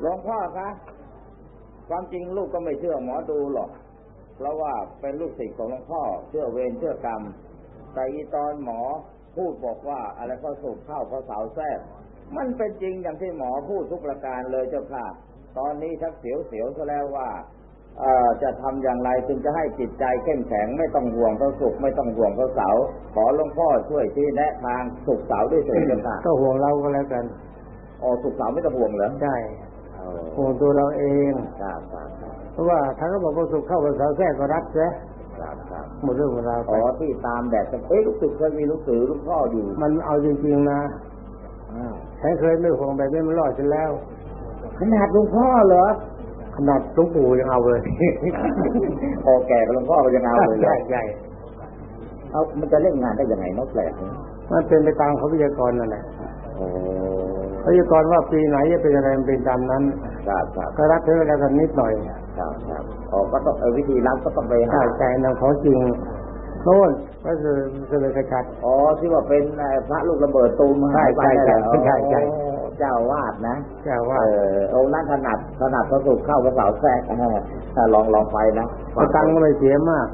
หลวงพ่อคะความจริงลูกก็ไม่เชื่อหมอดูหรอก เพราะว่าเป็นลูกศิษย์ของหลวงพ่อ เชื่อเวรเชื่อกรรม แต่อีตอนหมอพูดบอกว่าอะไรก็สุกเข้าเขาสาวแทรกมันเป็นจริงอย่างที่หมอพูดทุกประการเลยเจ้าค่ะ ตอนนี้ชักเสียวๆซะแล้วว่าเออจะทำอย่างไรจึงจะให้จิตใจเข้มแข็งไม่ต้องห่วงเขาสุขไม่ต้องห่วงเขาเสาขอหลวงพ่อช่วยชี้แนะทางสุขเสาด้วยเถิดเจ้าค่ะก็ห่วงเราก็แล้วกัน อ๋อสุขเสาไม่ต้องห่วงเหรอใช่เออห่วงตัวเราเองครับครับครับเพราะว่าถ้าเขาบอกว่าสุขเข้าภาษาแทรกก็รักเสียครับครับหมดเรื่องเวลาวไปอ๋อที่ตามแบบเอ๊ะลูกศิษย์เคยมีลูกสือลูกพ่ออยู่ มันเอาจริงๆนะอ้าวฉันเคยไม่ห่วงแบบนี้มันรอดฉันแล้ว ขนาดหลวงพ่อเหรอขนาดหลวงปู่ยังเอาเลยพอแก่กับหลวงพ่อก็ยังเอาเลยเหรอใช่ใช่เอามันจะเล่นงานได้ยังไงเนกแปลกนะมันเป็นไปตามเขาพยากรณ์นั่นแหละโอ้ พยากรณ์ว่าปีไหนจะเป็นอะไรมันเป็นตามนั้นครับครับก็รับเท่าแล้วกันนิดหน่อยครับครับอ๋อก็ต้องเออวิธีรับก็ต้องไปหาใช่ใจนำของจริงโน่นก็คือคือเลยกระชัดอ๋อที่ว่าเป็นเอ่อพระลูกระเบิดตูมใช่ใช่ใช่หายไปใช่ใช่อ๋อเจ้าวาดนะเจ้าว่าเออองค์นั้นถนัดถนัดพระสุขเข้ากระเสาแทรกอ่าถ้าลองลองไปนะก็ตังค์ก็ไม่เสียมาก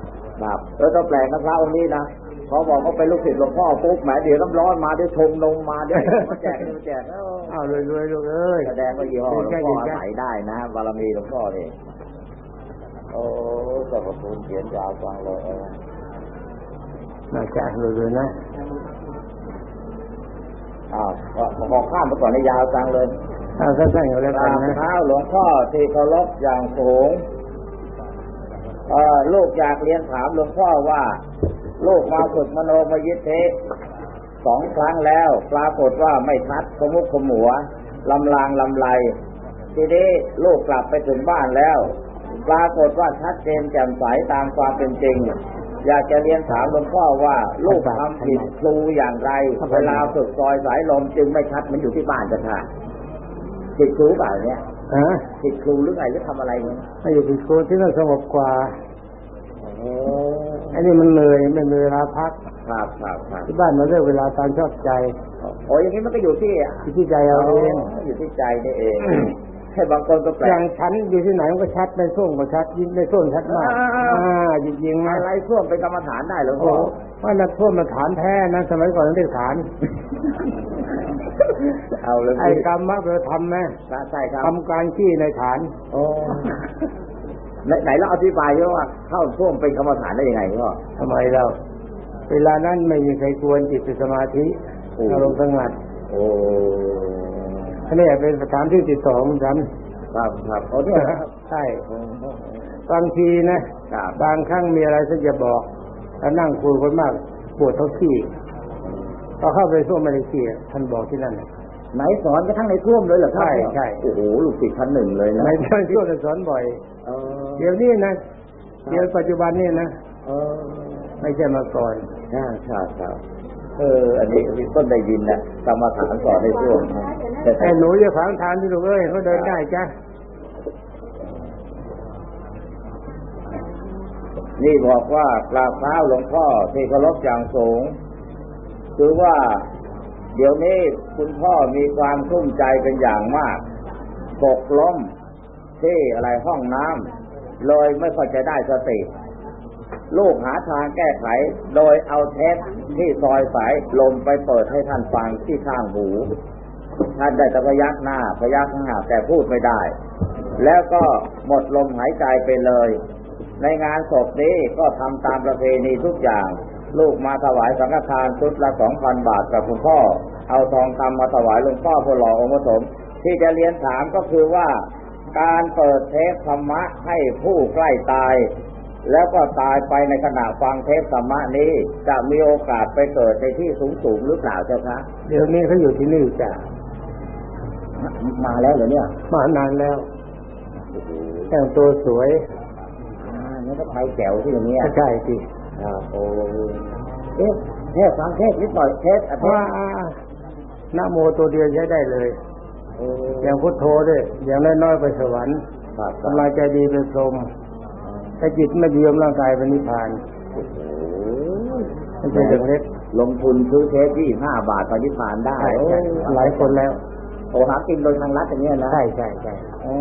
ครับแล้วก็แปลกนะพระองค์นี้นะ เขาบอกเขาเป็นลูกศิษย์หลวงพ่อปุ๊บแหมเดี๋ยวน้ำร้อนมาเดี๋ยวชงนมมาเดี๋ยวมาแจกมาแจกเอ้าเอารวยรวยๆลูกเอ้ยแสดงว่ายี่ห้อหลวงพ่อดีใจดีใจอาศัยได้นะบารมีหลวงพ่อนี่โอ้สรรพคุณเขียนยาวจังเลยเออน่าจะรวยรวยๆนะอ้าวบอกข้ามไปก่อนในยาวจังเลยเอาสั้นๆก็แล้วกกัรานบนะเท้าหลวงพ่อที่เคารพอย่างสูงเออลูกอยากเรียนถามหลวงพ่อว่า ลูกมาฝึกมโนมยิทธิสองครั้งแล้ว ปรากฏว่าไม่ชัดขมุกขมัวลำลางลำไรทีนี้ลูกกลับไปถึงบ้านแล้ว ปรากฏว่าชัดเจนแจ่มใสตามความเป็นจริง อยากจะเรียนถามหลวงพ่อว่า ลูกทำผิดครูอย่างไร เวลาฝึกซอยสายลมจึงไม่ชัดมันอยู่ที่บ้านจะค่ะผิดครูเปล่าเนี่ยฮะผิดครูหรือไงหรือทำอะไรเนี่ยให้อยู่ที่โคนที่นั่นสงบกว่าโอ้ อันนี้มันเหนื่อยไม่มีเวลาพักครับครับครับที่บ้านมันเลือกเวลาตามชอบใจโอ้ยอย่างนี้มันก็อยู่ที่ที่ที่ใจเราเองอยู่ที่ใจนี่เองให้บางคนก็แปลอกย่างฉันอยู่ที่ไหนมันก็ชัดในส้วมก็ชัดยิ่งในส้วมชัดมากอ่าอ่าจริงๆนะอะไรท่วมเป็นกรรมฐานได้เหรอโอ้พ่อว่านักส้วมมาฐานแท้นะสมัยก่อนเรียกฐานเอาเลยไอ้กรรมะเราทำนะใช่ครับทำการขี้ในฐานโอ้ ไหนไหนเราอธิบายด้วยว่าเข้าท่วมเป็นกรรมฐานได้ยังไงพ่อทำไมเรา เวลานั้นไม่มีใครกวนจิตเป็นสมาธิโอ้อารมณ์สงัดโอ้อันนี้เป็นสถานที่ติดต่อเหมือนกันครับครับโอ้เนี่ยครับใช่บางทีนะครับบางครั้งมีอะไรสักจะบอกแล้วนั่งคุยคนมากปวดท้องขี้พอเข้าไปส้วมไม่ได้ขี้ท่านบอกที่นั่นน่ะไหนสอนกระทั่งในท่วมเลยเหรอครับใช่ใช่โอ้โหลูกศิษย์ชั้นหนึ่งเลยนะในช่วงช่วงสอนบ่อย เออเดี๋ยวนี้นะเดี๋ยวปัจจุบันนี่นะเออไม่ใช่มาก่อนใช่ใช่ครับเอออันนี้อันนี้ต้นได้ยินนะกรรมฐานสอนในท่วมแต่ไอ้หนูจะขวางทางที่ลูกเอ้ยเขาเดินได้จ้ะนี่บอกว่ากราบเท้าหลวงพ่อที่เคารพอย่างสูง คือว่าเดี๋ยวนี้คุณพ่อมีความทุ่มใจเป็นอย่างมากตกล้มที่อะไรห้องน้ำ เลยไม่ค่อยจะได้สติ ลูกหาทางแก้ไข โดยเอาเทปที่ซอยสายลมไปเปิดให้ท่านฟังที่ข้างหู ท่านได้แต่พยักหน้าพยักหน้าแต่พูดไม่ได้ แล้วก็หมดลมหายใจไปเลย ในงานศพนี้ก็ทำตามประเพณีทุกอย่าง ลูกมาถวายสังฆทานชุดละสองพันบาทกับคุณพ่อ เอาทองคำมาถวายหลวงพ่อเพื่อหล่อองค์ปฐมที่จะเรียนถามก็คือว่า การเปิดเทปธรรมะให้ผู้ใกล้ตาย แล้วก็ตายไปในขณะฟังเทปธรรมะนี้ จะมีโอกาสไปเกิดในที่สูงสูงๆหรือเปล่าเจ้าคะเดี๋ยวนี้เขาอยู่ที่นี่จ้ะมาแล้วเหรอเนี่ย มานานแล้วแต่งตัวสวยอ่านี่ก็ไปแจ๋วที่อย่างเนี้ยใช่สิอ่าโอ้เอ๊ะเทศฟังเทศนิดหน่อยเทศอะเทศว่านะโมตัวเดียวใช้ได้เลยโอ้อย่างพุทโธด้วย อย่างน้อยๆไปสวรรค์ครับคกำลังใจดีเป็นพรหมถ้าจิตไม่ดียมร่างกายเป็นนิพพานโอ้ไม่ใช่เรื่องเล็กลงทุนซื้อเทปยี่ห้าบาทตอนนิพพานได้ หลายคนแล้วโอหากินโดยทางลัดอย่างเงี้ยนะ ใช่ใช่ใช่อ๋อ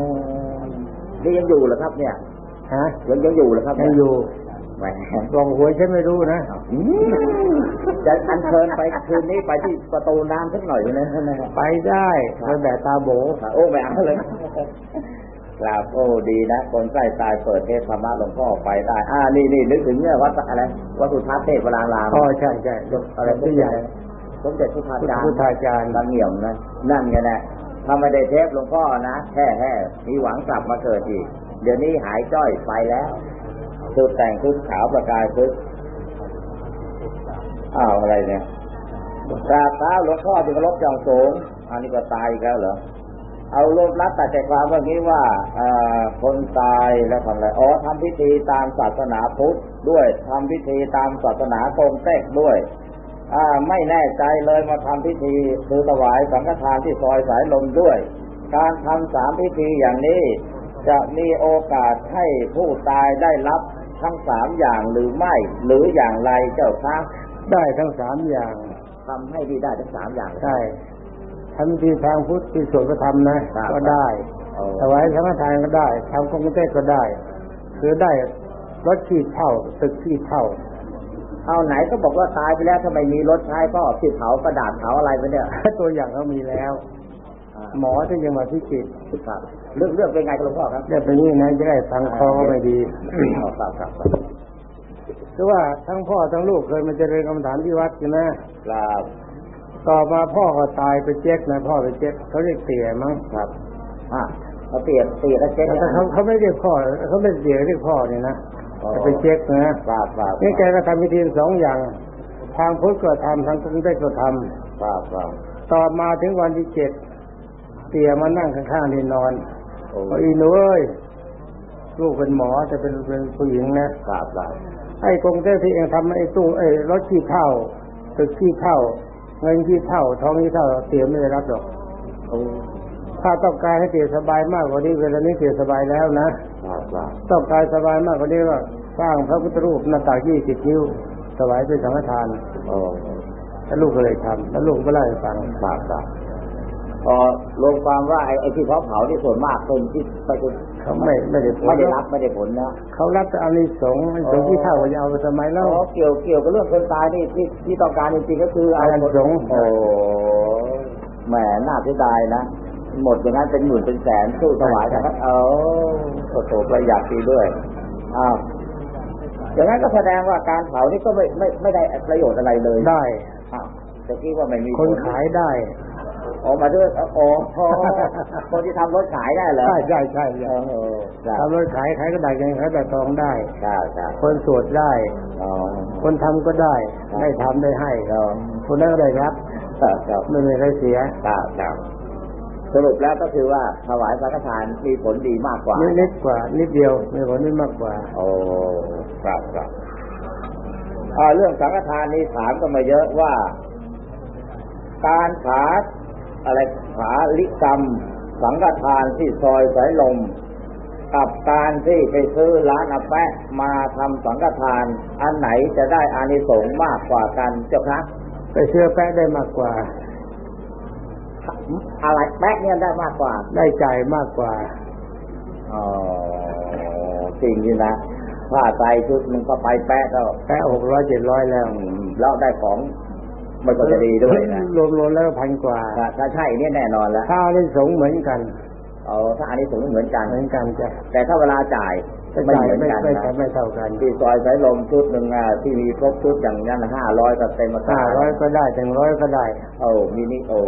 นี่ยังอยู่เหรอครับ เนี่ย ฮะ ยังยังอยู่เหรอครับยังอยู่ แหมกองหวยฉันไม่รู้นะอืมจะอันเชิญไปคืนนี้ไปที่ประตูน้ำสักหน่อยนะท่านนะครับไปได้ไปแบบตาโบโอ้ไม่เอาเลยครับโอ้ดีนะ คนใกล้ตายเปิดเทศธรรมะหลวงพ่อไปได้ อ่านี่นี่นึกถึงเนี่ยวัดอะไรวัดสุทัศน์เทพวรารามอ๋อใช่ใช่อะไรที่ใหญ่สมเด็จพุทธาจารย์พุทธาจารย์บางเหี่ยมนะนั่นไงนะถ้าไม่ได้เทปหลวงพ่อนะแห่แห่มีหวังกลับมาเกิดอีก เดี๋ยวนี้หายจ้อยไปแล้ว ชุดแต่งชุดขาวประกายชุดอ้าวอะไรเนี่ยกราบเท้าหลวงพ่อที่เคารพจองสูง อันนี้ก็ตายอีกแล้วเหรอเอารวบรัดแต่ใจความว่างี้ว่าอ่อคนตายแล้วทำอะไรอ๋อทำพิธีตามศาสนาพุทธด้วยทำพิธีตามศาสนากงเต็กด้วยอ่าไม่แน่ใจเลยมาทำพิธีคือถวายสังฆทานที่ซอยสายลมด้วย การทำสามพิธีอย่างนี้ จะมีโอกาสให้ผู้ตายได้รับ ทั้งสามอย่างหรือไม่ หรืออย่างไรเจ้าคะได้ทั้งสามอย่างทำให้ดีได้ทั้งสามอย่างใช่ทำที่ทางพุทธที่สวดก็ทำนะครับก็ได้โอ้ถวายสังฆทานก็ได้ทำกงเต้ก็ได้ คือได้รถขี้เท่าตึกขี้เท่าเอาไหนก็บอกว่าตายไปแล้วทำไมมีรถใช้ก็ที่เผากระดาษเผาอะไรไปเนี่ยตัวอย่างเขามีแล้ว หมอที่ยังมาพิจิตรครับเรื่องเรื่องเป็นไงครับหลวงพ่อครับเรียกไปนี่นะจะได้ฟังคอก็ไม่ดีครับครับครับคือว่าทั้งพ่อทั้งลูกเคยมาเจริญกรรมฐานที่วัดใช่ไหมครับต่อมาพ่อก็ตายไปเจ๊กนะพ่อไปเจ๊กเขาเรียกเตี่ยมั้งครับอะเขาเปลี่ยนเปลี่ยนแล้วเช็คแต่เขาเขาไม่เรียกพ่อเขาไม่เตี่ยเรียกพ่อเนี่ยนะแต่ไปเจ๊กนะครับครับนี่แกก็ทำพิธีสองอย่าง ทางพุทธก็ทำทางกรุงเทพก็ทครับครับำต่อมาถึงวันที่เจ็ดเตี่ยมานั่งข้างๆที่นอนโอ้บอกอีหนูเอ้ยลูกเป็นหมอแต่เป็นเป็นผู้หญิงนะครับครับไอ้กรุงเทพที่เองทำไอ้ตู้ไอ้รถขี้เท่าตึกขี้เท่าเงินขี้เท่าทองขี้เท่าเตี่ยไม่ได้รับหรอกโอ้ถ้าต้องการให้เตี่ยสบายมากกว่านี้เวลานี้เตี่ยสบายแล้วนะครับครับต้องการสบายมากกว่านี้ก็สร้างพระพุทธรูปหน้าตักยี่สิบนิ้วถวายเป็นสังฆทานโอ้แล้วลูกก็เลยทำแล้วลูกก็เล่าให้ฟังครับครับ พอรวมความว่าไอ้ไอ้ที่เขาเผาที่ส่วนมากเป็นที่ไปจนเขาไม่ไม่ได้ผลไม่ได้รับไม่ได้ผลนะเขารับแต่อานิสงส์อานิสงส์ที่เท่ากับจะเอาไปทำไมแล้เล่าวเกี่ยวเกี่ยวกับเรื่องคนตายนี่ที่ที่ต้องการจริงๆก็คืออะไรอานิสงส์โอ้แหมน่าเสียดายนะหมดอย่างนั้นเป็นหมื่นเป็นแสนสู้ถวายกันเออโอ้โหประหยัดดีด้วยอ้าวอย่างนั้นก็แสดงว่าการเผานี่ก็ไม่ไม่ไม่ได้ประโยชน์อะไรเลยได้อ้าวจะคิดว่าไม่มีคนขายได้ ออกมาด้วยโอ้โหคนที่ทำรถขายได้เหรอใช่ใช่ใช่เออครับทำรถขายขายก็ได้เงินขายแต่ทองได้ครับครับคนสวดได้อ๋อคนทำก็ได้ ได้ทำได้ให้อ๋อคนนั้นก็ได้รับครับครับไม่มีอะไรเสียครับครับสรุปแล้วก็คือว่าถวายสังฆทานมีผลดีมากกว่านิดนิดกว่า นิดเดียวมีผลนิดมากกว่า โอ้ครับครับอ่าเรื่องสังฆทานนี้ถามกันมาเยอะว่า การขา อะไรขาลิกรรม สังฆทานที่ซอยสายลม กับการที่ไปซื้อร้านอาแปะมาทำสังฆทาน อันไหนจะได้อานิสงส์มากกว่ากันเจ้าคะไปเชื่อแป้ได้มากกว่า อะไรแป๊ะเนี่ยได้มากกว่า ได้ใจายมากกว่าอ๋อจริงจริงนะผ้าใส่ชุดมันก็ไปแป๊ะก็แป้หกร้อยเจ็ดร้อยแล้วอืมแล้วได้ของ มันก็จะดีด้วยนะรวมรวมๆแล้วพันกว่าถ้าถ้าใช่เนี่ยแน่นอนแล้วถ้าได้สงส์เหมือนกันเออถ้าอันนี้สูงเหมือนกันเหมือนกันจ้ะแต่ถ้าเวลาจ่ายถ้าไม่จ่ายเหมือนไม่กันไม่นะไม่เท่ากันที่ซอยสายลมชุดหนึ่งอะที่มีครบชุดอย่างนั้นห้าร้อยก็เต็มมาห้าร้อยก็ได้ถึงร้อยก็ได้โอ้มินิโอ้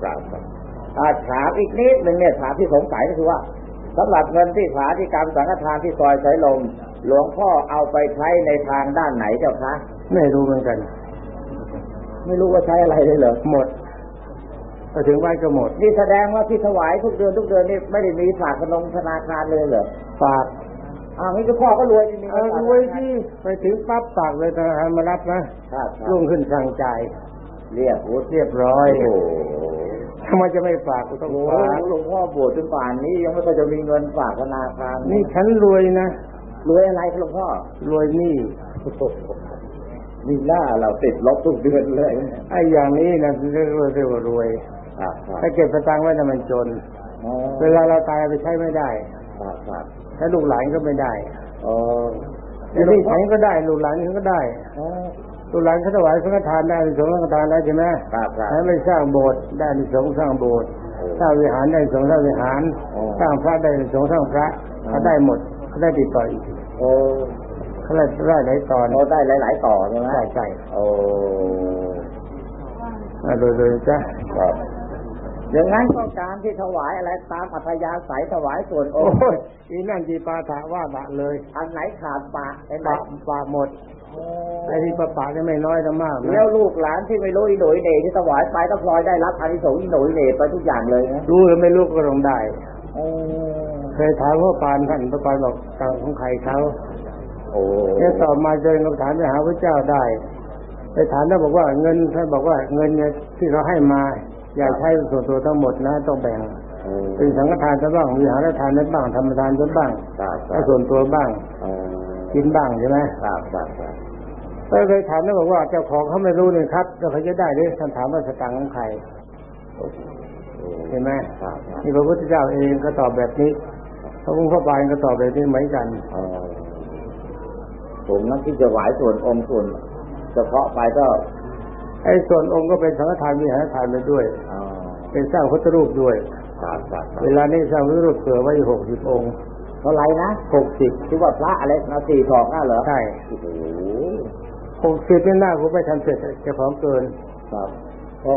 ครับครับอ่าถามอีกนิดหนึ่งเนี่ยถามที่สงสัยก็คือว่าสำหรับเงินที่ขาที่การสังฆทานที่ซอยสายลม หลวงพ่อเอาไปใช้ในทางด้านไหนเจ้าคะไม่รู้เหมือนกัน ไม่รู้ว่าใช้อะไรเลยเหรอหมดพอถึงวัดก็หมด นี่แสดงว่าที่ถวายทุกเดือนทุกเดือนนี่ไม่ได้มีฝากขนมธนาคารเลยเหรอฝากอ้าวนี่ก็พ่อก็รวยจริงๆเออรวยที่ไปถึงปั๊บฝากเลยธนาคารมารับนะครับครับรุ่งขึ้นสั่งจ่ายเรียกวุฒิเรียบร้อยโอ้โหทำไมจะไม่ฝากก็ต้องโอ้โหฝากหลวงพ่อบวชจนป่านนี้ยังไม่เคยจะมีเงินฝากธนาคารนี่ฉันรวยนะรวยอะไรครับหลวงพ่อรวยหนี่ มีหน้าเราติดลบทุกเดือนเลยไอ้อย่างนี้นะเรียกว่าเรียกว่ารวยครับครับถ้าเก็บสตางค์ไว้น่ะมันจนอ๋อเวลาเราตายเอาไปใช้ไม่ได้ครับครับถ้าลูกหลานก็ไม่ได้อ๋อแต่ที่ฉันก็ได้ ลูกหลานฉันก็ได้อ๋อลูกหลานเขาถวายสังฆทานได้สงฆ์สังฆทานได้ใช่ไหมครับครับถ้าไม่สร้างโบสถ์ได้ในสงฆ์สร้างโบสถ์สร้างวิหารได้สงฆ์สร้างวิหารอ๋อสร้างพระได้สงฆ์สร้างพระอ๋อเขาได้หมดเขาได้ติดต่ออีกโอ้ เขาได้ได้หลายตอนเราได้หลาย ๆต่อใช่ไหมใช่ใช่โอ้อะโดยโดยจ้ะครับอย่างนั้นก็การที่ถวายอะไรตามอัธยาศัยถวายส่วนอโอ้งค์ยอีนั่นจีปาถะว่าบะเลย อันไหนขาดปะไอ้ไหนปะปะหมดไอ้ที่ปะปะนี่ไม่น้อยนะมากนะแล้วลูกหลานที่ไม่รู้อีหนุ่ยเหน่ที่ถวายไปก็พลอยได้รับอานิสงส์อีหนุ่ยเหน่ไปทุกอย่างเลยนะรู้หรือไม่รู้ก็ต้องได้โอ้เคยถามพ่อปานท่านพ่อปานบอกตังของใครเขาโอ้ เนี่ยต่อมาเจอคำถามไปหาพระเจ้าได้ ไปถามแล้วบอกว่าเงินท่านบอกว่าเงินเนี่ยที่เขาให้มา อย่าใช้ส่วนตัวทั้งหมดนะต้องแบ่งเป็นสังฆทานซะบ้างวิหารทานนั้นบ้างธรรมทานซะบ้างครับครัถ้าบส่วนตัวบ้างอ๋อกินบ้างใช่ไหมครับครับครับก็เคยถามแล้วบอกว่าเจ้าของเขาไม่รู้เลยครับแล้วเขาจะได้หรือท่านถามว่าสตังค์ของใครโอ้เห็นไหมครับครับนี่พระพุทธเจ้าเองก็ตอบแบบนี้พระพุทธบาลก็ตอบแบบนี้เหมือนกัน อ๋อผมนักที่จะถวายส่วนองค์ส่วนเฉพาะไปก็ไอ้ส่วนองค์ก็เป็นสังฆทานวิหารทานไปด้วยอ๋อเป็นสร้างพุทธรูปด้วยครับครับครับเวลานี้สร้างพุทธรูปเผื่อไว้หกสิบองค์เท่าไหรนะหกสิบคิดว่าพระอะไรนะสี่ถอกน่ะเหรอใช่โอ้โหหกสิบนี่หน้าผมไปทำเสร็จเจะของเกินครับก็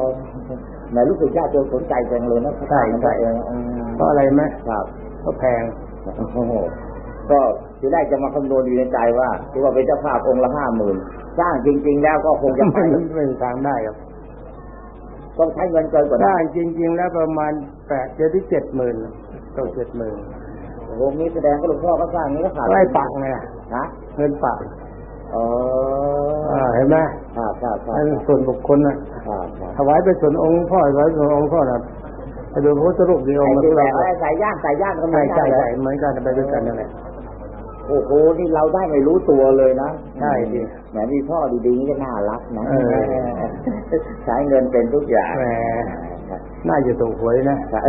ไหนรู้สึกญาติโยมสนใจจังเลยนะใช่ใช่เองอืมเพราะอะไรไหมครับเพราะแพงโอ้โหก็ ทีแรกจะมาคำนวณอยู่ในใจว่าที่ว่าเป็นเจ้าภาพองค์ละห้าหมื่นสร้างจริง ๆ แล้วก็คงจะไปไม่ไม่มีทางได้ครับต้องใช้เงินเกินกว่าได้นั้นจริง ๆ แล้วประมาณแปดเดือนที่เจ็ดหมื่นต้องเจ็ดหมื่นโอ้โหนี้แสดงว่าหลวงพ่อก็สร้างนี้ก็ขาดไล่ปักไงล่ะนะเงินปักอ๋ออ่าเห็นไหมครับครับครับอันส่วนบุคคลนะครับครับถวายไปส่วนองค์พ่อถวายส่วนองค์พ่อนะไปดูพระพุทธรูปดีองไอ้ค์มันที่ก็แบเราบอะไรใส่ย่างใส่ย่างก็เหมืใช่อนกันใช่เลยใช่เหมือนกันไปด้วยกันนั่นแหละ โอ้โหนี่เราได้ไม่รู้ตัวเลยนะใช่ดิแหมมีพ่อดีๆนี่ก็น่ารักนะเออใช้เงินเป็นทุกอย่างแหมน่าจะถูกหวยนะใช่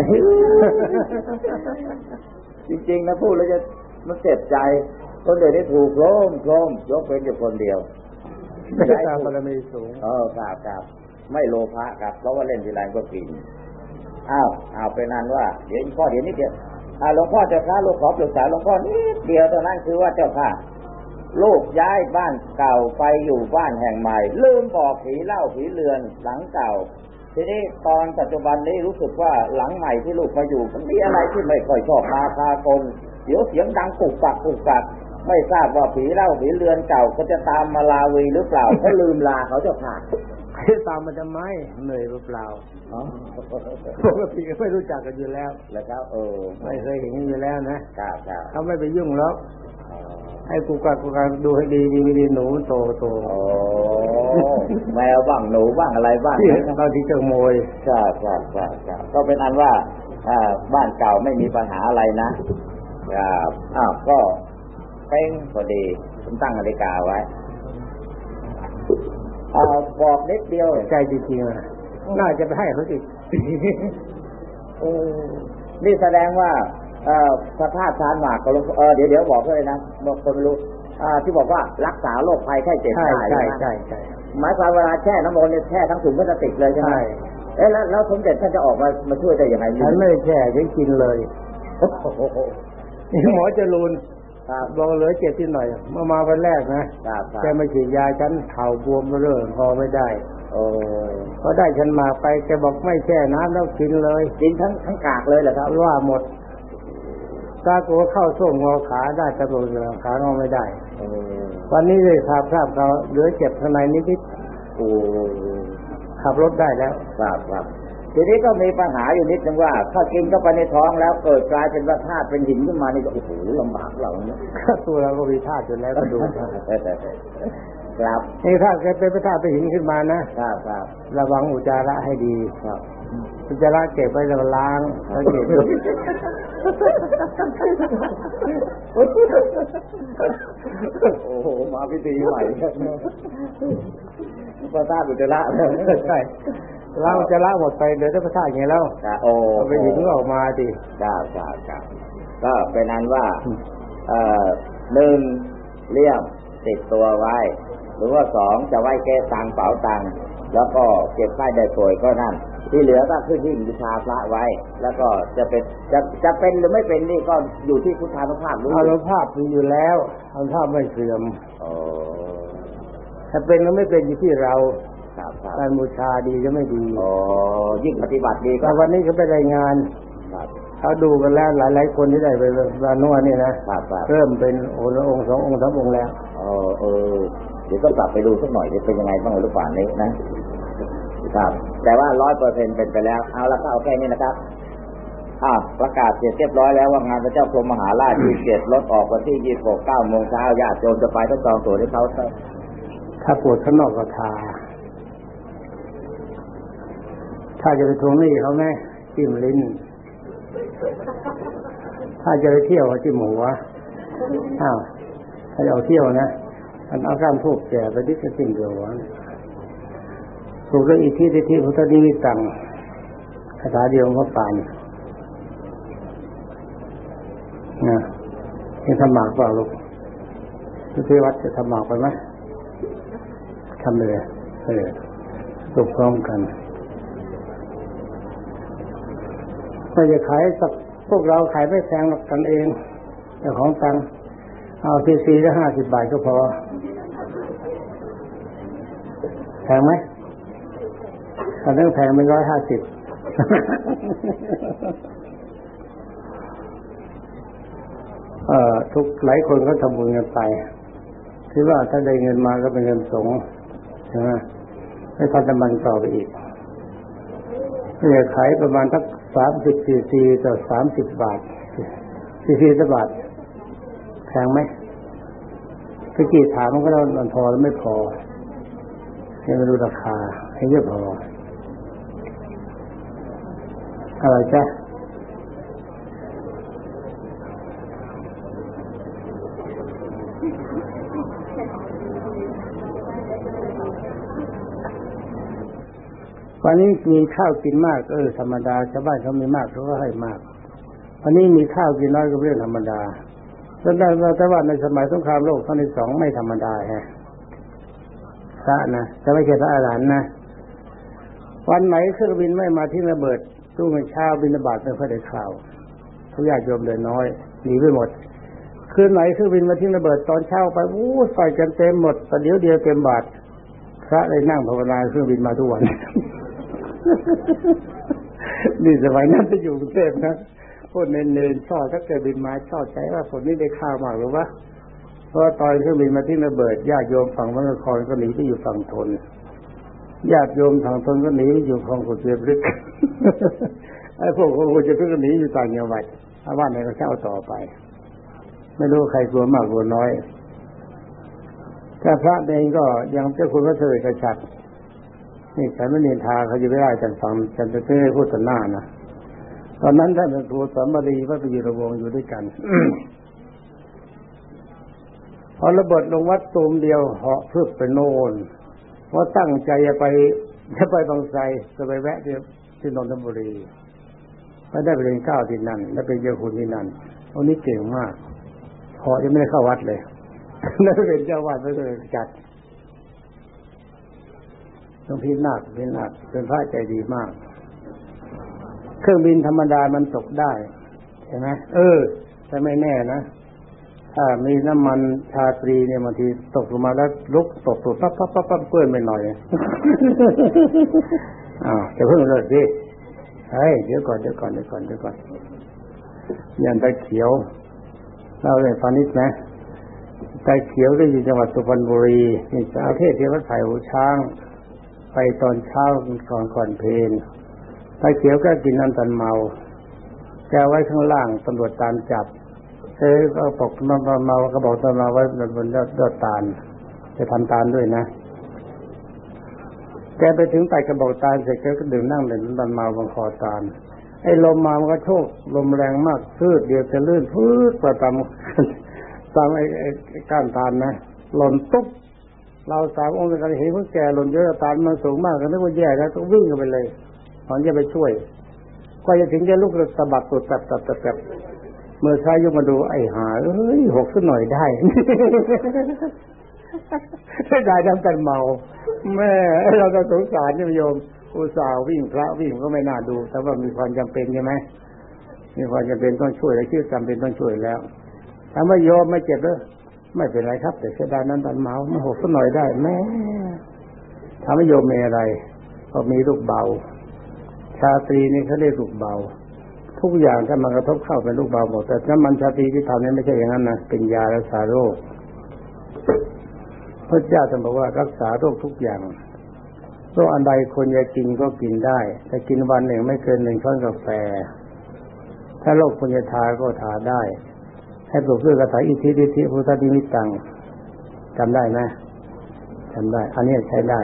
จริงๆนะพูดแล้วจะมันเจ็บใจคนเดียวได้ถูกโครมโครมยกเป็นอยู่คนเดียวไม่ตามบารมีสูงเออครับครับไม่โลภะครับเพราะว่าเล่นทีไรก็กินอ้าวอ้าวเป็นนั้นว่าเดี๋ยวอีกข้อเดียวนิดเดียว อาหลวงพ่อเจ้าค่ะลูกขอปรึกษาหลวงพ่อนิดเดียวเท่านั้นคือว่าเจ้าค่ะ ลูกย้ายบ้านเก่าไปอยู่บ้านแห่งใหม่ ลืมบอกผีเล่าผีเรือนหลังเก่า ทีนี้ตอนปัจจุบันนี้รู้สึกว่าหลังใหม่ที่ลูกมาอยู่มันมีอะไรที่ไม่ค่อยชอบมาพากลเดี๋ยวเสียงดังปุกปักปุกปักไม่ทราบว่าผีเล่าผีเรือนเก่าก็จะตามมาลาวีหรือเปล่าเขาลืมลาเขาเจ้าค่ะ ตามมาทำไมเหนื่อยเปล่าอ๋อๆปกติก็ไม่รู้จักกันอยู่แล้วแล้วครับเออไม่เคยเห็นกันอยู่แล้วนะครับครับเขาไม่ไปยุ่งแล้วให้กูกัดกูกัดดูให้ดีดีไม่ดีหนูมันโตโตโอ้แมวบ้างหนูบ้างอะไรบ้างที่บางทีจะขโมยครับครับครับครับก็เป็นอันว่าอ่าบ้านเก่าไม่มีปัญหาอะไรนะครับอ้าวก็เป้งพอดีผมตั้งนาฬิกาไว้ อ่าบอกนิดเดียวใจจริงๆนะน่าจะไปให้เขาอีกเออนี่แสดงว่าเอ่อพระธาตุชานหมากกับหลวงพ่อเออเดี๋ยวเดี๋ยวบอกเลยนะบอกคนไม่รู้อ่าที่บอกว่ารักษาโรคภัยไข้เจ็บใช่ได้ใช่ไหมใช่ใช่หมายความเวลาแช่น้ำมนต์เนี่ยแช่ทั้งถุงพลาสติกเลยใช่ไหมใช่เอ๊ะแล้วแล้วสมเด็จท่านจะออกมามาช่วยได้ยังไงฉันไม่ได้แช่ฉันกินเลยโอ้โหนี่หมอจรูน ครับบอกเหลือเจ็บที่หน่อย เมื่อมาวันแรกนะครับครับแกมาฉีดยาฉันเข่าบวมเรื่อพอไม่ได้โอ้พอได้ฉันมาไปแกบอกไม่แช่น้ำแล้วกินเลย กินทั้งทั้งกากเลยเหรอครับว่าหมดตาตัวเข้าส้วมงอขาได้กระโดดเหลือขางอไม่ได้เออวันนี้เลยทราบทราบเขาเหลือเจ็บข้างในนิดโอ้ๆขับรถได้แล้วครับครับ ทีนี้ก็มีปัญหาอยู่นิดนึงว่า ถ้ากินเข้าไปในท้องแล้วเกิดกลายเป็นว่าธาตุเป็นหินขึ้นมานี่ก็โอ้โหลำบากเราเนี่ยตัวเราก็มีธาตุอยู่แล้วก็ดูครับนี่ถ้าเกิดเป็นพระธาตุเป็นหินขึ้นมานะครับครับระวังอุจจาระให้ดีครับอุจจาระเก็บไว้แล้วล้างแล้วเก็บดูโอ้โหมาพิธีใหม่พระธาตุอุจจาระใช่ เราจะละหมดไปเดี๋ยวได้พระธาตุไงแล้วจ้าโอ้เอาไปหญิงก็ออกมาดิจ้าจ้าจ้าก็เป็นนั้นว่า เอ่อหนึ่งเลี่ยมติดตัวไว้ หรือว่าสองจะไว้เก็บตังค์เป๋าตังค์แล้วก็เก็บไข้ได้ป่วยก็นั่น ที่เหลือก็ขึ้นที่บูชาพระไว้ แล้วก็จะเป็นจะจะเป็นหรือไม่เป็นนี่ก็อยู่ที่พุทธานุภาพรู้อานุภาพมีอยู่แล้วอานุภาพไม่เสื่อมโอ้ถ้าเป็นหรือไม่เป็นอยู่ที่เราครับครับ การบูชาดีก็ไม่ดีโอ้ยิ่งปฏิบัติดีก็แต่วันนี้เขาไปรายงานครับเขาดูกันแล้วหลายๆคนที่ได้ไปวานวนี่นะครับครับเริ่มเป็นองค์ละองค์สององค์สามองค์แล้วเออเออเดี๋ยวต้องกลับไปดูสักหน่อยจะเป็นยังไงบ้างหรือเปล่านี้นะครับ แต่ว่าร้อยเปอร์เซ็นเป็นไปแล้ว เอาละก็เอาแค่นี้นะครับอ่าประกาศเสร็จเรียบร้อยแล้วว่างานพระเจ้าพรหมมหาราชที่เจ็ดรถออกวันที่ยี่สิบหกเก้าโมงเช้าญาติโยมจะไปต้องจองตั๋วให้เขาเถอะถ้าปวดข้างนอกก็ทา ถ้าจะไปทวงหนี้เขาไหมจิ้มลิ้น ถ้าจะไปเที่ยวก็จิ้มหัวอ้าวถ้าจะเอาเที่ยวนะอันเอาข้ามทูบแก่ไปดิจะจิ้มหัวถูกแล้วอีกที่ที่พุทธนิมิตตังคาถาเดียวของพระปานนะยังทำหมากเปล่าลูกที่วัดจะทำหมากไปไหมทำเลยเออจบพร้อมกัน ถ้าจะขายสักพวกเราขายไม่แพงหรอกกันเองแต่ของตังค์เอาซีซีละห้าสิบบาทก็พอแพงไหมตอนนั้นแพงเป็นร้อยห้าสิบเอ่อทุกหลายคนก็ทำบุญกันไปคิดว่าถ้าได้เงินมาก็เป็นเงินสงฆ์ใช่ไหมให้พันธมันต่อไปอีกเนี่ยขายประมาณสัก สามสิบซีซีต่อสามสิบบาทซีซีละบาทแพงไหมพี่กีถามมันก็เรามันพอหรือไม่พอให้มาดูราคา ให้เยอะพออะไรจ้ะ วันนี้มีข้าวกินมากเออธรรมดาชาวบ้านเขามีมากเขาก็ให้มาก วันนี้มีข้าวกินน้อยก็เรื่องธรรมดาแต่ว่าแต่ว่าในสมัยสงครามโลกครั้งที่สองไม่ธรรมดาฮะพระนะจะไม่ใช่พระอรหันนะวันไหนเครื่องบินไม่มาที่ระเบิดตู้เงินเช้าบินบาตไม่ค่อยได้ข่าวทุกญาติโยมเลยน้อยหนีไปหมดคืนไหนเครื่องบินมาที่ระเบิดตอนเช้าไปอู้ใส่กันเต็มหมดแต่เดี๋ยวเดียวเต็มบาทพระเลยนั่งภาวนาเครื่องบินมาทุกวัน นี่สมัยนั้นไปอยู่กรุงเทพนะพวกเนนๆชอบถ้าเกิดบินมาชอบใจว่าคนนี้ได้ข้าวมากหรือวะเพราะว่าตอนเครื่องบินมาที่ระเบิดญาติโยมฝั่งวังนครก็หนีไปอยู่ฝั่งทนญาติโยมฝั่งทนก็หนีไปอยู่คลองกุฎเจียบลึกไอ้พวกคลองกุฎเจียบลึกก็หนีอยู่ต่างจังหวัดอาว่าไหนก็เช่าต่อไป ไม่รู้ใครกลัวมากกลัวน้อยถ้าพระเองก็ยังเจ้าคุณพระเสด็จกระชัด นี่ฉันไม่เนียนทาเขาจะไม่ได้ฉันฟังฉันจะไม่พูดต่อหน้านะตอนนั้นท่านเป็นครูสามบดีพระปิยระวงอยู่ด้วยกันพอระเบิดลงวัดตูมเดียวเหาะเพึบไปโน่นเพราะตั้งใจจะไปจะไปบางไทรจะไปแวะที่ที่นนทบุรีไม่ได้ไปเรียนเก้าที่นั่นและเป็นเจ้าคุณที่นั่นอันนี้เก่งมากเหาะยังไม่ได้เข้าวัดเลยนั่นเป็นเจ้าวัดไม่ได้จัด ต้องพินาศพินาศเป็นพระใจดีมาก เครื่องบินธรรมดามันตกได้ใช่ไหมเออแต่ไม่แน่นะถ้ามีน้ำมันชาตรีเนี่ยบางทีตกลงมาแล้วลุกตกตัวปั๊บปั๊บปั๊บปั๊บเปื้อนไปหน่อยอ้าวจะเพิ่งเลิกดิเฮ้ยเดี๋ยวก่อนเดี๋ยวก่อนเดี๋ยวก่อนเดี๋ยวก่อนยันตะเขียวเราเลยฟังนิดนะตะเขียวได้ยู่จังหวัดสุพรรณบุรีนี่สาวเทศเทวไทยหูช้าง ไปตอนเช้าก่อนก่อนเพลนตาเขียวก็กินน้ำตันเมาแกไว้ข้างล่างตำรวจตามจับเอ้ก็บอกน้ำเมาก็บอกตำรวจไว้บนยอดตาลจะทำตาลด้วยนะแกไปถึงใต้กระบอกตาลเสร็จแกก็ดื่มนั่งดื่มน้ำตาลเมาบนคอตาลไอ้ลมมามันก็โชกลมแรงมากพืดเดียวจะลื่นพืดไปตามตามไอ้ไอ้ก้านตาลนะหล่นตุ๊บ เราสามองค์กันเห็นคนแก่หล่นเยอะตานมันสูงมากก็นึกว่าแย่แล้วต้องวิ่งกันไปเลยตอนจะไปช่วยก็จะถึงจะลุกสะบัดตัวตับตับตับตับเมื่อซ้ายยกมาดูไอ้หาเอ้ยหกสักหน่อยได้ถ้ได้ทำกันเมา แม่เราจะสงสารโยมอุตส่าห์วิ่งพระวิ่งก็ไม่น่าดู แต่ว่ามีความจำเป็นใช่ไหมมีความจำเป็นต้องช่วยและชื่อจำเป็นต้องช่วยแล้วถ้าไม่ยอมไม่เจ็บเลย ไม่เป็นไรครับ แต่เสียดายนั้นตันเมาไม่หกสักหน่อยได้แม่ทำให้โยมมีอะไรก็มีลูกเบา ชาตรีนี่เขาเรียกลูกเบา ทุกอย่างถ้ามันกระทบเข้าเป็นลูกเบาหมดแต่น้ำมันชาตรีที่ทำนี่ไม่ใช่อย่างนั้นนะเป็นยารักษาโรคพระเจ้าท่านบอกว่ารักษาโรคทุกอย่างโรคอันใดคนจะกินก็กินได้ แต่กินวันหนึ่งไม่เกินหนึ่งช้อนกาแฟ ถ้าโรคคนจะทาก็ทาได้ ให้ปลุกด้วยกระถาอิทธิฤทธิพุทธดิมิตังจำได้ไหมจำได้ อันนี้ใช้ได้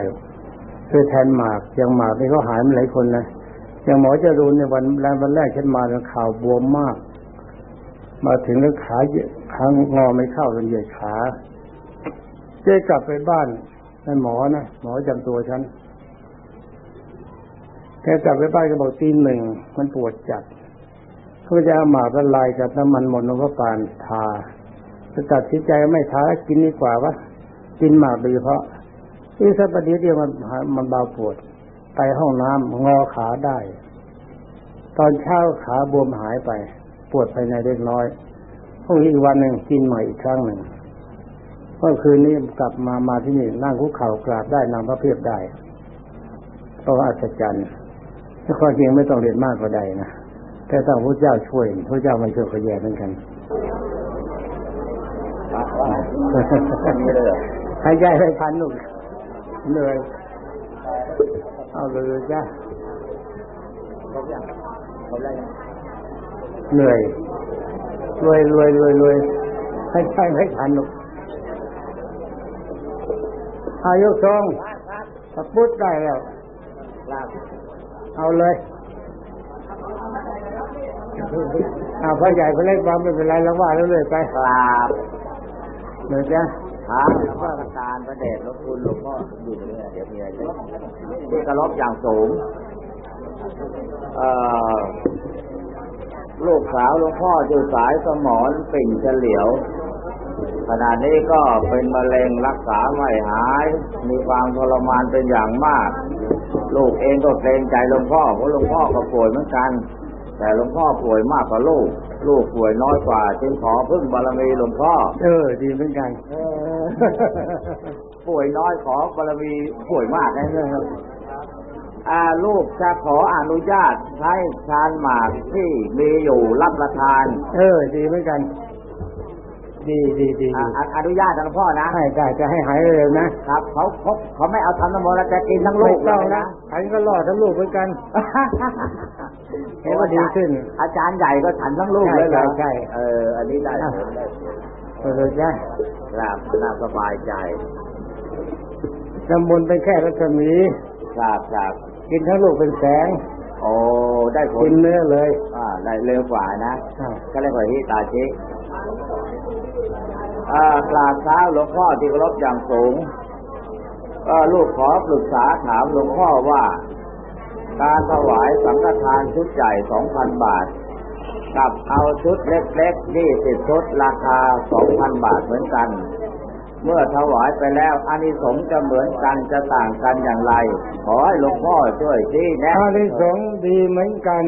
เพื่อแทนหมากยังหมากนี่ก็หายมาหลายคนนะอย่างหมอจะรู้ในวันแรกวันแรกฉันมาข่าวบวมมาก มาถึงแล้วขาขางอไม่เข้าจนเหยียดขาเจ๊กลับไปบ้านนั่นหมอนะหมอจำตัวฉันแกกลับไปบ้านก็บอกตีหนึ่งมันปวดจัด เขาจะเอาหมากละลายกับน้ำมันหมดนพปานทาจะตัดสินใจไม่ทากินดีกว่าวะกินหมากโดยเฉพาะที่สัปดาห์เดียวมันมันเบาปวด ไปห้องน้ำงอขาได้ ตอนเช้าขาบวมหายไป ปวดภายในเล็กน้อยพรุ่งนี้อีกวันหนึ่งกินใหม่อีกครั้งหนึ่งเมื่อคืนนี้กลับมามาที่นี่นั่งคุกเข่ากราบได้นำพระเพียบได้เพราะอัศจรรย์ถ้าความจริงไม่ต้องเรียนมากก็ได้นะ แต่ต้องพระเจ้าช่วยพระเจ้าไม่ช่วยก็แย่เหมือนกันนี่เลยหายใจไปพันลูกเหนื่อยเอาเลยจ้าเหนื่อยรวยรวยรวยรวยให้ใช่ไม่ทันลูกอายุทรงตะพุดได้แล้ว เอาเลยเอาพ่อใหญ่พ่อเล็กบ้างไม่เป็นไรแล้วว่าเรื่อยๆไปกราบเดี๋ยวจ้ะครับหลวงพ่อประการพระเดชหลวงคุณหลวงพ่ออยู่ตรงนี้เดี๋ยวมีอะไรที่เคารพอย่างสูงเอ่อลูกสาวหลวงพ่ออยู่สายสมอนปิ่นเฉลียวขณะนี้ก็เป็นมะเร็งรักษาไม่หาย มีความทรมานเป็นอย่างมาก ลูกเองก็เกรงใจหลวงพ่อเพราะหลวงพ่อก็ป่วยเหมือนกัน แต่หลวงพ่อป่วยมากกว่าลูก ลูกป่วยน้อยกว่า จึงขอพึ่งบารมีหลวงพ่อ เออ ดีเหมือนกันป่วยน้อยขอบารมีป่วยมากนะครับอาลูกจะขออนุญาตใช้ชานหมากที่มีอยู่รับประทาน เออ ดีเหมือนกัน ดีดีดีอ่าออนุญาตนะหลวงพ่อนะให้ได้จะให้หายเร็วๆนะครับเขาเขาเขาไม่เอาทำน้ำมนต์แล้วจะกินทั้งลูไม่กเลต้องยนะนะฉันก็รอดทั้งลูกเหมือนกันเห็นว่าดีขึ้น อาจารย์ใหญ่ก็ฉันทั้งลูกเลยเหรอใช่ใช่เอออันนี้ได้ผลได้เออจ้ะครับน่าสบายใจจำบุญเป็นแค่รัศมีครับครับกินทั้งลูกเป็นแสงโอ้ได้ผลกินเนื้อเลย อ่าได้เร็วกว่านะอ่าก็เลยกว่าที่ตาชิอ่า กราบเท้าหลวงพ่อที่เคารพอย่างสูงลูกขอปรึกษาถามหลวงพ่อว่า การถวายสังฆทานชุดใหญ่สองพันบาท กับเอาชุดเล็กๆนี่สิบชุดราคาสองพันบาทเหมือนกัน เมื่อถวายไปแล้วอานิสงส์จะเหมือนกันจะต่างกันอย่างไร ขอให้หลวงพ่อช่วยชี้แนะอานิสงส์ดีเหมือนกัน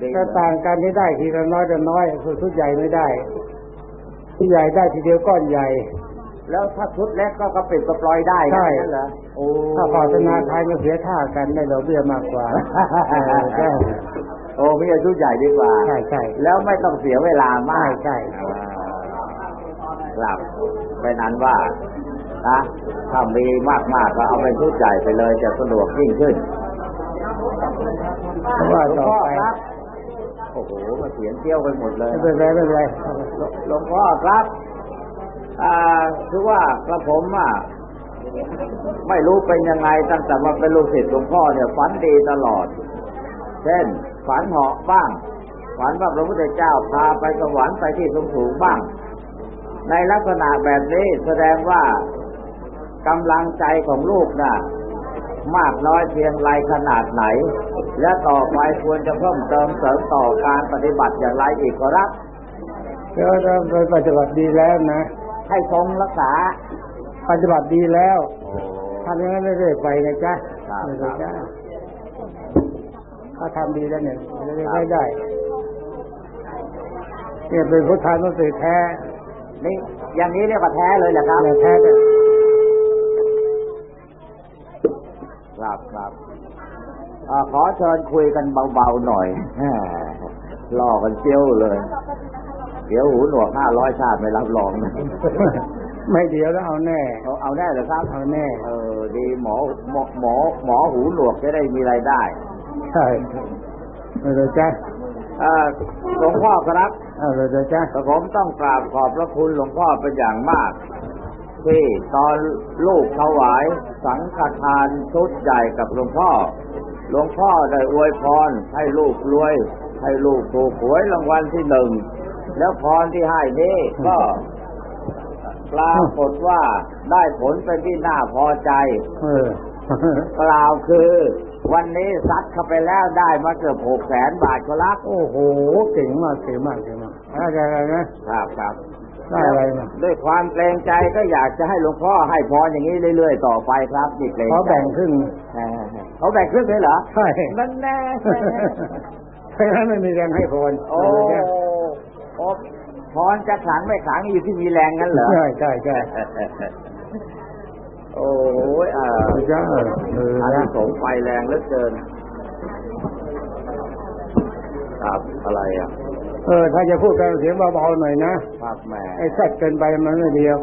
ดีแต่างกันที่ได้ทีละน้อยละน้อยคือชุดใหญ่ไม่ได้ ที่ใหญ่ได้ทีเดียวก้อนใหญ่ แล้วถ้าชุดเล็กก็กระปิดกระปลอยได้ใช่นั่นเหรอโอ้ถ้าปรารถนาทายมันเสียท่ากันได้ดอกเบี้ยมากกว่าเออใช่โอ้พี่ชุดใหญ่ดีกว่า ใช่ใช่แล้วไม่ต้องเสียเวลามากใช่อ่าครับเป็นอันว่านะถ้ามีมากๆก็เอาเป็นชุดใหญ่ไปเลยจะสะดวกยิ่งขึ้นเพราะว่าหลวงต่อพ่อไปครับ โอ้โหมาเสียงเกี้ยวไปหมดเลยไม่เป็นไรไม่เป็นไรหลวงพ่อครับ อ่าคือว่ากระผมอะไม่รู้เป็นยังไงตั้งแต่มาเป็นลูกศิษย์หลวงพ่อเนี่ยฝันดีตลอด เช่น ฝันเหาะบ้าง ฝันว่าพระพุทธเจ้าพาไปสวรรค์ไปที่สูงสูงๆบ้าง ในลักษณะแบบนี้แสดงว่ากำลังใจของลูกน่ะ มากน้อยเพียงไรขนาดไหน และต่อไปควรจะเพิ่มเติมเสริมต่อการปฏิบัติอย่างไรอีกก็รับแล้วเราปฏิบัติดีแล้วนะ ให้ทรงรักษา ปฏิบัติดีแล้วทำอย่างนั้นเรื่อยๆไปนะจ๊ะครับเรื่อยๆจ้ะถ้าทำดีแล้วเนี่ยเรื่อยๆได้เนี่ยเป็นพุทธานุสติแท้นี่อย่างนี้เรียกว่าแท้เลยเหรอครับเนี่ยแท้เนี่ย ครับครับอ่าขอเชิญคุยกันเบาๆหน่อยแหมล่อกันเจียวเลย เดี๋ยวหูหนวกห้าร้อยชาติไม่รับรองนะไม่เดียวแล้วเอาแน่ เอาเอาแน่เลยครับ เอาแน่ เออ ดีหมอหมอหมอหมอหูหนวกจะได้มีรายได้ ใช่เอาเลยจ้ะเอ่อหลวงพ่อครับเอาเลยจ้ะแต่ผมต้องกราบขอบพระคุณหลวงพ่อเป็นอย่างมาก ที่ตอนลูกถวายสังฆทานชุดใหญ่กับหลวงพ่อ หลวงพ่อได้อวยพรให้ลูกรวย ให้ลูกถูกหวยรางวัลที่หนึ่ง แล้วพรที่ให้นี้ก็ปรากฏว่าได้ผลเป็นที่น่าพอใจเออกล่าวคือ วันนี้ซัดเข้าไปแล้วได้มาเกือบหกแสนบาทก็รับโอ้โห เก่งมากเก่งมากเก่งมากอะไรอะไรนะครับครับ ได้อะไรมาด้วยความเกรงใจก็อยากจะให้หลวงพ่อให้พรอย่างนี้เรื่อยๆต่อไปครับนี่เกรงใจเขาแบ่งครึ่งเออเขาแบ่งครึ่งเลยเหรอใช่นั่นแน่เพราะฉะนั้นไม่มีแรงให้พรโอ้โอ้พรจะขลังไม่ขลังอยู่ที่มีแรงงั้นเหรอใช่ใช่ใช่โอ้ยอ่าจ้าเอออันนะนี้สงส์ไฟแรงเหลือเกินครับอะไรอะ เออ ถ้าจะพูดกันเสียงเบาๆหน่อยนะครับแหม่ไอ้แซ่บเกินไปมันไม่ดีหรอก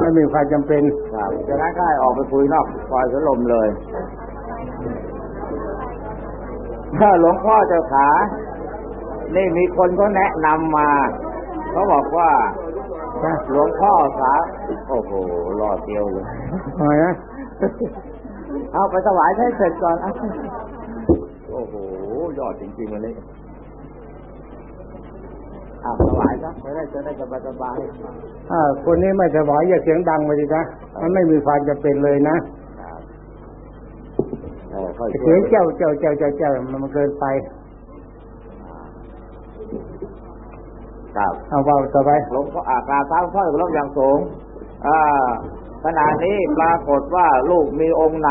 ไม่มีความจำเป็นครับจะนั้นก็ให้ออกไปคุยนอกซอยสวนลมเลยถ้าหลวงพ่อเจ้าขา นี่มีคนเขาแนะนำมา เขาบอกว่าจ้ะหลวงพ่อสาโอ้โหรอดเดียวเลยทำไมนะเอาไปถวายให้เสร็จก่อนเอาโอ้โห ยอดจริงๆเลยเอาถวายซะจะได้จะได้สบายสบายอ่าคนนี้ไม่สบายอย่าเสียงดังไปดินะมันไม่มีความจำเป็นเลยนะๆครับเออค่อยเสียงเจ้าเจ้าเจ้าเจ้าเจ้ามันเกินไปครับเอาเบาต่อไปหลวงพ่ออากราบเท้าหลวงพ่ออยู่รบอย่างสูงอ่าขณะนี้ปรากฏว่าลูกมีองค์ใน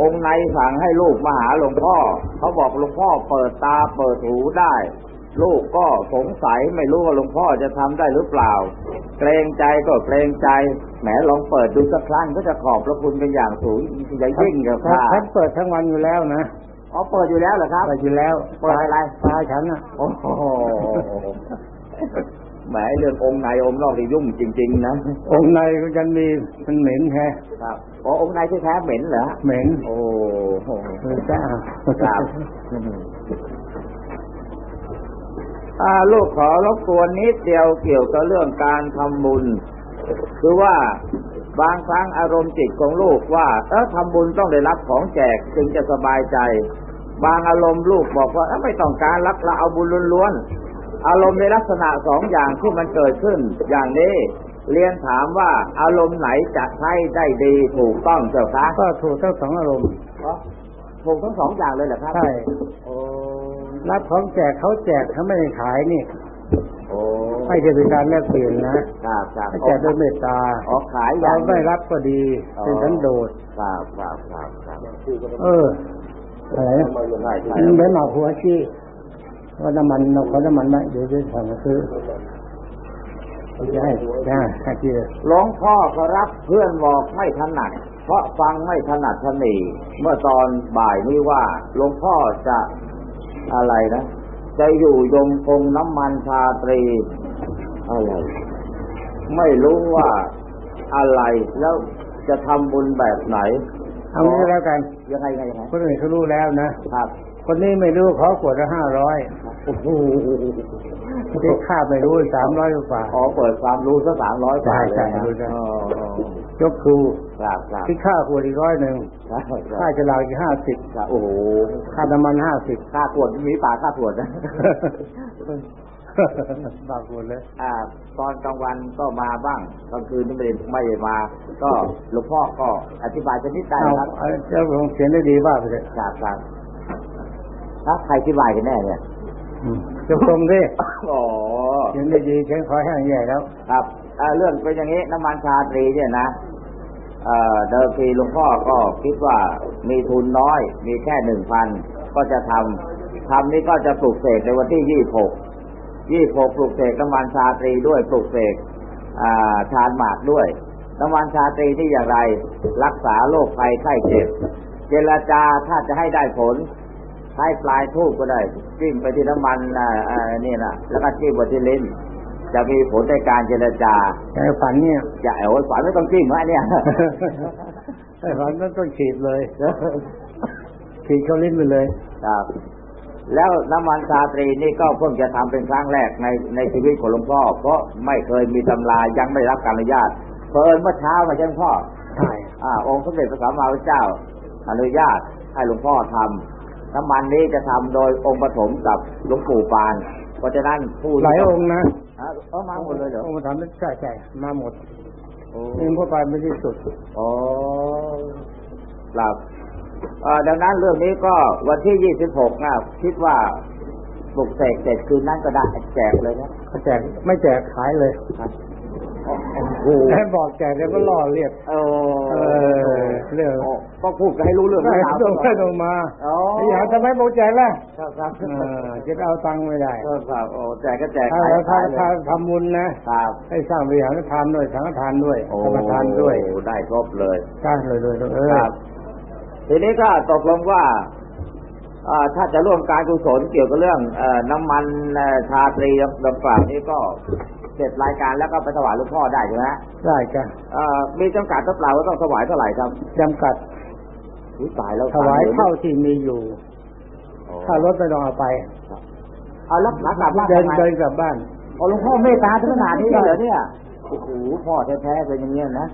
องค์ในสั่งให้ลูกมาหาหลวงพ่อ เขาบอกหลวงพ่อเปิดตาเปิดหูได้ ลูกก็สงสัยไม่รู้ว่าหลวงพ่อจะทำได้หรือเปล่า เกรงใจก็เกรงใจแหมลองเปิดดูสักครั้งก็จะขอบพระคุณเป็นอย่างสูงอย่ายิ่งกับข้าฉันเปิดทั้งวันอยู่แล้วนะอ๋อเปิดอยู่แล้วเหรอครับเปิดอยู่แล้วเปิดอะไรตาฉันอะโอ้โหแหมเรื่ององค์ในองค์นอกที่ยุ่งจริง ๆ นะองค์ในก็ยังมีมันเหม็นแฮะครับอ๋อองค์ในที่แท้เหม็นเหรอเหม็นโอ้โหเออจ้าครับอ่า ลูกขอรบกวนนิดเดียวเกี่ยวกับเรื่องการทำบุญ คือว่าบางครั้งอารมณ์จิตของลูกว่าเออทำบุญต้องได้รับของแจกจึงจะสบายใจ บางอารมณ์ลูกบอกว่าเอ้อไม่ต้องการรับเราเอาบุญล้วนๆอารมณ์ในลักษณะสองอย่างที่มันเกิดขึ้น อย่างนี้เรียนถามว่าอารมณ์ไหนจะใช้ได้ดีถูกต้องเจ้าคะก็ถูกทั้งสองอารมณ์อ๋อถูกทั้งสองอย่างเลยเหรอครับใช่โอ้ รับของแจกเขาแจกเขาไม่ได้ขายนี่โอ้ไม่ใช่เป็นการแลกเปลี่ยนนะครับครับให้แจกด้วยเมตตาออกขายอเราย่างไม่รับก็ดี เป็นสันโดษครับครับครับครับเอออะไรนะใช่ใช่มันเป็นหมาหัวชี้ว่าน้ำมันเราขอน้ำมันไหมเดี๋ยวจะสั่งมาซื้อจะให้จะให้ที่หลวงพ่อก็รับเพื่อนบอกไม่ถนัดเพราะฟังไม่ถนัดถนีเมื่อตอนบ่ายนี้ว่าหลวงพ่อจะ อะไรนะจะอยู่ยมคงน้ำมันชาตรี อะไร ไม่รู้ว่าอะไรแล้วจะทำบุญแบบไหนเอางี้ก็แล้วกันยังไงยังไงยังไงคนอื่นเขารู้แล้วนะครับ คนนี้ไม่รู้เขาขวดละห้าร้อยโอ้โหที่ค่าไม่รู้สามร้อยกว่าขอเปิดความรู้สักสามร้อยบาทเลยใช่นะใช่อ๋ออ๋อ ยกครูครับครับที่ค่าขวดอีกร้อยหนึ่งครับค่าฉลากอีกห้าสิบครับโอ้โหค่าน้ำมันห้าสิบค่าตรวจมีป่าค่าตรวจนะบากหมดเลยอ่า ตอนกลางวันก็มาบ้างกลางคืนนี่ไม่ได้ไม่ได้มา ก็หลวงพ่อก็อธิบายชนิดได้เอาครับเอาเจ้าของเขียนได้ดีว่าไปเลยครับครับถ้าใครอธิบายกันแน่เนี่ยจงตรงดิอ๋อเขียนได้ดีเขียนคอยแห้งใหญ่แล้ว ครับอ่า เรื่องเป็นอย่างนี้น้ำมันชาตรีเนี่ยนะเอ่อเดิมทีหลวงพ่อก็คิดว่ามีทุนน้อย มีแค่หนึ่งพันก็จะทำทำนี้ก็จะปลูกเสกในวันที่ยี่หกยี่หกปลูกเสกน้ำมันชาตรีด้วยปลูกเสกอ่าชานหมากด้วยน้ำมันชาตรีนี่อย่างไรรักษาโรคภัยไข้เจ็บ เจรจาถ้าจะให้ได้ผลใช้ปลายทูบก็ได้จิ้มไปที่น้ำมันอ่าอ่านี่นะแล้วก็จิ้มไปที่ลิ้น จะมีผลในการเจรจาแต่ฝันเนี่ยอย่าเอาไว้ฝันไม่ต้องจิ้มฮะเนี่ยแต่ฝันนั้นต้องฉีดเลยฉีดเข้าลิ้นไปเลยครับแล้วน้ำมันชาตรีนี่ก็เพิ่งจะทำเป็นครั้งแรกในในชีวิตของหลวงพ่อ เพราะไม่เคยมีตำรายังไม่ได้รับการอนุญาตเพิ่นเมื่อเช้ามาใช่ไหมพ่อใช่อ่าองค์สมเด็จพระสัมมาสัมพุทธเจ้า อนุญาตให้หลวงพ่อทำน้ำมันนี้จะทำโดยองค์ปฐมกับหลวงปู่ปานเพ ราะฉะนั้นผู้หลายองค์นะอะเอามาหมดเลยเหรอองค์มาทำใช่ใช่มาหมดโอ้นี่พ่อไปไม่ที่สุดอ๋อครับเอ่อดังนั้นเรื่องนี้ก็วันที่26นะคิดว่าปลุกเสกเสร็จคืนนั้นก็ได้แจกเลยนะเขาแจกไม่แจกขายเลยครั บโอ้โหแค่บอกแจกเดี๋ยวก็ล่อเรียกเอเอออเรื่องโอ้ก็พูดกันให้รู้เรื่องไม่ราวต้องไม่ต้องมาอ๋อไอ้หาทำไมบอกแจกล่ะครับครับเออจะเอาตังค์ไม่ได้เออครับโอ้แจกก็แจกถ้าขายถ้าขายเลยถ้าทำบุญนะครับให้สร้างวิหารทานด้วยสังฆทานด้วยโอ้ธรรมทานด้วยได้ครบเลยสร้างเลยเลยเออครับทีนี้ก็ตกลงว่าเอ่อถ้าจะร่วมการกุศลเกี่ยวกับเรื่องเออน้ำมันเอ่อชาตรีดังกล่าวนี้ก็ เสร็จรายการแล้วก็ไปถวายหลวงพ่อได้ใช่ไหมฮะได้จ้ะเอ่อมีจำกัดหรือเปล่าว่าต้องถวายเท่าไหร่ครับจำกัดอุ๊ยตายแล้วถวายเท่าที่มีอยู่อ๋อถ้ารถไม่ต้องเอาไปเอาแล้วขากลับบ้านเดินทำไมเดินกลับบ้านโอ้หลวงพ่อเมตตาถึงขนาดนี้เลยเหรอเนี่ยโอ้โหพ่อแท้ๆเป็นอย่างเงี้ยนะ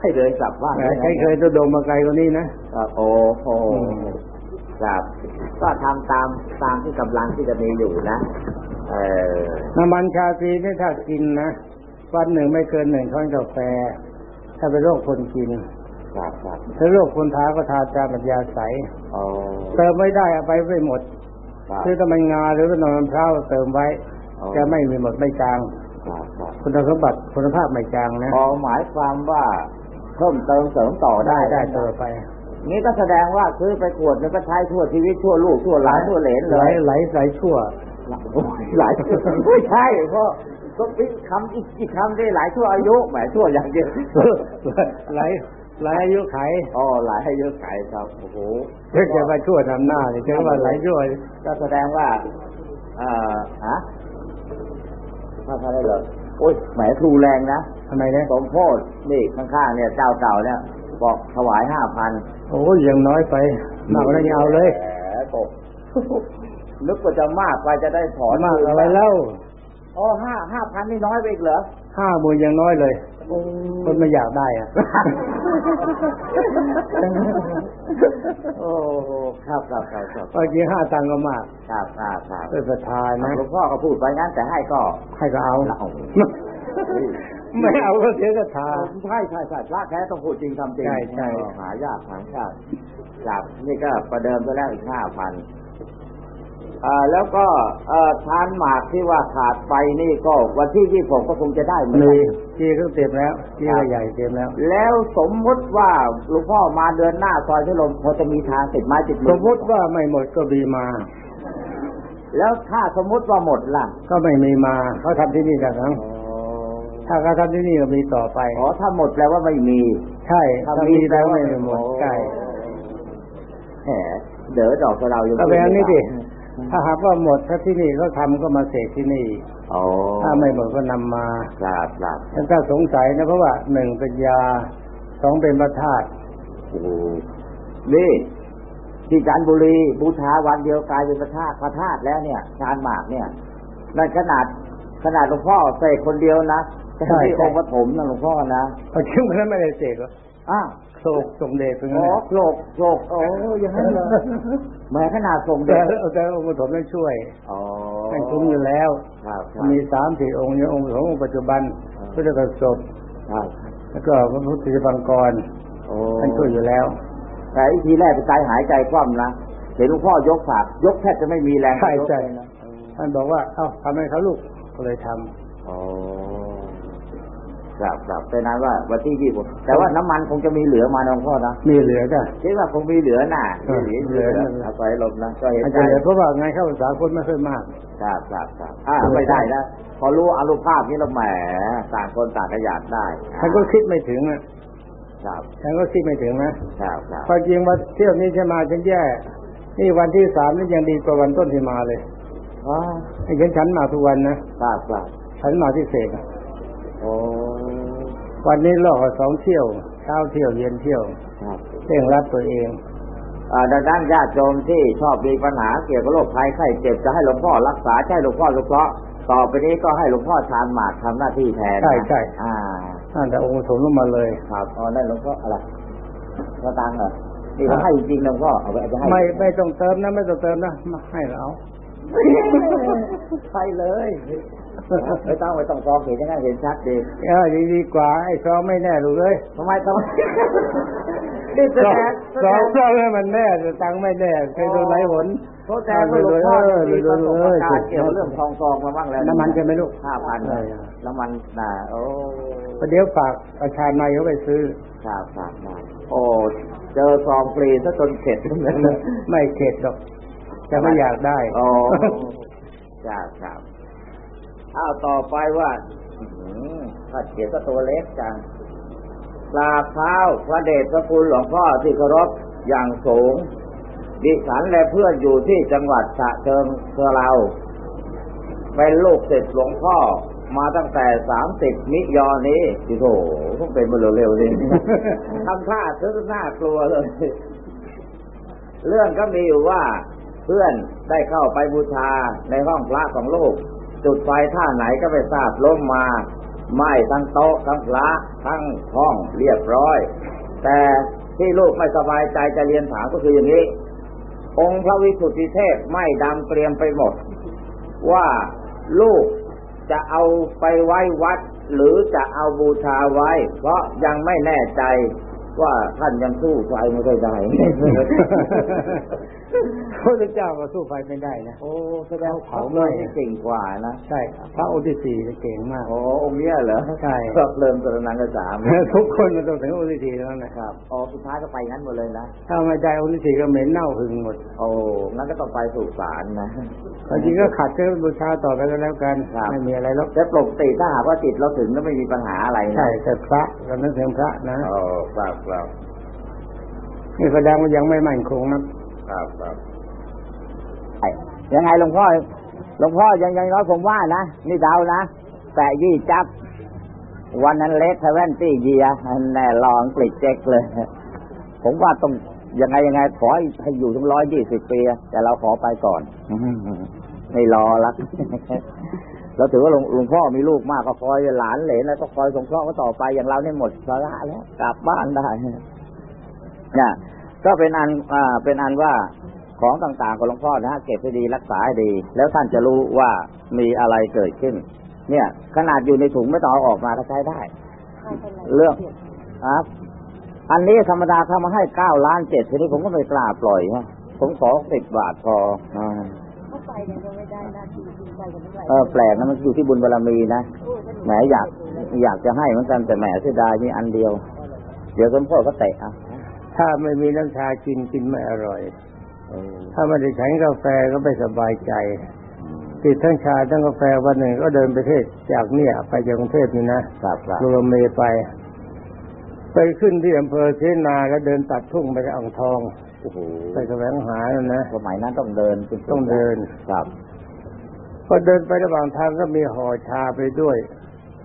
ให้เดินกลับบ้านแหมใครเคยจะโดมมาไกลกว่านี้นะครับโอ้โหครับ ก็ทำตามตามที่กำลังที่จะมีอยู่นะเออ น้ำมันชาตรีนี่ถ้ากินนะวันหนึ่งไม่เกินหนึ่งช้อนกาแฟ ถ้าเป็นโรคคนกินครับครับถ้าโรคคนทาก็ทาตามปัญญาใสโอ้เติมไม่ได้เอาไปไม่หมดครับคือถ้ามันงาหรือว่านมมะพร้าวเติมไว้อ๋อจะไม่มีหมดไม่จางครับครับคุณสมบัติคุณภาพไม่จางนะพอหมายความว่าเพิ่มเติมเสริมต่อได้ได้ได้เติมไป นี่ก็แสดงว่าซื้อไปขวดแล้วก็ใช้ทั่วชีวิตทั่วลูกทั่วหลานทั่วเหลนไหเลลยไหลไหลชั่ว โอ้ยหลายไม่ใช่พราะก็อีกคำอีกอีกคำได้หลายชั่วอายุหมชั่วอย่างเดียวหลไหลายอายุไขอ๋อหลายให้เยอะขครับโอ้โหเพื่อจะมาชั่วทำหน้าเนี่ยถึงว่าหลายชั่วก็แสดงว่าเอ่อฮะถ้าทำได้เลยโอ้ยแหมครูแรงนะทำไมเนี่ยสมโพธนี่ข้างๆเนี่ยเจ้าเก่าเนี่ยบอกถวายห้าพันโอ้ยยังน้อยไปมากแล้วยังเอาเลยแหมตก นึกว่าจะมากไปจะได้ถอนมากอะไรเล่าอ๋อห้าห้าพันนี่น้อยไปอีกเหรอห้าหมื่นยังน้อยเลยคนไม่อยากได้อะโอ้โหครับครับครับครับเมื่อกี้ห้าตังค์ก็มาก ครับครับครับเป็นประธานนะหลวงพ่อก็พูดไปงั้นแต่ให้ก็ ให้ก็เอาเอาไม่เอาก็เสียศรัทธาใช่ใช่ใช่พระแท้ต้องพูดจริงทำจริงใช่ใช่เออหายากหายากครับนี่ก็ประเดิมไปแล้วอีกห้าพันอ่า แล้วก็เอ่อทานหมากที่ว่าขาดไปนี่ก็วันที่ยี่หกก็คงจะได้เหมือนมีกันที่ก็เต็มแล้วที่ก็ใหญ่เต็มแล้ว แล้วสมมุติว่าหลวงพ่อมาเดือนหน้าซอยพิลมพอจะมีทางติดไม้ติดมืสมมติว่าไม่หมดก็มีมา แล้วถ้าสมมุติว่าหมดล่ะ ก็ไม่มีมาเขาทำที่นี่กันครั้งถ้าเขาทำที่นี่ก็มีต่อไปอ๋อถ้าหมดแปลว่าไม่มี ใช่ถ้ามีแล้วไม่หมดใช่แหมเด๋อดอกกระเราอยู่ก็เป็นอันนี้ดิ ถ้าหากว่าหมดถ้าที่นี่เขาทำก็มาเสกที่นี่โอ้ถ้าไม่หมดก็นำมาครับครับแล้วก็สงสัยนะเพราะว่าหนึ่งเป็นยาสองเป็นพระธาตุโอ้โหนี่ที่จันทบุรีบูชาวันเดียวกลายเป็นพระธาตุพระธาตุแล้วเนี่ยชานหมากเนี่ยนั่นขนาดขนาดหลวงพ่อเสกคนเดียวนะแต่ที่องค์ปฐมนะหลวงพ่อนะพอคิดว่าไม่ได้เสกหรอกอ้าว โศกส่งเดชเป็นไงอ๋อโกรกโกรกโอ้อยังนั้นเลยแหม้ขนาดส่งเด็แต่กแต่องค์ปฐมได้ช่วยอ๋อให้คุ้มอยู่แล้ว ครับครับ มีสามสี่องค์เนี่ยองค์ขององค์ปัจจุบันอ่า พุทธกสบครับแล้วก็พระพุทธบังกรโอ้ท่านช่วยอยู่แล้ว แต่อีทีแรกใจหายใจคว่ำนะเห็นหลวงพ่อยกฝากยกแทบจะไม่มีแรงใช่ยกใช่ เลยนะท่านบอกว่า เอ้าทำให้เขาลูกก็เลยทำอ๋อ ครับครับเป็นนั้นว่าวันที่ยี่สิบแต่ว่าน้ำมันคงจะมีเหลือมานะหลวงพ่อนะมีเหลือจ้ะคิดว่าคงมีเหลือน่ะเออมีเหลืออาศัยลมนะก็เห็นอาจใจจะเหลือเพราะว่าไงเข้าภาษาคนไม่ค่อยมากครับครับครับอ่าไม่ได้นะพอรู้อนุภาพนี้เราแหมต่างคนต่างก็อยากได้ท่านก็คิดไม่ถึงอะครับท่านก็คิดไม่ถึงนะครับครับความจริงว่าเที่ยวนี้จะมาฉันแย่นี่วันที่สามนี่ยังดีกว่าวันต้นที่มาเลยอ๋อไอ้ฉันฉันมาทุกวันนะครับครับฉันมาที่เสกอะ โอ้วันนี้รอบสองเที่ยวเช้าเที่ยวเย็นเที่ยวครับเร่งรัดตัวเองอ่าดังนั้นญาติโยมที่ชอบมีปัญหาเกี่ยวกับโรคภัยไข้เจ็บจะให้หลวงพ่อรักษาใช่หลวงพ่อลูกเคราะห์ต่อไปนี้ก็ให้หลวงพ่อชานหมากทำหน้าที่แทนนะใช่ใช่อ่านั่นแต่องค์สมลงมาเลยครับอ๋อนั่นหลวงพ่ออะไรพระตังค์เหรอนี่เขาให้จริงๆหลวงพ่อเอาไปจะให้ไม่ไม่ต้องเติมนะไม่ต้องเติมนะมาให้เราใช่เลย ไม่ต้องไม่ต้องซองเห็นยังไงเห็นชัดดีเออดีดีกว่าไอ้ซองไม่แน่รู้เลยทำไมทำไมนี่แสซดองงแสซดองงซองให้มันแน่แต่ตังค์ไม่แน่เคยโดนหลายหนโทษแทนว่าหลวงพ่อมีประสบการณ์เกี่ยวกับเรื่องทองซองมาบ้างแล้วน้ำมันจะไม่ลูกห้าพันน้ำมันน่ะโอ้ประเดี๋ยวฝากประชาในเขาไปซื้อครับครับครับโอ้เจอซองฟรีซะจนเข็ดเลยไม่เข็ดหรอกจะไม่อยากได้โอ้ครับครับ เอาต่อไปว่าถ้าเขียนก็ตัวเล็กจังกราบเท้าพระเดชพระคุณหลวงพ่อที่เคารพอย่างสูง ดิฉันและเพื่อนอยู่ที่จังหวัดฉะเชิงเทราเป็นลูกศิษย์หลวงพ่อมาตั้งแต่สามสิบมิยอนี้ที่โถต้องเป็นมาเร็วๆนี่ทำท่าซื้อหน้ากลัวเลย เรื่องก็มีอยู่ว่าเพื่อนได้เข้าไปบูชาในห้องพระของลูก จุดไฟท่าไหนก็ไปทราบล้มมาไหม้ทั้งโต๊ะทั้งพระทั้งห้องเรียบร้อย แต่ที่ลูกไม่สบายใจจะเรียนถามก็คืออย่างนี้ องค์พระวิสุทธิเทพไม้ดำเกรียมไปหมด ว่าลูกจะเอาไปไว้วัด หรือจะเอาบูชาไว้ เพราะยังไม่แน่ใจว่าท่านยังสู้ไฟไม่ได้ พระเจ้าก็สู้ไฟไม่ได้นะโอ้แสดงเผาเผาไหม้เลยเก่งกว่านะใช่พระองค์ที่สี่เนี่ยเก่งมากโอ้องค์เนี้ยเหรอใช่ก็เริ่มตระนังกระสามทุกคนมันต้องถึงองค์ที่สี่แล้วนะครับอ๋อสุดท้ายก็ไปงั้นหมดเลยนะถ้าไม่ได้องค์ที่สี่ก็เหม็นเน่าหึงหมด โอ้งั้นก็ต้องไปสู่ศาลนะความจริงก็ขัดก็บูชาต่อไปก็แล้วกันครับไม่มีอะไรหรอกแต่ปกติถ้าหากว่าจิตเราถึงแล้วไม่มีปัญหาอะไรนะใช่แต่พระเรานึกถึงพระนะโอ้ครับครับนี่แสดงว่ายังไม่มั่นคงนะ ครับครับยังไงหลวงพ่อหลวงพ่อยังยังน้อยผมว่านะนี่เดานะแต่ยี่จับ วันนั้นเล็กทเวนตี้เยียแน่ลองกลิดเจ๊กเลย ผมว่าต้องยังไงยังไงขอให้อยู่ถึงร้อยยี่สิบปีแต่เราขอไปก่อนไม่รอละเราถือว่าหลวงหลวงพ่อมีลูกมากก็คอยหลานเหลนแล้วก็คอยสงเคราะห์เขาต่อไปอย่างเราเนี่ยหมดสาระแล้วกลับบ้านได้เนี่ย ก็เป็นอันอ่าเป็นอันว่าของต่างๆของหลวงพ่อนะฮะเก็บให้ดีรักษาให้ดี แล้วท่านจะรู้ว่ามีอะไรเกิดขึ้น เนี่ย ขนาดอยู่ในถุงไม่ต้องเอาออกมาก็ใช้ได้ เรื่องครับอันนี้ธรรมดาเขามาให้เก้าล้านเจ็ดทีนี้ผมก็ไม่กล้าปล่อยฮะผมขอสิบบาทพออ่าเข้าไปเนี่ยก็ไม่ได้หน้าที่จริงใจกันเท่าไหร่เออแปลกนะมันอยู่ที่บุญบารมีนะโอ้ยแหมอยากอยากจะให้เหมือนกันแต่แหมเสียดายมีอันเดียว เดี๋ยวสมพ่อก็เตะเอะ ถ้าไม่มีน้ำชากินกินไม่อร่อยเออถ้าไม่ได้ฉันกาแฟก็ไม่สบายใจ ติดทั้งชาทั้งกาแฟวันหนึ่งก็เดินไปเทศจากเนี่ยไปจากกรุงเทพนี่นะครับครับลงเมไป ไปขึ้นที่อำเภอเชนาแล้วเดินตัดทุ่งไปอ่างทองโอ้โหไปแสวงหานั่นนะสมัยนั้นต้องเดินจนต้องเดินครับพอเดินไประหว่างทางก็มีห่อชาไปด้วย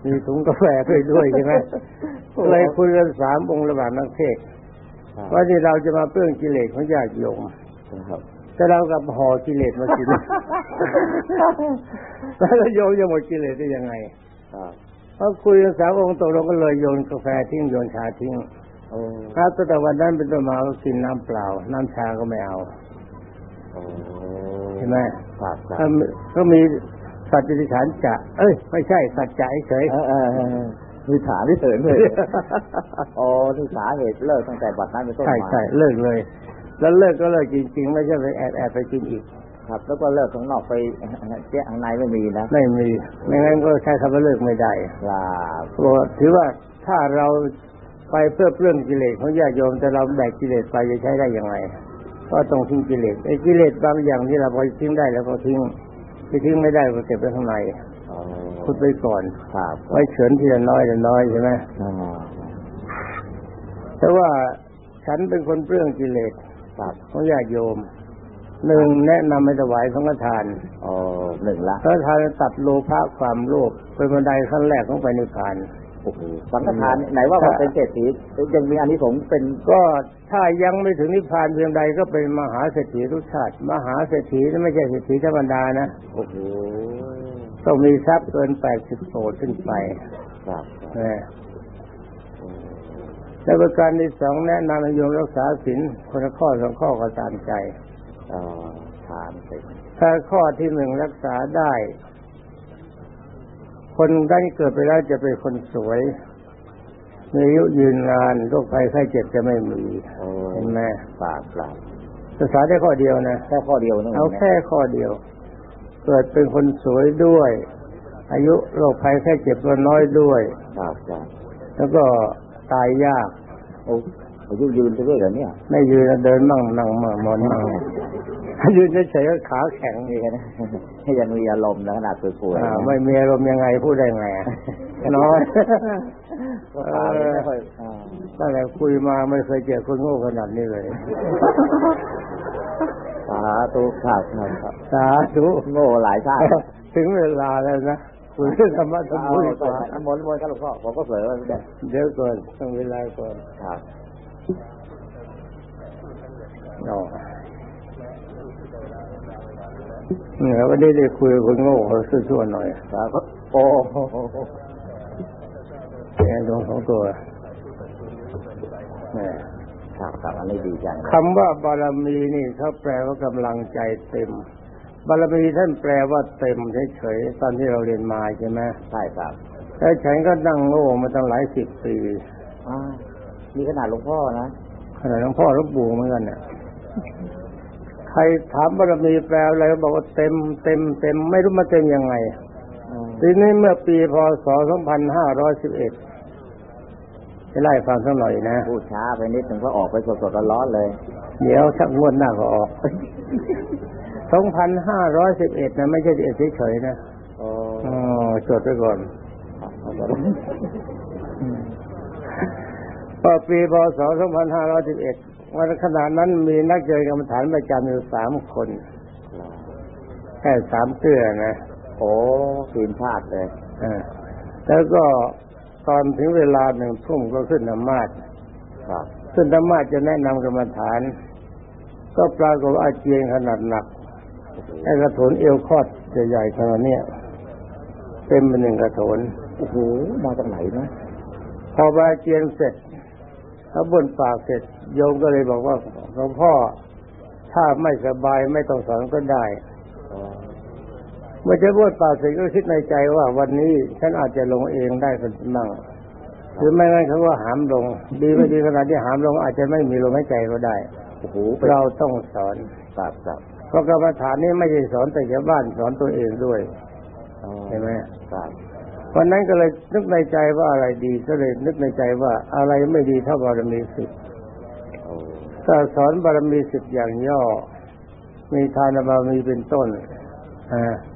มีถุงกาแฟไปด้วยใช่ไหมเลยคุยกันสามองค์ระหว่างนักเทศน์ ว่าที่เราจะมาเปลื้องกิเลสของญาติโยมครับแต่เรากับห่อกิเลสมากินแล้วโยมจะหมดกิเลสได้ยังไงครับพอคุยกันสามองค์ตกลงก็เลยโยนกาแฟทิ้งโยนชาทิ้งโอ้ถ้าตั้งแต่วันนั้นเป็นต้นมาก็กินน้ำเปล่า น้ำชาก็ไม่เอาโอ้เห็นไหมครับครับถ้ามีก็มีสัตว์ดิฉันจะ เอ้ย ไม่ใช่สัตว์จะเฉย เออเออเออมีถามที่เถินเลยโอ้ที่สาเหตุเลิกตั้งแต่บัดนั้นเป็นต้นใช่มาใช่เลิกเลย แล้วเลิกก็เลิกจริง ๆ ไม่ใช่ไปแอบแอบไปกินอีกครับ แล้วก็เลิกข้างนอกไปเจ๊ข้างในไม่มีนะไม่มีไม่งั้นก็ใช้คำว่าเลิกไม่ได้ครับเพราะว่าถือว่าถ้าเราไปเพื่อเปลื้องกิเลสของญาติโยมแต่เราแบกกิเลสไปจะใช้ได้ยังไงก็ต้องทิ้งกิเลสไอ้กิเลสบางอย่างที่เราพอทิ้งได้แล้วก็ทิ้งที่ทิ้งไม่ได้ก็เก็บไว้ข้างใน โอ้คุดไปก่อนครับไว้เฉือนทีละน้อยละน้อยใช่ไหมอ่าแต่ว่าฉันเป็นคนเปลื้องกิเลสครับของญาติโยมหนึ่งแนะนำให้ถวายสังฆทานโอ้หนึ่งละสังฆทานตัดโลภะความโลภเป็นบันไดขั้นแรกของไปนิพพานโอ้โหสังฆทานไหนว่ามันเป็นเศรษฐียังมีอานิสงส์เป็นก็ถ้ายังไม่ถึงนิพพานเพียงใดก็เป็นมหาเศรษฐีทุกชาติ มหาเศรษฐีนี่ไม่ใช่เศรษฐีธรรมดานะโอ้โห ต้องมีทรัพย์เกินแปดสิบโสดขึ้นไปครับนะและประการที่สองแนะนำให้โยมรักษาศีลคนละข้อสองข้อก็ตามใจเอ่อทานเสร็จถ้าข้อที่หนึ่งรักษาได้ คนได้เกิดไปแล้วจะเป็นคนสวยมีอายุยืนนานโรคภัยไข้เจ็บจะไม่มีโอ้เห็นไหมปากปากรักษาได้ข้อเดียวนะแค่ข้อเดียวนั่นเอาแค่ข้อเดียว เกิดเป็นคนสวยด้วย อายุโรคภัยแค่เจ็บก็น้อยด้วยครับครับแล้วก็ตายยากโอ้อายุยืนจะด้วยเหรอเนี่ย ไม่ยืนเดินมั่งนั่งมั่งนอนมั่งยืนเฉยๆก็ขาแข็งนี่นะให้ยังมีอารมณ์นะขนาดป่วยๆอ่านะไม่มีอารมณ์ยังไงพูดได้ไงอะน้อยก็ตาเลยไม่ค่อยอ่าตั้งแต่คุยมาไม่เคยเจอคนโง่ขนาดนี้เลย สาธุครับครับครับสาธุโง่หลายชาติถึงเวลาแล้วนะคุยเรื่องธรรมะธรรมเอาบุญไปดีกว่าน้ำมนต์น้ำมนต์ครับหลวงพ่อผมก็เผลอว่าไม่ได้เดี๋ยวก่อนต้องเวลาก่อนครับอ๋อเนี่ยวันนี้ได้คุยกับคนโง่เขาชั่วๆหน่อยครับโอ้โหแกดวงของตัวแหม ครับครับอันนี้ดีจังคำว่าบารมีนี่เขาแปลว่ากำลังใจเต็ม บารมีท่านแปลว่าเต็มเฉยๆตอนที่เราเรียนมาใช่ไหมใช่ครับแล้วฉันก็นั่งโง่มาตั้งหลายสิบปีอ่ามีขนาดหลวงพ่อนะขนาดหลวงพ่อหลวงปู่เหมือนกันเนี่ยใครถามบารมีแปลอะไรก็บอกว่าเต็มเต็มเต็มไม่รู้มาเต็มยังไงอืมทีนี้เมื่อปีพศ 2511 จะไล่ฟังสักหน่อยนะ พูดช้าไปนิดหนึ่งก็ออกไปสดๆร้อนๆเลย เดี๋ยวชักงวดหน้าก็ออก2511นะไม่ใช่เฉยๆนะโอ้อ๋อจดไว้ก่อนพอปีพศ2511วันขณะนั้นมีนักเจริญกรรมฐานประจำอยู่สามคนแค่สามเตื้อนะ โอ้ทีมชาติเลยอ่าแล้วก็ ตอนถึงเวลาหนึ่งทุ่มก็ขึ้นธรรมาสครับขึ้นธรรมาสจะแนะนำกรรมฐาน ก็ปรากฏว่าอาเจียนขนาดหนักไอ้กระโถนเอวคอดใหญ่ๆขนาดเนี้ยเต็มเป็นหนึ่งกระโถนโอ้โหมาจากไหนนะพอไปอาเจียนเสร็จแล้วบนปากเสร็จโยมก็เลยบอกว่าหลวงพ่อถ้าไม่สบายไม่ต้องสอนก็ได้อ๋อ เมื่อจะบวชปากเสร็จก็คิดในใจว่าวันนี้ฉันอาจจะลงเองได้ก็มั่งหรือไม่งั้นเขาก็หามลง ดีไม่ดีขนาดที่หามลงอาจจะไม่มีลมหายใจก็ได้โอ้โหเราต้องสอนครับครับเพราะกรรมฐานนี้ไม่ใช่สอนแต่ชาวบ้านสอนตัวเองด้วยอ๋อเห็นไหมครับวันนั้นก็เลยนึกในใจว่าอะไรดีก็เลยนึกในใจว่าอะไรไม่ดีเท่าบารมีสิบโอ้ถ้าสอนบารมีสิบอย่างย่อ มีทานบารมีเป็นต้นอ่าครับ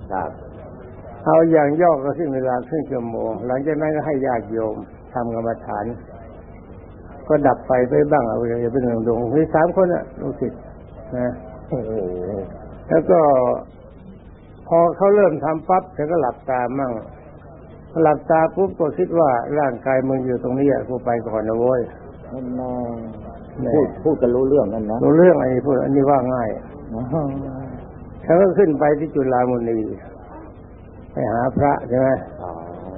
เอาอย่างย่อก็สิ้นเวลาครึ่งชั่วโมง หลังจากนั้นก็ให้ญาติโยมทำกรรมฐาน ก็ดับไฟไปบ้างเอาอย่าเป็นหนึ่งดวงมีสามคนอะลูกศิษย์นะโอ้โหแล้วก็ พอเขาเริ่มทำปั๊บฉันก็หลับตามั่งหลับตาปุ๊บก็คิดว่าร่างกายมึงอยู่ตรงนี้อะกูไปก่อนนะโว้ยนั่นแน่แน่พูดพูดกันรู้เรื่องนั่นนะรู้เรื่องไอ้พูดอันนี้ว่าง่าย อ๋อฉันก็ขึ้นไปที่จุฬามณีไปหาพระใช่ไหมอ๋อ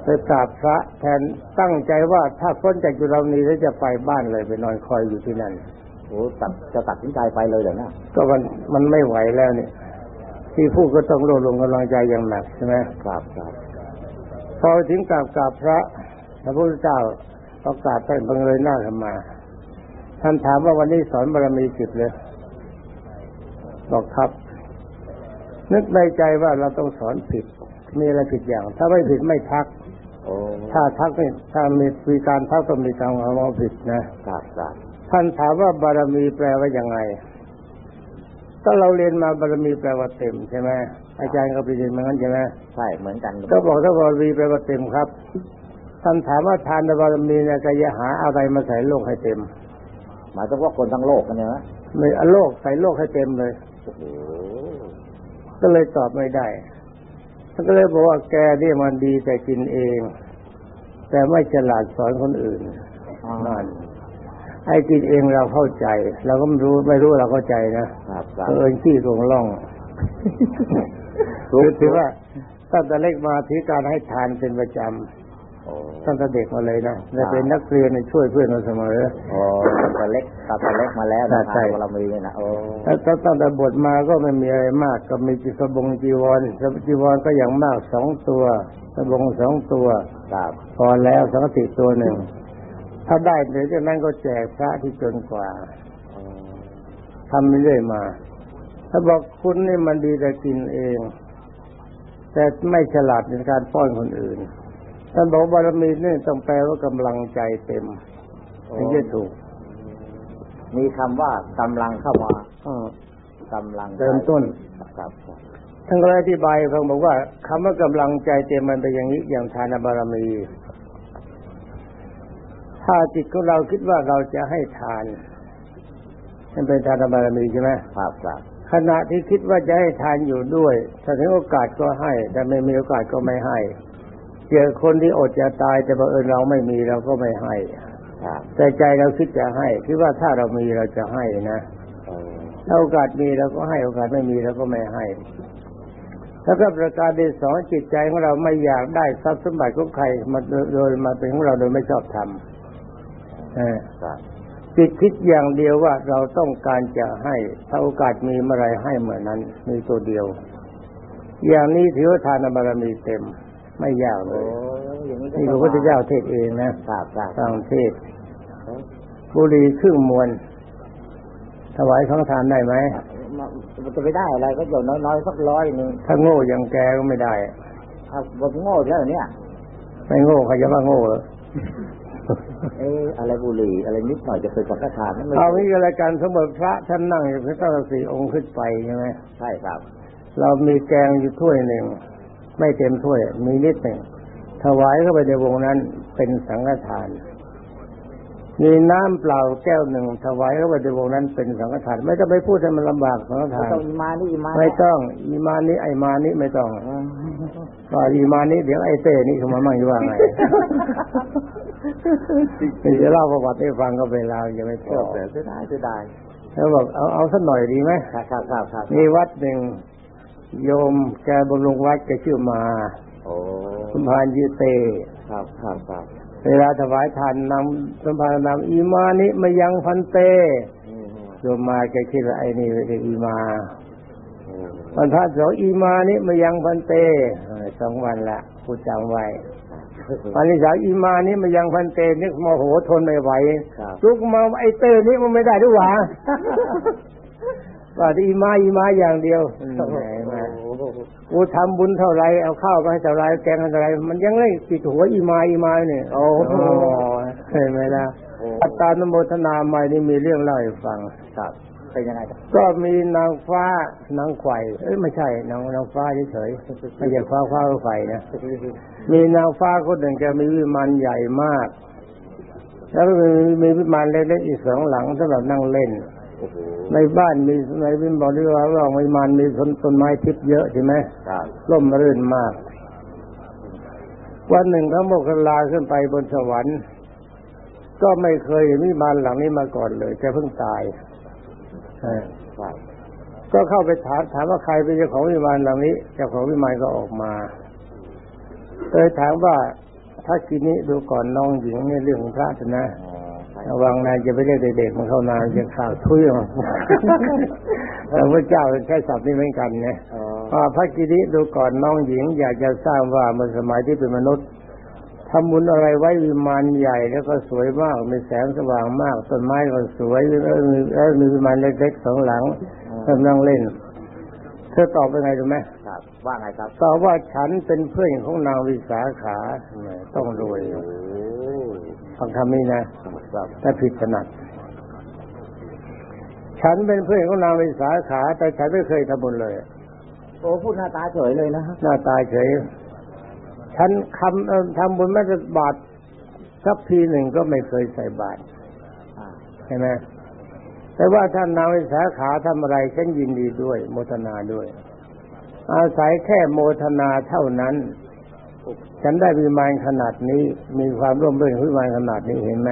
ไปกราบพระแทนตั้งใจว่าถ้าพ้นจากจุฬานีแล้วจะไปบ้านเลยไปนอนคอยอยู่ที่นั่นโอ้ตัดจะตัดสินใจไปเลยเหรอเนี่ยก็มันมันไม่ไหวแล้วเนี่ยที่พูดก็ต้องรวบรวมกำลังใจอย่างหนักใช่ไหมครับครับพอถึงกราบกราบพระพระพุทธเจ้าประกราบท่านบังเลยหน้าขึ้นมา ท่านถามว่าวันนี้สอนบารมีสิบเลยบอกครับ นึกในใจว่าเราต้องสอนผิด มีอะไรผิดอย่าง ถ้าไม่ผิดไม่ทักโอ้ถ้าทักนี่ถ้ามีมีการทักก็มีการเอาว่าผิดนะครับครับท่านถามว่าบารมีแปลว่ายังไงก็เราเรียนมาบารมีแปลว่าเต็มใช่ไหมอาจารย์ก็ไปเรียนมางั้นใช่ไหมใช่เหมือนกันก็บอกถ้าบารมีแปลว่าเต็มครับท่านถามว่าทานบารมีเนี่ยจะหาอะไรมาใส่โลกให้เต็ม หมายถึงว่าคนทั้งโลกกันเนี่ยนะไม่เอาโลกใส่โลกให้เต็มเลยโอ้โห ก็เลยตอบไม่ได้ท่านก็เลยบอกว่าแกเนี่ยมันดีแต่กินเอง แต่ไม่ฉลาดสอนคนอื่นนั่นไอ้กินเองเราเข้าใจ เราก็ไม่รู้ไม่รู้เราเข้าใจนะครับครับเอิญขี้ลงล่องคือถือว่าตั้งแต่เล็กมาถือการให้ทานเป็นประจโอ้ำ ตั้งแต่เด็กมาเลยนะและเป็นนักเรียนเนี่ยช่วยเพื่อนมาเสมอโอ้ตั้งแต่เล็กตั้งแต่เล็กมาแล้วนะใช่ทางเรามีเนี่ยนะโอ้แล้วตั้งแต่บทมาก็ไม่มีอะไรมาก ก็มีจิสบงจีวรจีวรก็อย่างมากสองตัวสบงสองตัวครับพอแล้วสังฆติตัวหนึ่ง ถ้าได้เหลือจากนั้นก็แจกพระที่จนกว่าโอ้ทำเรื่อยมา ถ้าบอกคุณนี่มันดีแต่กินเอง แต่ไม่ฉลาดในการป้อนคนอื่น ท่านบอกบารมีนี่ต้องแปลว่ากำลังใจเต็มถึงจะถูก มีคำว่ากำลังเข้ามาอืมกำลังเริ่มต้นครับครับท่านก็เลยอธิบายฟังบอกว่าคำว่ากำลังใจเต็มมันเป็นอย่างนี้อย่างทานบารมี ถ้าจิตของเราคิดว่าเราจะให้ทานนั่นเป็นทานบารมีใช่ไหมครับครับขณะที่คิดว่าจะให้ทานอยู่ด้วยถ้าถึงโอกาสก็ให้ แต่ไม่มีโอกาสก็ไม่ให้ เจอคนที่อดจะตายแต่บังเอิญเราไม่มีเราก็ไม่ให้ครับแต่ใจเราคิดจะให้คิดว่าถ้าเรามีเราจะให้นะโอ้ถ้าโอกาสมีเราก็ให้โอกาสไม่มีเราก็ไม่ให้แล้วก็ประการที่สองจิตใจของเราไม่อยากได้ทรัพย์สมบัติของใครมาโดยมาเป็นของเราโดยไม่ชอบทำเออครับจิตคิดอย่างเดียวว่าเราต้องการจะให้ถ้าโอกาสมีเมื่อไรให้เมื่อนั้น มีตัวเดียว อย่างนี้ถือว่าทานบารมีเต็ม ไม่ยากเลโอ้ยอย่างนี้ก็นี่พระพุทธเจ้าเทศเองนะครับครับสร้างเทศบุรีครึ่งมวลถวายของทานได้ไหมมันจะไปได้อะไรก็อย่างน้อยๆสักร้อยหนึ่งถ้าโง่อย่างแกก็ไม่ได้เอาบทโง่แล้วเนี่ย ไม่โง่ใครจะว่าโง่เหรอเอออะไรบุหรี่อะไรนิดหน่อยจะเป็นสังฆทานนั่นไม่เอางี้ก็แล้วกันสมมติพระท่านนั่งอยู่พระเจ้าสี่องค์ขึ้นไปใช่ไหมใช่ครับ เรามีแกงอยู่ถ้วยหนึ่ง ไม่เต็มถ้วย มีนิดหนึ่งถวายเข้าไปในวงนั้นเป็นสังฆทาน มีน้ำเปล่าแก้วหนึ่งถวายเข้าไปในวงนั้นเป็นสังฆทาน ไม่ต้องไปพูดให้มันลำบากสังฆไม่ทานต้องอีมานี่อีมาไม่ต้องอีมานิไอมานิไม่ต้องว่าอีมานิเดี๋ยวไอเต้นี่เขามามั่งอยู่ว่าไงเดี๋ยวเล่าประวัติให้ฟังก็เวลาจะไม่พก็อแต่เสียดายเสียดายแล้วบอกเอาเอาสักหน่อยดีไหมครับครับครับครับมีวัดหนึ่ง โยมแกบำรุงวัดแกชื่อมาโอ้สุพานยืเต ครับครับครับเวลาถวายทานนำสุพานนำอีมานิมายังพันเตอืมโยมมาแกคิดว่าไอ้นี่เป็นอีมาอืมวันพระสองอีมานิมายังพันเตเออสองวันละพูดจำไว้วันที่สามอีมานิมายังพันเตนึกโมโหทนไม่ไหวครับลุกมาไอ้เต้นี่มันไม่ได้ด้วยวะ ว่าที่อีมาอีมาอย่างเดียวแหมมาโอ้โหกูทำบุญเท่าไรเอาข้าวไปให้เท่าไรแกงให้เท่าไรมันยังไม่ติดหัวอีมาอีมาเนี่ยโอ้โหเห็นไหมล่ะอัตตานโมทนาใหม่นี่มีเรื่องเล่าให้ฟังครับเป็นยังไงครับก็มีนางฟ้านางไข่เอ้ยไม่ใช่นางนางฟ้าเฉยๆไม่ใช่ฟ้าฟ้าไฟนะมีนางฟ้าคนหนึ่งแกมีวิมานใหญ่มาก แล้วก็มีมีวิมานเล็กๆอีกสองหลังสำหรับนั่งเล่นโอ้โห ในบ้านมีในวิมบอกที่ว่าว่าวิมานมีต้นต้นไม้ทิพย์เยอะใช่ไหมครับร่มรื่นมาก วันหนึ่งเขาโมกขลาขึ้นไปบนสวรรค์ ก็ไม่เคยเห็นวิมานหลังนี้มาก่อนเลยแกเพิ่งตายเออครับก็เข้าไปถามถามว่าใครเป็นเจ้าของวิมานหลังนี้เจ้าของวิมานก็ออกมาเลยถามว่าถ้ากินนี้ดูก่อนน้องหญิงในเรื่องของพระเถอะนะอ๋อใช่ ระวังนะจะไปเรียกเด็กๆมันเข้านานจะข่าวทุยออกแต่พระเจ้าใช้ศัพท์นี้เหมือนกันนะอ๋อว่าพระกิริดูก่อนน้องหญิง อยากจะทราบว่าเมื่อสมัยที่เป็นมนุษย์ทำบุญอะไรไว้วิมานใหญ่แล้วก็สวยมากมีแสงสว่างมากต้นไม้ก็สวยแล้วมีแล้วมีวิมานเล็กๆสองหลังกำลังเล่นเธอตอบเป็นไงรู้ไหมครับว่าไงครับตอบว่าฉันเป็นเพื่อนของนางวิสาขาแหมต้องรวยโอ้ฟังคำนี้นะ ครับแต่ผิดถนัด ฉันเป็นเพื่อนของนางวิสาขา แต่ฉันไม่เคยทำบุญเลย โอ้พูดหน้าตาเฉยเลยนะหน้าตาเฉย ฉันคำเอ่อทำบุญแม้แต่บาทสักทีหนึ่งก็ไม่เคยใส่บาตรอ่าใช่ไหมแต่ว่าท่านนางวิสาขาทำอะไรฉันยินดีด้วย โมทนาด้วย อาศัยแค่โมทนาเท่านั้นฉันได้วิมานขนาดนี้ มีความร่วมด้วยวิมานขนาดนี้เห็นไหม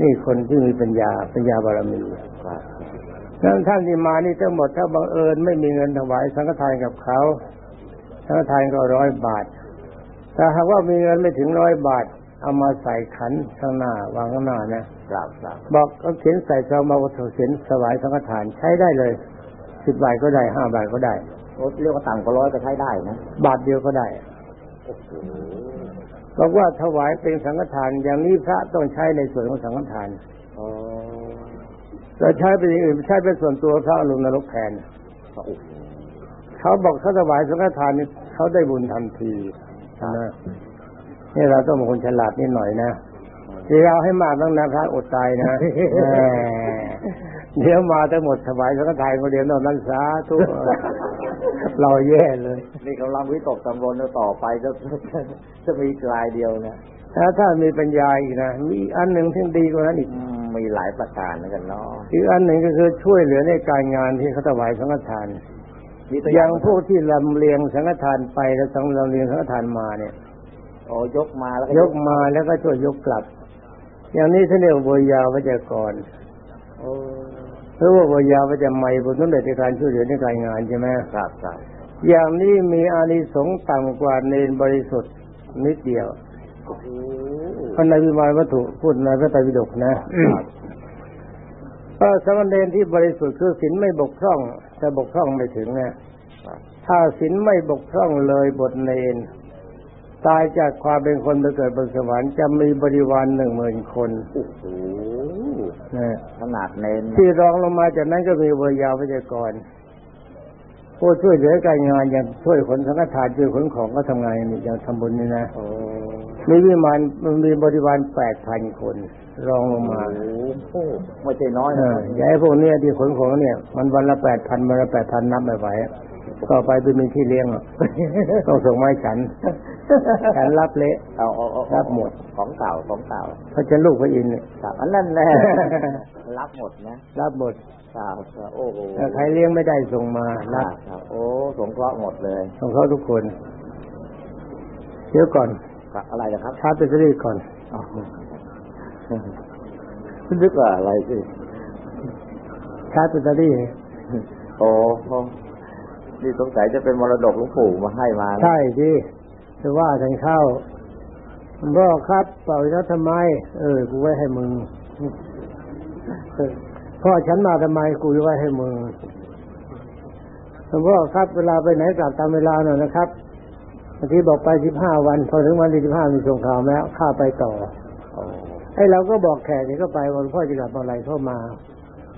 นี่คนที่มีปัญญาปัญญาบารมีครับนั้นท่านที่มานี่ทั้งหมดถ้าบังเอิญไม่มีเงินถวายสังฆทานกับเขาสังฆทานก็ร้อยบาทถ้าหากว่ามีเงินไม่ถึงร้อยบาท เอามาใส่ขันข้างหน้าวางข้างหน้านะครับครับบอกเอาเขียนใส่ซองมาวัตถุเขียนสวายสังฆทานใช้ได้เลยสิบบาทก็ได้ห้าบาทก็ได้โอ้เรียกว่าต่ำกว่าร้อยก็ใช้ได้นะบาทเดียวก็ได้โอ้โห บอกว่าถวายเป็นสังฆทาน อย่างนี้พระต้องใช้ในส่วนของสังฆทานอ๋อเราใช้เป็นอื่นใช้เป็นส่วนตัวพระลงนรกแทนเขาบอกเขาถวายสังฆทานนี่เขาได้บุญทันทีนะนี่เราต้องเป็นคนฉลาดนิดหน่อยนะที่เราให้มากต้องนะพระอดตายนะ เดี๋ยวมาทั้งหมดถวายสังฆทานคนเดียวนอกนั้นสาธุเราแย่เลย นี่กำลังวิตกกังวลว่าต่อไปจะจะจะมีกลายเดียวนะถ้าถ้ามีปัญญาอีกนะมีอีกอันหนึ่งที่ดีกว่านั้นอีกอืมมีหลายประการเหมือนกันเนาะอีกอันหนึ่งก็คือช่วยเหลือในการงานที่เขาถวายสังฆทานมีตัวออย่างย่างพวกที่ลำเลียงสังฆทานไปแล้วสังลำเลียงสังฆทานมาเนี่ยโอ้ยกมาแล้วยกมาแล้วก็ช่วยยกกลับ อย่างนี้ท่านเรียกว่าบริยาวัจกรโอ้หรือว่าบริยาวัจจะไม่บุญสมเด็จในการช่วยเหลือในการงานใช่ไหมครับครับอย่างนี้มีอานิสงส์ต่ำกว่าเนนบริสุทธิ์นิดเดียวโอ้โหพระนายวิมานวัตถุพูดในพระไตรปิฎกนะก็สมณเณรที่บริสุทธิ์คือศีลไม่บกพร่อง แต่บกพร่องไม่ถึงนะครับถ้าศีลไม่บกพร่องเลยบทเนนตายจากความเป็นคนไปเกิดบนสวรรค์จะมีบริวารหนึ่งหมื่นคนโอ้โหนะ ขนาดเน้นที่รองลงมาจากนั้นก็มีเวยาวิจกรผู้ช่วยเหลือการงานอย่างช่วยขนสังฆทานช่วยขนของก็ทำงานอย่างนี้อย่างทำบุญนี่นะโอ้มีวิมานมันมีบริวารแปดพันคน รองลงมาโอ้โหไม่ใช่น้อยเอนะออย่าให้พวกเนี้ยที่ขนของเนี่ย มันวันละแปดพันวันละแปดพันนับไม่ไหว ต่อไปไปมีที่เลี้ยงอะต้องส่งไมาให้ฉัน ฉันรับเละเอาเอาเอารับหมดของเก่าของเก่าเพราะฉันลูกพระอินทร์เนี่ยครับอันนั้นแน่รับหมดนะรับหมดครับครับโอ้โหถ้าใครเลี้ยงไม่ได้ส่งมาครัรับบครับโอ้สงเคราะห์หมดเลยของเขาทุกคนเดี๋ยวก่อนครับอะไรนะครับชาร์จแบตเตอรี่ก่อนอ๋อนึกว่าอะไรสิชาร์จแบตเตอรี่โอ้โห นี่สงสัยจะเป็นมรดกหลวงปู่มาให้มานะใช่ดิจะว่าทางเข้าพ่อครับ เป่าแล้วทำไม เออ กูไว้ให้มึงเออพ่อฉันมาทำไมกูไว้ให้มึงหลวงพ่อครับ เวลาไปไหนกลับตามเวลาหน่อยนะครับบางทีบอกไปสิบห้าวัน พอถึงวันที่สิบห้ามีส่งข่าวแล้วข้าไปต่อโอ้ไอ้เราก็บอกแขกนี่ก็ไปวันพ่อจะกลับเมื่อไหรเข้ามา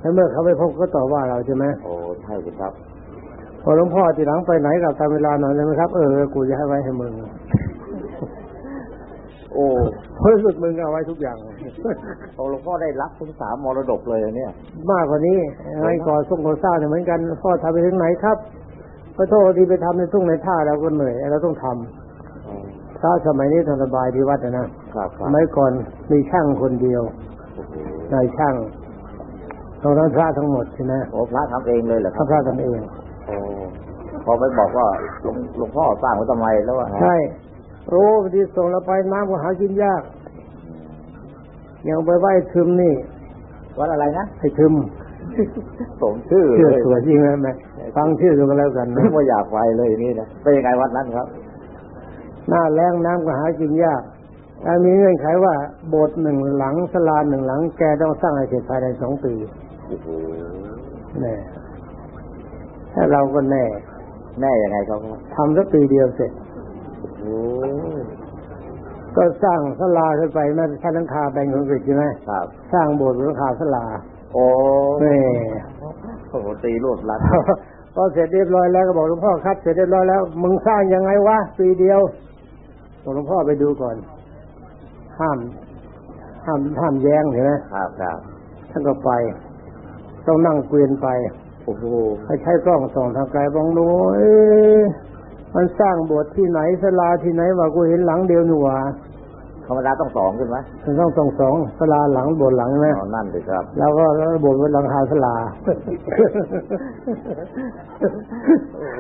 แล้วเมื่อเขาไปพบก็ต่อว่าเราใช่ไหมโอ้ใช่สิครับ พอหลวงพ่อทีหลังไปไหนกลับตามเวลาหน่อยเลยไหมครับ เออ กูจะให้ไว้ให้มึง โอ้เพราะรู้สึกมึงเอาไว้ทุกอย่างโอ้หลวงพ่อได้รับทั้งสามมรดกเลยเนี่ย มากกว่านี้ไอ้ก่อส่งก่อสร้างเนี่ยเหมือนกัน พ่อทำไปถึงไหนครับพระโทษที่ไปทำในทุ่งในท่าเราก็เหนื่อยเราต้องทำพระสมัยนี้ทำสบายที่วัดนะนะครับคสรับมัยก่อนมีช่างคนเดียวโอ้โหนายช่างตรงนั้นพระทั้งหมดใช่ไหมโอ้พระทำเองเลยเหรอคถ้ารับพระกันเองโอ้ พอไปบอกว่าหลวงหลวงพ่อสร้างไว้ทำไมแล้วว่าใช่โอ้บางทีส่งเราไปน้ำก็หากินยากอย่างไปไหว้ทึมนี่วัดอะไรนะไอ้ทึมสมชื่อชื่อเลยสวยจริงไหมฟังชื่อกันแล้วกันนะไม่อยากไปเลยนี่นะเป็นยังไงวัดนั้นครับ หน้าแรงน้ำก็หากินยากแต่มีเงื่อนไขว่าโบสถ์หนึ่งหลังสลาหนึ่งหลังแกต้องสร้างให้เสร็จภายในสองปีโอ้โหแน่ ถ้าเราก็แน่ แน่ยังไงครับทำสักปีเดียวเสร็จโอ้ก็สร้างสลาขึ้นไปนั่นค่าหลังคาแบ่งคนกฤษใช่ไหมครับ สร้างโบสถ์หลังคาสลา โอ้แน่โอ้โหตีรวดรัดพอเสร็จเรียบร้อยแล้วก็บอกหลวงพ่อครับ เสร็จเรียบร้อยแล้ว มึงสร้างยังไงวะปีเดียวบอกหลวงพ่อไปดูก่อน ห้าม ห้ามห้ามแย้งเห็นไหมครับครับท่านก็ไป ต้องนั่งเกวียนไปโอ้โหให้ใช้กล้องส่องทางไกลบองดูเอ๊ะมันสร้างโบสถ์ที่ไหนสลาที่ไหนว่ากูเห็นหลังเดียวนี่หว่าธรรมดาต้องสองขึ้นไหมมันต้องสองสองสลาหลังโบสถ์หลังใช่ไหมอ๋อนั่นสิครับ แล้วก็แล้วโบสถ์บนหลังคาสลา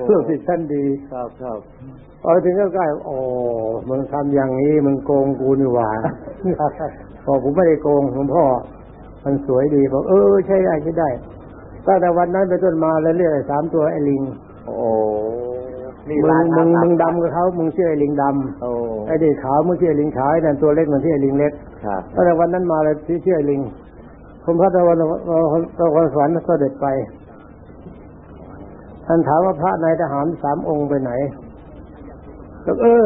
ลูกศิษย์ท่านดีครับครับพอถึงใกล้ๆโอ้มึงทำอย่างนี้มึงโกงกูนี่หว่าบอกผมไม่ได้โกงหลวงพ่อ มันสวยดีบอกเออใช่ได้ใช่ได้ ตั้งแต่วันนั้นไปนต้นมาแล้วเรียกไอ้สามตัวไอ้ลิง โอ้มึงมึงมึงดำกับเขามึงชื่อไอ้ลิงดโอ้ำไอ้เด็กขาวมึงชื่อไอ้ลิงขาวไอ้นั่นตัวเล็กมันชื่อไอ้ลิงเล็กครับตั้งแต่วันนั้นมาเลยที่ชื่อไอ้ลิงคุณพระตะวันตะวันสวรรค์ก็เด็ดไปท่านถามว่าพระนายทหารสามองค์ไปไหนก็เออ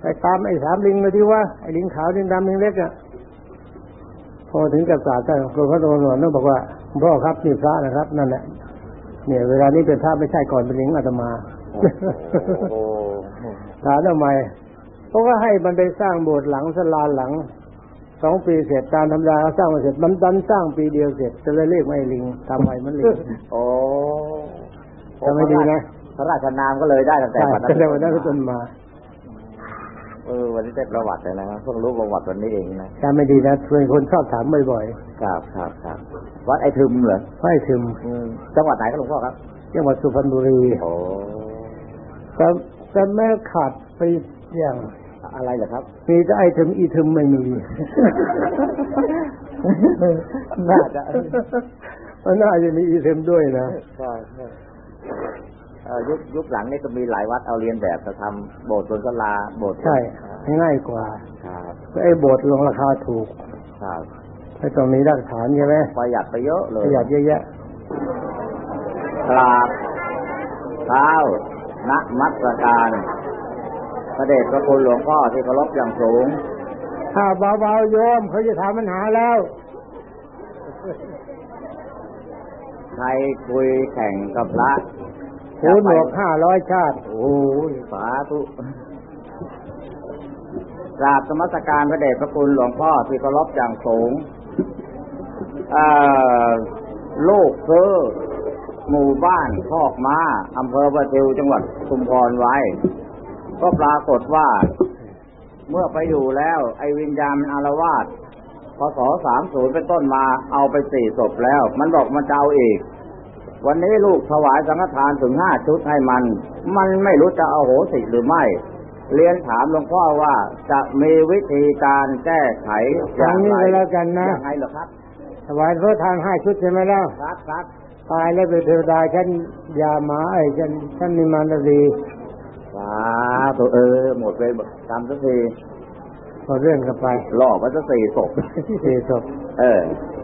ไปตามไอ้สามลิงมาที่ว่าไอ้ลิงขาวลิงดำลิงเล็กอะพอถึงกับกราบท่านคุณพระตะวันสวรรค์ต้องบอกว่าหลวง พ่อครับนี่พระนะครับ นั่นแหละเนี่ย เวลานี้เป็นพระไม่ใช่ก่อนเป็นลิงอาตมาโอ้ถามทำไมเพราะว่าให้มันไปสร้างโบสถ์หลังสลาหลังสองปีเสร็จตามธรรมดาเขาสร้างมาเสร็จมันดันสร้างปีเดียวเสร็จจะเลยเรียกไม่ลิงทำไมมันลิงโอ้ทำไม่ดีนะพระราชนามก็เลยได้ตั้งแต่ใช่วันนั้นตั้งแต่วันนั้นเป็นต้นมาเออวันนี้ได้ประวัติเลยนะครับเพิ่งรู้ประวัติวันนี้เองนะถ้าไม่ดีนะเป็นคนชอบถามบ่อยครับครับครับ วัดไอทึมเหรอๆไม่ถึมอืมจังหวัดไหนครับหลวงพ่อครับจังหวัดสุพรรณบุรีโอ้แต่แต่แม่ขาดไปอย่างอะไรเหรอครับ มีแต่ไอถึมอีถึมไม่มีน่าจะมันน่าจะมีอีถึมด้วยนะใช่ใช่เอ่อยุคยุคหลังนี่ก็มีหลายวัดเอาเรียนแบบจะทำโบสถ์บนศาลาโบสถ์ใช่อ่าง่ายกว่าครับไอ้โบสถ์ลงราคาถูกครับ ไม่ต้องมีรากฐานใช่ไหมประหยัดไปเยอะเลปยระหยัดเยอะแยะกราบเท้าณมัสการพระเดชพระคุณหลวงพ่อที่เคารพอย่างสูง ถ้าเบาๆโยมเขาจะถามปัญหาแล้วใครคุยแข่งกับพระหูหนวกห้าร้อยชาติ โอ้ยสาธุกราบสมัสการพระเดชพระคุณหลวงพ่อที่เคารพอย่างสูง เอ่อลูกซื้อหมู่บ้านคอกม้าอำเภอประทิวจังหวัดชุมพรไว้ ก็ปรากฏว่า เมื่อไปอยู่แล้ว ไอ้วิญญาณมันอารวาสพศสามศูนย์เป็นต้นมาเอาไปสี่ศพแล้ว มันบอกมันจะเอาอีก วันนี้ลูกถวายสังฆทานถึงห้าชุดให้มัน มันไม่รู้จะเอาโหสิหรือไม่ เรียนถามหลวงพ่อว่าจะมีวิธีการแก้ไขอย่างอย่างนี้ไรก็แล้วกันนะอย่างไรเหรอครับถ วายพระทานห้าชุดใช่ไหมล่ะครับครับตายแล้วเป็นเทวดาชั้นยาหมาไอ้ชั้นชั้นนิมานรีสาธุเออ หมดไปตามสักทีพอเรื่องกันไปหลอกว่าจะสี่ศพสี่ศพเออ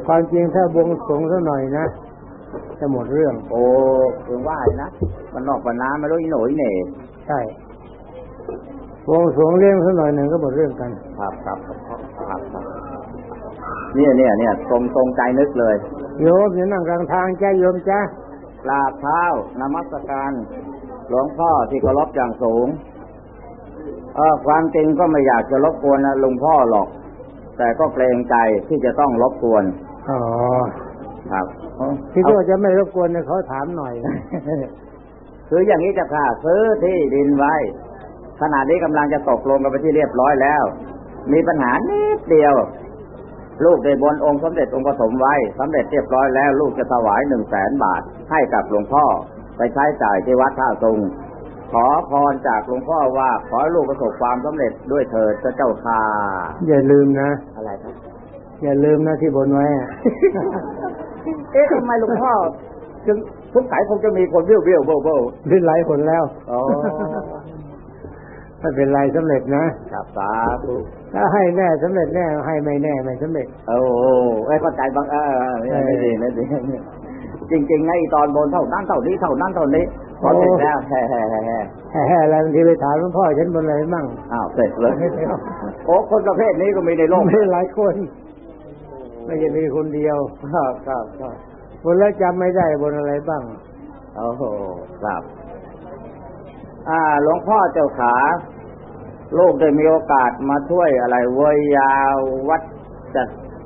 ความจริงถ้าบวงสรวงสักหน่อยนะจะหมดเรื่อง โอ้ถึงว่านะมันนอกปนาไม่รู้อีหน่อยเหน่ใช่บวงสรวงเลี้ยงสักหน่อยหนึ่งก็หมดเรื่องกัน ครับครับครับครับครับ เนี่ยเนี่ยเนี่ยตรงตรงใจนึกเลย โยมอย่านั่งกลางทางจ้าโยมจ้ากราบเท้านมัสการ หลวงพ่อที่เคารพอย่างสูงเออความจริงก็ไม่อยากจะรบกวนนะหลวงพ่อหรอก แต่ก็เกรงใจที่จะต้องรบกวนอ๋อครับที่ว่าจะไม่รบกวนเนี่ยเขาถามหน่อยคืออย่างนี้จะค่ะซื้อที่ดินไว้ ขณะนี้กำลังจะตกลงกันไปที่เรียบร้อยแล้ว มีปัญหานิดเดียว ลูกได้บนองค์สมเด็จองค์ปฐมไว้สำเร็จเรียบร้อยแล้วลูกจะถวายหนึ่งแสนบาทให้กับหลวงพ่อ ไปใช้จ่ายที่วัดท่าตุงขอพรจากหลวงพ่อว่าขอให้ลูกประสบความสำเร็จด้วยเถิดเจ้าค่ะอย่าลืมนะ อะไรครับอย่าลืมนะที่บนไว้อะเอ๊ะทำไมหลวงพ่อจึงทุกสายคงจะมีคนเบี้ยวเบี้ยวเบ้อเบ้อลิ้นไหลผลแล้วอ๋อ ไม่เป็นไรสำเร็จนะครับสาธุถ้าให้แน่สำเร็จแน่ให้ไม่แน่ไม่สำเร็จโอ้โหไอ้ยเข้าใจบางเออเออไม่ดีไม่ดีจริงๆในะไอ้ตอนบนเท่านั้นเท่านี้เท่านั้นเท่านี้พอเสร็จแล้วแฮ่แฮ่แฮ่แฮ่แห่ๆแล้วบางทีไปถามหลวงพ่อฉันบนอะไรมั่งอ้าวเสร็จเลยโอ้คนประเภทนี้ก็มีในโลกมีหลายคน ไม่ใช่มีคนเดียวครับครับครับบนแล้วจำไม่ได้บนอะไรบ้างโอ้โหครับ อ่าหลวงพ่อเจ้าขาลูกได้มีโอกาสมาช่วยอะไรเวยยาวัดจะ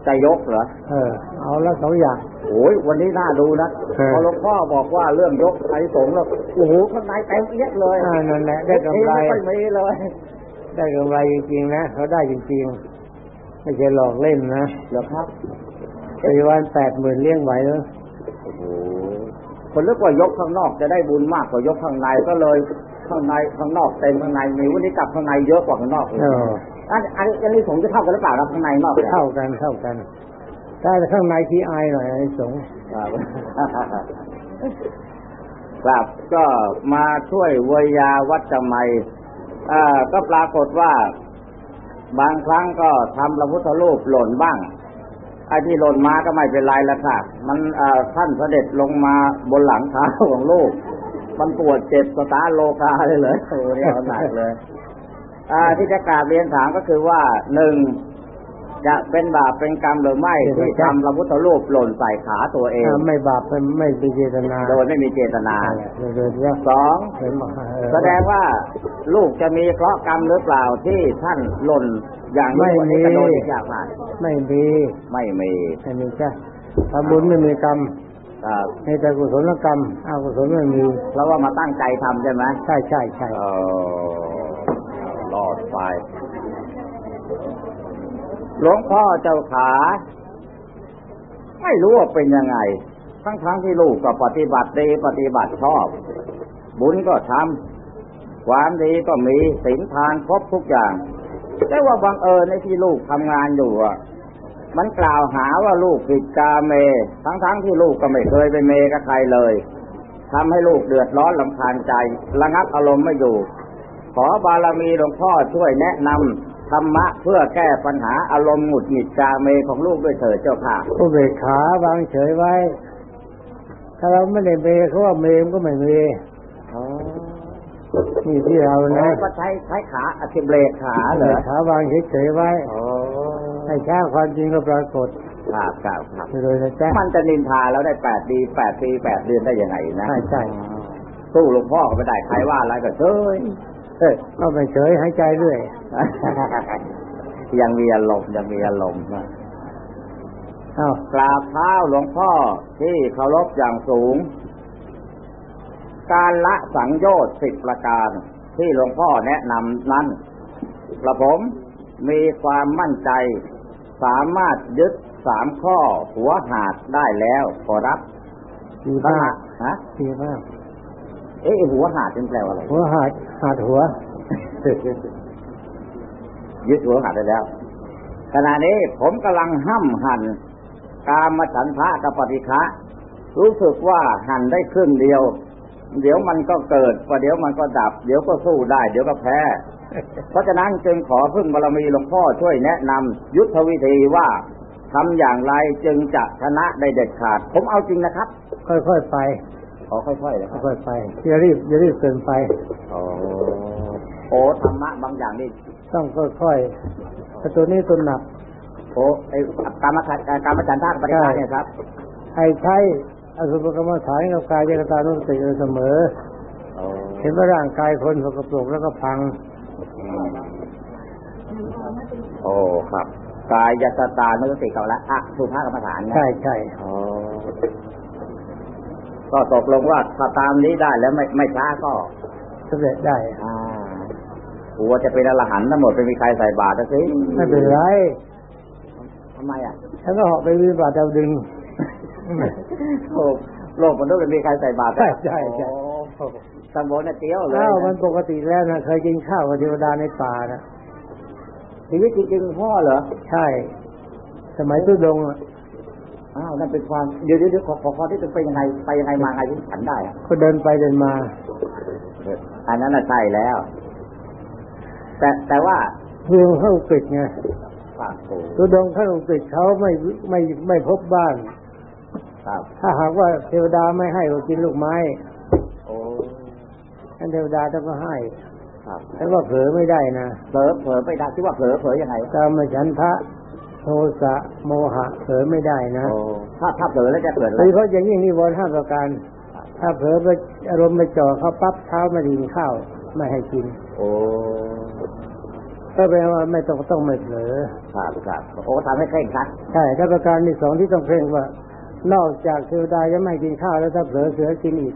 จะยกเหรอเออ เอาละสองอย่างโอ้ยวันนี้น่าดูนะเออพอหลวงพ่อบอกว่าเรื่องยกไอ้สงฆ์แล้วโอ้โหข้างในเต็มเอียดเลยอ่านั่นแหละได้กำไรไม่มีเลย ได้กำไรจริงๆนะเขาได้จริงๆไม่ใช่หลอกเล่นนะเหรอครับปีวันแปดหมื่นเลี้ยงไหวแล้วโอ้โหคนนึกว่ายกข้างนอกจะได้บุญมากกว่ายกข้างในก็เลย ข้างในข้างนอกเต็มข้างในมีวันนี้กลับข้างในเยอะกว่าข้างนอกเลยเอออันอันอันนี้ผมจะเท่ากันหรือเปล่าครับข้างในนอกนี่ยเท่ากันเท่ากันถ้าข้างในที่อายหน่อยไอ้สงฆ์ครับครับก็มาช่วยเวยาวัดจำไมอ่าก็ปรากฏว่า บางครั้งก็ทำพระพุทธรูปหล่นบ้างไอ้ที่หล่นมาก็ไม่เป็นไรแล้วค่ะ มันเอ่อท่านเสด็จลงมาบนหลังเท้าของลูก มันปวดเจ็บสตาร์ทโลคาเลยเลยโอ้โหเนี่ยเอาหนักเลย อ่า ที่จะกราบเรียนถามก็คือว่าหนึ่งจะเป็นบาปเป็นกรรมหรือไม่ที่ทำพระพุทธรูปหล่นใส่ขาตัวเองอ่าไม่บาปไม่ไม่เป็นเจตนา โดยไม่มีเจตนาโดยโดยที่ว่าสองเห็นบอกเออแสดงว่าลูกจะมีเคราะห์กรรมหรือเปล่าที่ท่านหล่นอย่างนี้วันนี้กระโดดอีกอย่างผ่านไม่มีไม่มีไม่มีจ้ะทำบุญไม่มีกรรม ครับมีแต่กุศลกรรมอกุศลไม่มีเพราะว่ามาตั้งใจทำใช่ไหมใช่ใช่ใช่เออรอดไปหลวงพ่อเจ้าขา ไม่รู้ว่าเป็นยังไง ทั้งๆทที่ลูกก็ปฏิบัติดีปฏิบัติชอบ บุญก็ทำความดีก็มีศีลทานครบทุกอย่าง แต่ว่าบังเอิญในที่ลูกทำงานอยู่อะ มันกล่าวหาว่าลูกผิดกาเม ทั้งๆที่ลูกก็ไม่เคยไปเมกับใครเลยทำให้ลูกเดือดร้อนลำคาญใจ ระงับอารมณ์ไม่อยู่ ขอบารมีหลวงพ่อช่วยแนะนำธรรมะเพื่อแก้ปัญหาอารมณ์หงุดหงิดกาเมของลูกด้วยเถิดเจ้าค่ะผู้เบกขาวางเฉยไว้ ถ้าเราไม่ได้เมเขาว่าเมมก็ไม่เมนี่ที่เรานะก็ใช้ใช้ขาอธิเบรกขาเหรอขาวางเฉยๆไว้ โอ้ให้ช้าความจริงก็ปรากฏครับครับครับโดยนะจ๊ะมันจะนินทาแล้วได้แปดปีแปดปีแปดเดือนได้ยังไงนะใช่ใช่สู้หลวงพ่อก็ไม่ได้ใครว่าอะไรก็เฉยเฮ้ยก็ไม่เฉยหายใจเรื่อยยังมีอารมณ์ยังมีอารมณ์นะอ้าวกราบเท้าหลวงพ่อที่เคารพอย่างสูง การละสังโยชน์สิบประการที่หลวงพ่อแนะนำนั้นกระผมมีความมั่นใจ สามารถยึดสามข้อหัวหาดได้แล้วขอรับดีขมาณะกฮะดีมากเอ๊ะหัวหาดเป็นแปลว่าอะไรหัวหาดหาดหัว ยึดหัวหาดได้แล้วขณะนี้ผมกำลังห้ำหั่นกามฉันทะกับปฏิฆะรู้สึกว่าหั่นได้ครึ่งเดียว เดี๋ยวมันก็เกิดประเดี๋ยวมันก็ดับ เดี๋ยวก็สู้ได้ เดี๋ยวก็แพ้ เพราะฉะนั้นจึงขอพึ่งบารมีหลวงพ่อช่วยแนะนำยุทธวิธีว่าทำอย่างไรจึงจะชนะได้เด็ดขาด ผมเอาจริงนะครับ ค่อยๆไปขอค่อยๆนะครับค่อยๆไปอย่ารีบอย่ารีบเกินไปโอ้โอ้ธรรมะบางอย่างนี่ต้องค่อยๆแต่ตัวนี้ตัวหนักโอ้ไอ้กามฉันกามฉันทะกับปฏิฆะเนี่ยครับให้ใช้อสุภกรรมฐานกับกายยกตานุสติอยู่เสมอ เห็นว่าร่างกายคนสกปรกแล้วก็พัง โอ้ครับกายยตตานุสติกับละอะสุภาพกรรมฐานนะใช่ใช่อ๋อก็ตกลงว่าถ้าตามนี้ได้แล้วไม่ไม่ช้าก็สำเร็จได้อ่าหัวจะเป็นอรหันต์ทั้งหมดไม่มีใครใส่บาตรนะสิไม่เป็นไรทำไมอะฉันก็เหาะไปวิบัติดาวดึงโลกโลกมนุษย์ไม่มีใครใส่บาตรใช่ใช่ใช่ โอ้ตังโบนน่ะเตี้ยวเลยข้าวมันนะปกติแล้วนะเคยกินข้าวกับเทวดาในป่านะชีวิตจริงๆพ่อเหรอ ใช่ สมัยตุดงค์อะอ้าวนั่นเป็นความเดี๋ยวเดี๋ยวเดี๋ยวขอขอขอที่จะเป็นยังไงไปยังไงมาไงที่ฉันได้อะก็เดินไปเดินมา อันนั้นน่ะใช่แล้ว แต่แต่ว่าเมืองเข้าปิดไงปากโตตุดงเข้าปิดเขาไม่ไม่ไม่พบบ้านครับถ้าหากว่าเทวดาไม่ให้ก็กินลูกไม้โอ้ ท่านเทวดาต้องก็ให้ครับแต่ว่าเผลอไม่ได้นะเผลอเผลอไปได้ที่ว่าเผลอเผลอยังไงกามฉันทะโทสะโมหะเผลอไม่ได้นะโอ้ถ้าถ้าเผลอแล้วจะเกิดอะโดไรยเฉพาะอย่างยิ่งนิวรณ์ห้าประการ ถ้าเผลอไปอารมณ์ไปจ่อเขาปั๊บเท้าไม่ไดกินข้าวไม่ให้กิน โอ้ก็แปลว่าไม่ต้องต้องไม่เผลอครับครับโอ้ทำให้เคร่งครัดใช่ถ้าประการที่สองที่ต้องเคร่งว่า นอกจากเทวดาจะไม่กินข้าวแล้วถ้าเผลอเสือกินอีก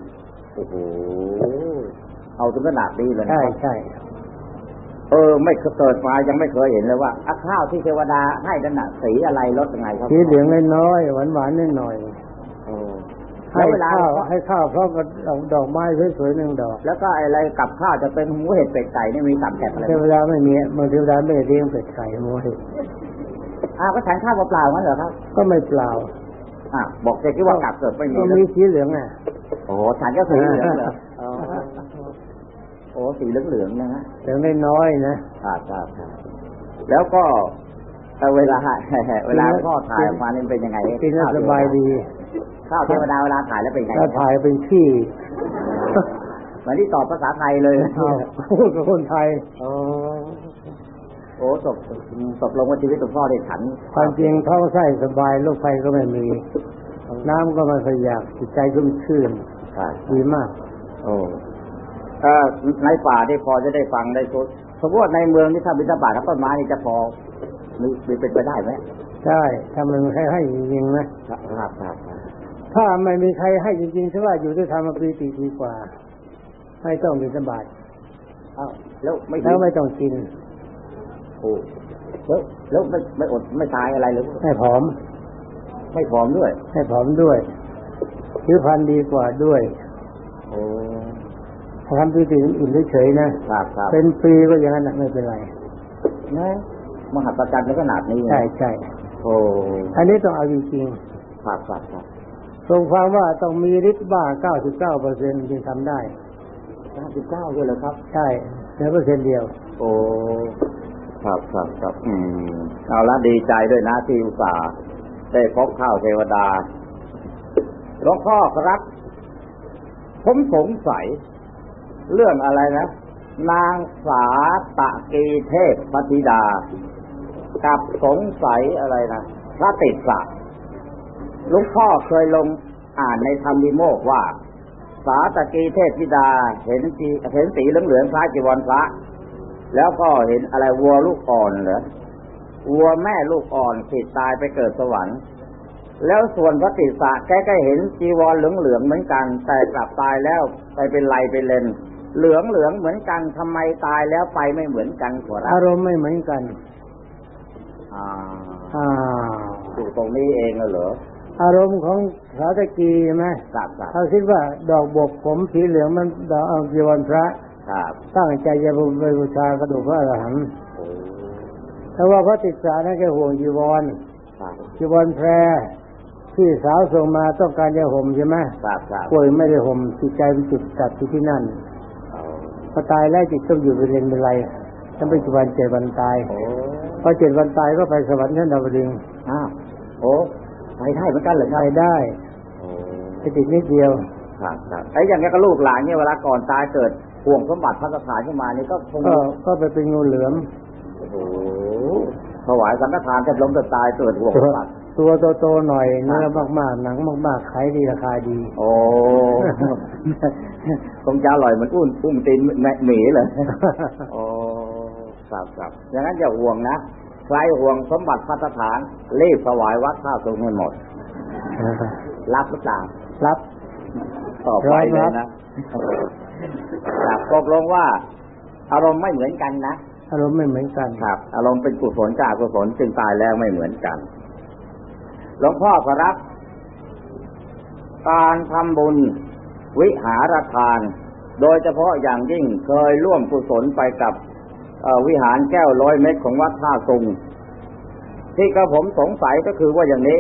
โอ้โห เอาถึงขนาดนี้เลยนะใช่ครับใช่เออ ไม่เคยเกิดมายังไม่เคยเห็นเลยว่าอะข้าวที่เทวดาให้นั่นน่ะสีอะไรรสยังไงครับสีเหลืองน้อยๆหวานหวานๆนิดหน่อยโอ้ให้แล้วเวลาข้าวให้ข้าวเพราะกับดอกดอกไม้สวยๆหนึ่งดอก แล้วก็อะไรกับข้าวจะเป็นหมูเห็ดเป็ดไก่นี่มีตับแกะอะไรเทวดาไม่มีเมื่อเทวดาไม่ได้เลี้ยงเป็ดไก่โมหิอ้าวก็ฉันข้าวเปล่าๆงั้นเหรอครับ ก็ไม่เปล่าอะบอกเจ๊ที่ว่ากลับเกิดไม่มีก็แล้วมีสีเหลืองอะโอ้โหฉันก็สีเหลืองเหรอ อ๋อโอ้สีเหลืองๆนะฮะเหลืองน้อยๆนะครับครับครับแล้วก็เอ่อเวลาเวลาพ่อถ่ายออกมานี่เป็นยังไงกินแล้วสบายดี ข้าวเทวดาเวลาถ่ายแล้วเป็นยังไงถ้าถ่ายเป็นขี้เหมือนที่ตอบภาษาไทยเลยเอาพูดกับคนไทยโอ้โอ้ตกตกลงว่าชีวิตของพ่อได้ฉันความจริงท้องไส้สบายโรคภัยก็ไม่มี น้ำก็ไม่ขยากจิตใจก็มชื่นครับดีมาก โอ้ เอ่อในป่าที่พอจะได้ฟังได้ชุดสมมติว่าในเมืองนี่ถ้าบิณฑบาตกับต้นไม้นี่จะพอมีมีเป็นไปได้ไหมใช่ถ้ามันให้ให้จริงๆนะครับครับครับถ้าไม่มีใครให้จริงๆใช่ว่าอยู่ด้วยธรรมปีติดีกว่า ไม่ต้องมีสบายเอ้าแล้วไม่แล้วไม่ต้องกินโอ้แล้วแล้วไม่ไม่อดไม่ตายอะไรเลยให้ผอม ไม่ผอมด้วยให้ผอมด้วยผิวพรรณดีกว่าด้วย โอ้ถ้า ทำปีติอื่นๆเฉยๆนะครับครับเป็นปีก็อย่างนั้นน่ะไม่เป็นไรนะมหัศจรรย์ในขนาดนี้นะใช่ใช่โอ้อันนี้ต้องเอาจริงครับครับครับๆทรงความว่าต้องมีฤทธิ์บ้า99เปอร์เซ็นต์จึงทำได้ห้าสิบเก้าด้วยเหรอครับ ใช่เหลือเปอร์เซ็นต์เดียว โอ้ครับครับครับอืมเอาละดีใจด้วยนะที่อุตส่าห์ได้พบข้าวเทวดาหลวงพ่อครับ ผมสงสัย เรื่องอะไรนะ นางสาตะกีเทพพธิดา กับสงสัยอะไรนะพระติสสะลวงพ่อเคยลงอ่านในธรรมดิโมกว่า สาตะกีเทพธิดาเห็นสีเห็นสีเหลืองๆคล้ายจีวรพระ แล้วก็เห็นอะไรวัวลูกอ่อนเหรอวัวแม่ลูกอ่อนติดตายไปเกิดสวรรค์ แล้วส่วนพระติสสะแกก็เห็นจีวรเหลืองๆเหมือนกัน แต่กลับตายแล้วไปเป็นไรเป็นเลน เหลืองเหลืองๆเหมือนกันทำไมตายแล้วไปไม่เหมือนกันขอรัอาบรมณ์ไม่เหมือนกันอ่าอ่าอยู่ตรงนี้เองเหรออารมณ์ของสาตะกีใช่ไหมครับครับเขาคิดว่าดอกบกผมสีเหลืองมันดอกเอาจีวรพระครับตั้งใจจะไปบูชากระดูกพระอรหันต์โอ้แต่ว่าพระติสสานั่นแกห่วงจีวรครับจีวรแพรที่สาวส่งมาต้องการจะห่มใช่ไหมครับครับป่วยไม่ได้ห่มจิตใจเป็นจิตตัดที่ที่นั่นเอาพ อตายแล้วจิตต้องอยู่เป็นเรนเป็นไรถ้าไม่กี่วันเจ็ดวันตายโอ้พอเจ็ดวันตายก็ไปสวรรค์ชั้นดาวดึงส์อ้าวโอ้ไปได้เหมือนกันเหรอคไปรับได้โอ้ไปติดนิดเดียวครับครับไอ้อย่างนี้ก็ลูกหลานเนี่ยเวลาก่อนตายเกิดห่วงสมบัติพระสถานขึ้นมานี่ก็คงก็ก็ไปเป็นงูเหลือมโอ้โหถวายสังฆทานแทบล้มจะตายเกิดห่วงตัสวมบัติ ตัวโตๆหน่อยเนื้อมากๆหนังมากๆขายดีราคาดี โอ้คงจะอร่อยเหมือนอุ้มอุ้มตีนแม่หมีเลยโอ้ครับครับอย่างนั้นอย่าห่วงนะใครห่วงสมบัติพระสถานรีบถวายวัดข้าวตรงให้หมด รับหรือเปล่ารับต่อไปเลยนะครับตกลงว่า อารมณ์ไม่เหมือนกันนะอารมณ์ไม่เหมือนกันครับ อารมณ์เป็นกุศลจากกุศลจึงตายแล้วไม่เหมือนกัน หลวงพ่อครับ การทำบุญ วิหารทาน โดยเฉพาะอย่างยิ่งเคยร่วมกุศลไปกับวิหารแก้วร้อยเม็ดของวัดท่าซุงที่กระผมสงสัยก็คือว่าอย่างนี้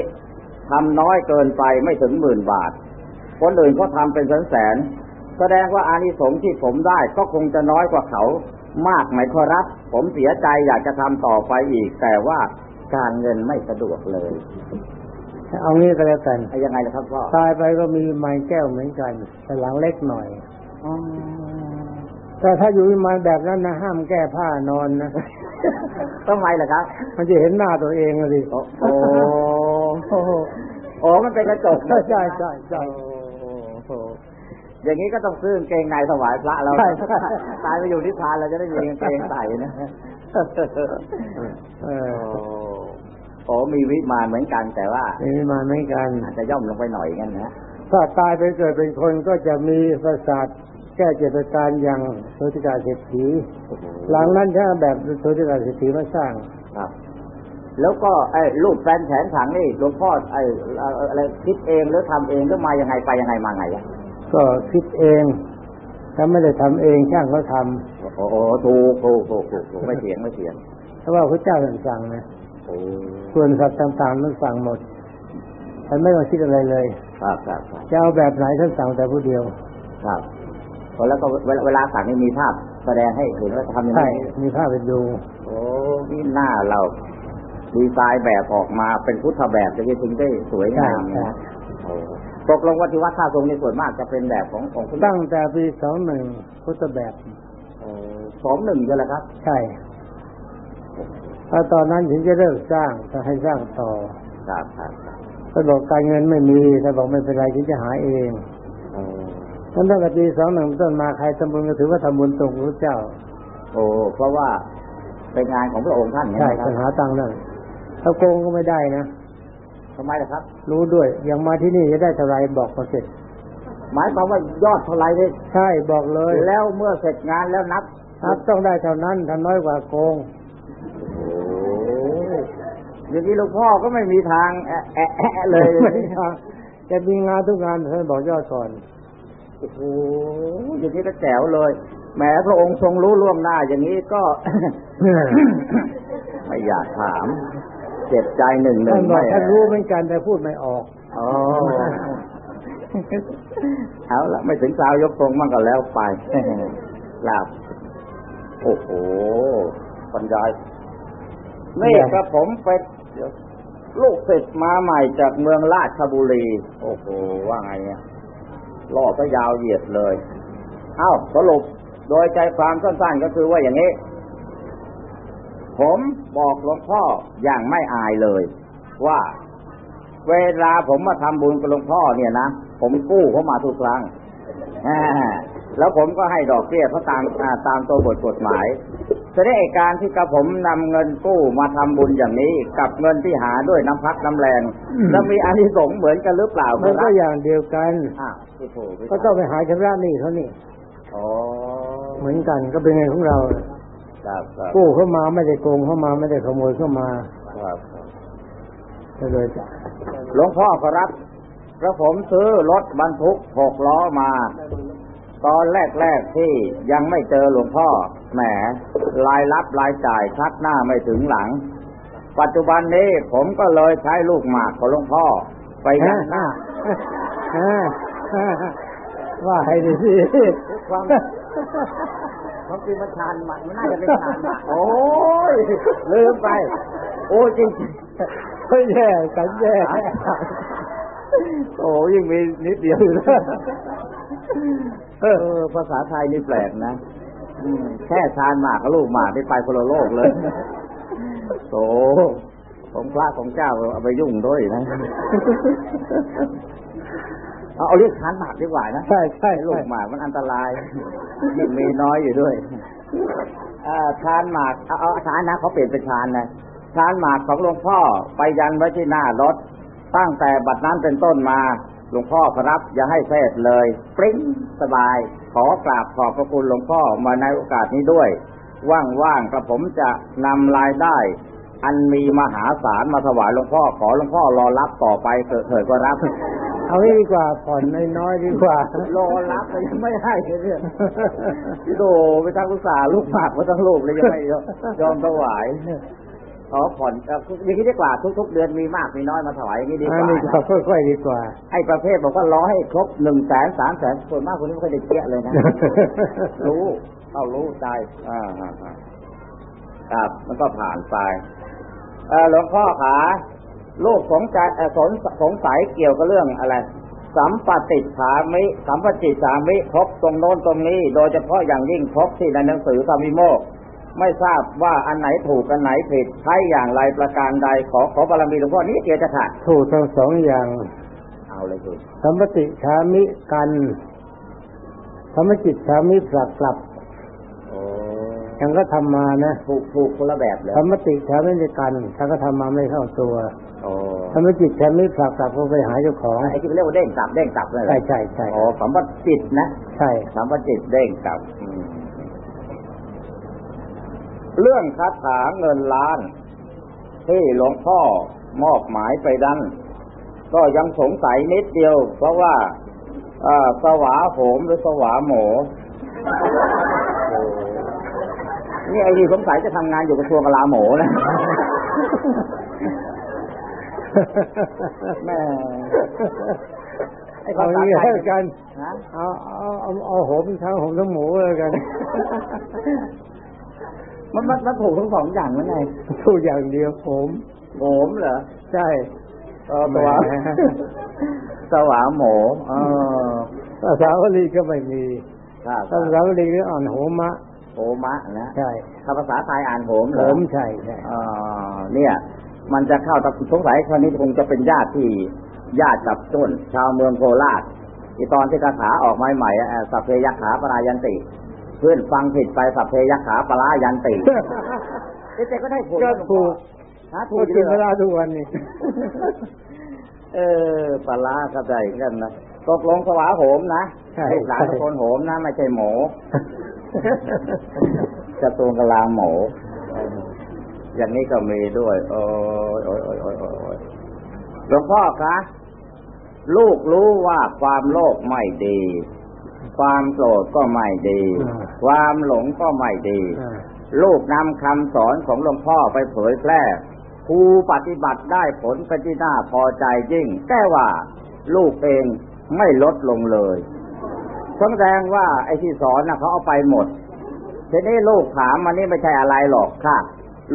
ทำน้อยเกินไปไม่ถึงหมื่นบาท คนอื่นเขาทำเป็นแสนแสน แสดงว่าอานิสงส์ที่ผมได้ก็คงจะน้อยกว่าเขามากไหมขอรับ ผมเสียใจอยากจะทำต่อไปอีก แต่ว่าการเงินไม่สะดวกเลย เอางี้ก็แล้วกันเอายังไงล่ะครับพ่อตายไปก็มีไม้แก้วเหมือนกันแต่หลังเล็กหน่อยอ๋อแต่ถ้าอยู่วิมานแบบนั้นนะห้ามแก้ผ้านอนนะทำไมล่ะครับ มันจะเห็นหน้าตัวเองอะสิโอ้โอ้โอ้มันเป็นกระจกใช่ใช่ใช่ใช่โอ้อย่างนี้ก็ต้องซื้อกางเกงในถวายพระเราใช่ใช่ตายไปอยู่นิพพานเราจะได้มีกางเกงใส่นะเออ โอ้มีวิมานเหมือนกันแต่ว่ามีวิมานเหมือนกันอาจจะย่อมลงไปหน่อยงั้นนะถ้าตายไปเกิดเป็นคนก็จะมีประสาทแก้เจตการอย่างโสติกาเศรษฐีหลังนั้นถ้าแบบโสติกาเศรษฐีมาสร้างครับ แล้วก็ไอ้รูปแฟนแผนถังนี่หลวงพ่อไอ้เอ่ออะไรคิดเองหรือทำเองหรือมายังไงไปยังไงมาไงอะก็คิดเองถ้าไม่ได้ทำเองช่างเขาทโอ้โหถูกถูกถูกถูกถูกไม่เถียงไม่เถียงำเพราะว่าพระเจ้าท่านสั่งนะโอ้ ส่วนสัตว์ต่างๆมันสั่งหมดท่านไม่ต้องคิดอะไรเลยครับครับครับจะเอาแบบไหนท่านสั่งแต่ผู้เดียว ครับพอแล้วก็เวลาเวลาสั่งนี่มีภาพ แสดงให้เห็นว่าทำยังไงใช่มีภาพไปดู โอ้นี่หน้าเราดีไซน์แบบออกมาเป็นพุทธแบบจะถึงได้สวยงามใช่นะโอ้ตกลงว่าที่วัดท่าทรงในส่วนมากจะเป็นแบบของของคุณตั้งแต่ปีสองหนึ่งพุทธแบบโอ้สองหนึ่งใช่ไหมครับ ใช่ ถ้าตอนนั้นถึงจะเริ่มสร้างจะให้สร้างต่อครับครับครับถ้าบอกการเงินไม่มีถ้าบอกไม่เป็นไรฉันจะหาเองโอ้ตั้งแต่ปีสองหนึ่งต้นมาใครทำบุญก็ถือว่าทำบุญตรงพระเจ้า โอ้เพราะว่าเป็นงานของพระองค์ท่านใช่ไหมครัปัญหาตังค์นั่นถ้าโกงก็ไม่ได้นะทำไมล่ะครับ รู้ด้วยอย่างมาที่นี่จะได้เท่าไรบอกมาเสร็จ หมายความว่ายอดเท่าไหรเลยใช่บอกเลย แล้วเมื่อเสร็จงานแล้วนับนับต้องได้เท่านั้นถ้าน้อยกว่าโกงโอ้ อย่างนี้หลวงพ่อก็ไม่มีทางแอะแอะแอะเลยไม่ทางจะมีงานทุกงานท่านบอกยอดก่อนโอ้โหอย่างนี้ก็แจ๋วเลยแหมพระองค์ทรงรู้ล่วงหน้าอย่างนี้ก็ไม่อยากถาม เจ็บใจหนึ่งหนึ่ท่างนบอกไม่ท่านรู้เหมือนกันแต่พูดไม่ออกอ๋อเอาละไม่ถึงคราวยกตรงมั่งก็แล้วไปลาบโอ้โหบรรยายนี่ครับผมเป็น ลูกศิษย์มาใหม่จากเมืองราชบุรี โอ้โห ว่าไงเนี่ยล่อก็ยาวเหยียดเลย เอ้า สรุปโดยใจความสั้นๆก็คือว่าอย่างนี้ ผมบอกหลวงพ่ออย่างไม่อายเลย ว่าเวลาผมมาทำบุญกับหลวงพ่อเนี่ยนะ ผมกู้เขามาทุกครั้งแล้วผมก็ให้ดอกเบี้ยเขาตามตามตัวบทกฎหมาย จะได้การที่กระผมนำเงินกู้มาทำบุญอย่างนี้ กับเงินที่หาด้วยน้ำพักน้ำแรงอืมแล้วมีอานิสงส์เหมือนกันหรือเปล่ามันคก็รับอย่างเดียวกันอ่าที่ถูกก็ต้องไปหาชำระหนี้เขานี่อ๋อเหมือนกันก็เป็นเงินของเราครับครับกู้เข้ามาไม่ได้โกงเข้ามาไม่ได้ขโมยเข้ามาครับก็เลยจะหลวงพ่อครับกระผมซื้อรถบรรทุกหกล้อมา ตอนแรกๆที่ยังไม่เจอหลวงพ่อ แหมรายรับรายจ่ายชักหน้าไม่ถึงหลัง ปัจจุบันนี้ผมก็เลยใช้ลูกหมากของหลวงพ่อ ไปยัฮะงหน้าฮะฮะว่าให้ดีสิความความจริงมันชานหมากมันน่าจะเป็นชานหมากโอ้ยลืมไป โอ้ยจริงก็แย่กันแย่ๆโอ้ยิ่งมีนิดเดียวอยู่นะเออภาษาไทยนี่แปลกนะอืม แค่ชานหมากกับลูกหมากได้ไปคนละโลกเลยโตของพระของเจ้าเอาไปยุ่งด้วยนะเอาเอาเรียกชานหมากดีกว่านะใช่ใช่ลูกหมากมันอันตรายยิ่งมีน้อยอยู่ด้วยอ่าชานหมากเอาเอาชานนะเขาเปลี่ยนเป็นชานนะชานหมากของหลวงพ่อไปยันไว้ที่หน้ารถตั้งแต่บัดนั้นเป็นต้นมา หลวงพ่อครับอย่าให้เทศเลยปริ้งสบาย ขอกราบขอบพระคุณหลวงพ่อมาในโอกาสนี้ด้วย ว่างๆกระผมจะนำรายได้ อันมีมหาศาลมาถวายหลวงพ่อ ขอหลวงพ่อรอรับต่อไปเถิดเถิดก็รับ เอางี้ดีกว่าผ่อนน้อยๆดีกว่า รอรับแต่ยังไม่ให้เลยเนี่ยพี่โดไปทางอุตสาห์ลูกหมากมาทั้งลูกเลยยังไม่ยอมยอมถวาย ขอผ่อนเอ่ออย่างนี้ดีกว่าทุก ๆ เดือนมีมากมีน้อยมาถวายอย่างนี้ดีกอันว่านี้ก็นะค่อยๆดีกว่าไอ้ประเภทบอกว่ารอให้ครบหนึ่งแสนสามแสนส่วนมากคนนี้ไม่ค่อยได้เกี้ยเลยนะรู้เข้ารู้ใจอ่าอ่าอ่าครับมันก็ผ่านไปเออหลวงพ่อขาลูกสงใจเอ่อสงสงสัยเกี่ยวกับเรื่องอะไร สัมปติสามิ สัมปติสามิพบตรงโน้นตรงนี้ โดยเฉพาะอย่างยิ่งพบที่ในหนังสือธรรมิโมกข์ ไม่ทราบว่าอันไหนถูกอันไหนผิดใช้อย่างไรประการใดขอขอบารมีหลวงพ่อนี้เดียวจะขาดถูกทั้งสองอย่าง เอาเลยคือสัมปติชามิกันธรรมจิตชามิปรับกลับโอ้ยังก็ทำมานะถูกถูกคนละแบบเลยธรรมติชามิกันถ้าก็ทำมาไม่เข้าตัวโอ้ธรรมจิตชามิปรับกลับก็ไปหาเจ้าของไอ้ที่เรียกว่าเด้งกลับเด้งกลับเลยเหรอใช่ใช่ใช่อ๋อสัมปจิตนะ ใช่สัมปจิตเด้งกลับอืม เรื่องคาถาเงินล้าน ที่หลวงพ่อมอบหมายไปดันก็ยังสงสัยนิดเดียว เพราะว่าเอ่อสวาโหมหรือสวาโหมนี่ไอ้ที่สงสัยจะทำงานอยู่กระทรวงกลาโหมนะแม่ไอ้เอาภาษาอย่างนี้ไทยแล้วกันฮะเอาเอาเอาเอาหมทั้งหมทั้งหมูแล้วกัน มันมันมันถูกทั้งสองอย่างนั่นไงถูกอย่างเดียวผมโหมเหรอใช่เออตัวแหมสวาโหมเออภาษาวลีก็ไม่มีครับภาษาวลีก็อ่านโหมะโหมะนะใช่ถ้าภาษาไทยอ่านโหมเหโหรอมใช่ใช่อ่าเนี่ย มันจะเข้าตัสงสัยคนนี้คงจะเป็นญาติที่ญาติกับต้นชาวเมืองโคราชที่ตอนที่คาถาออกมาใหม่ๆอะสัพเพยักขาปรายันติ เพื่อนฟังผิดไปสัพเพยักขาปรายันติเอ๊ะแต่ก็ได้ผลก็ถูกหาถูก็กกินเยเวอะลาทุกวันนี้เออปลาร้าเข้าใจกันนะตกลงสวาโหมนะใช่ลูกหลานตะโกนโหมนะไม่ใช่หมูกระทรวงกลาโหมอย่างนี้ก็มีด้วยโอ้ยโอ้ยโอ้ยโอ้ยโอ้ยโอ้ยหลวงพ่อคะลูกรู้ว่าความโลภไม่ดี ความโกรธก็ไม่ดีอ่าความหลงก็ไม่ดีอ่าลูกนำคำสอนของหลวงพ่อไปเผยแพร่ครูปฏิบัติได้ผลเป็นที่น่าพอใจยิ่ง แต่ว่าลูกเองไม่ลดลงเลยแสดงว่าไอ้ที่สอนนะเขาเอาไปหมด ทีนี้ลูกถามมันนี่ไม่ใช่อะไรหรอกค่ะ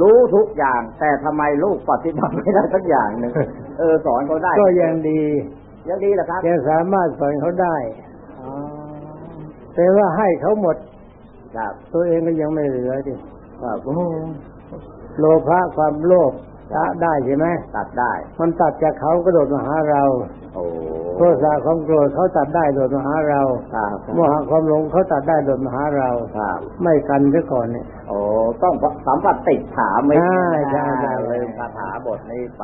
รู้ทุกอย่าง แต่ทำไมลูกปฏิบัติไม่ได้สักอย่างหนึ่งเออสอนเขาได้ ก็ยังดี ยังดีเหรอครับยังสามารถสอนเขาได้อ๋อ แต่ว่าให้เขาหมดครับตัวเองก็ยังไม่เหลือดิครับโอ้โลภะความโลภละได้ใช่ไหมตัดได้ มันตัดจากเขากระโดดมาหาเราโอ้โทษะความโกรธเขาตัดได้โดดมาหาเราครับโมหะความหลงเขาตัดได้โดดมาหาเราครับไม่กันซะก่อนเนี่ยโอ้ต้องสัมผัสติดถามไม่ใช่ใช่ใช่ลืมคาถาบทนี้ไป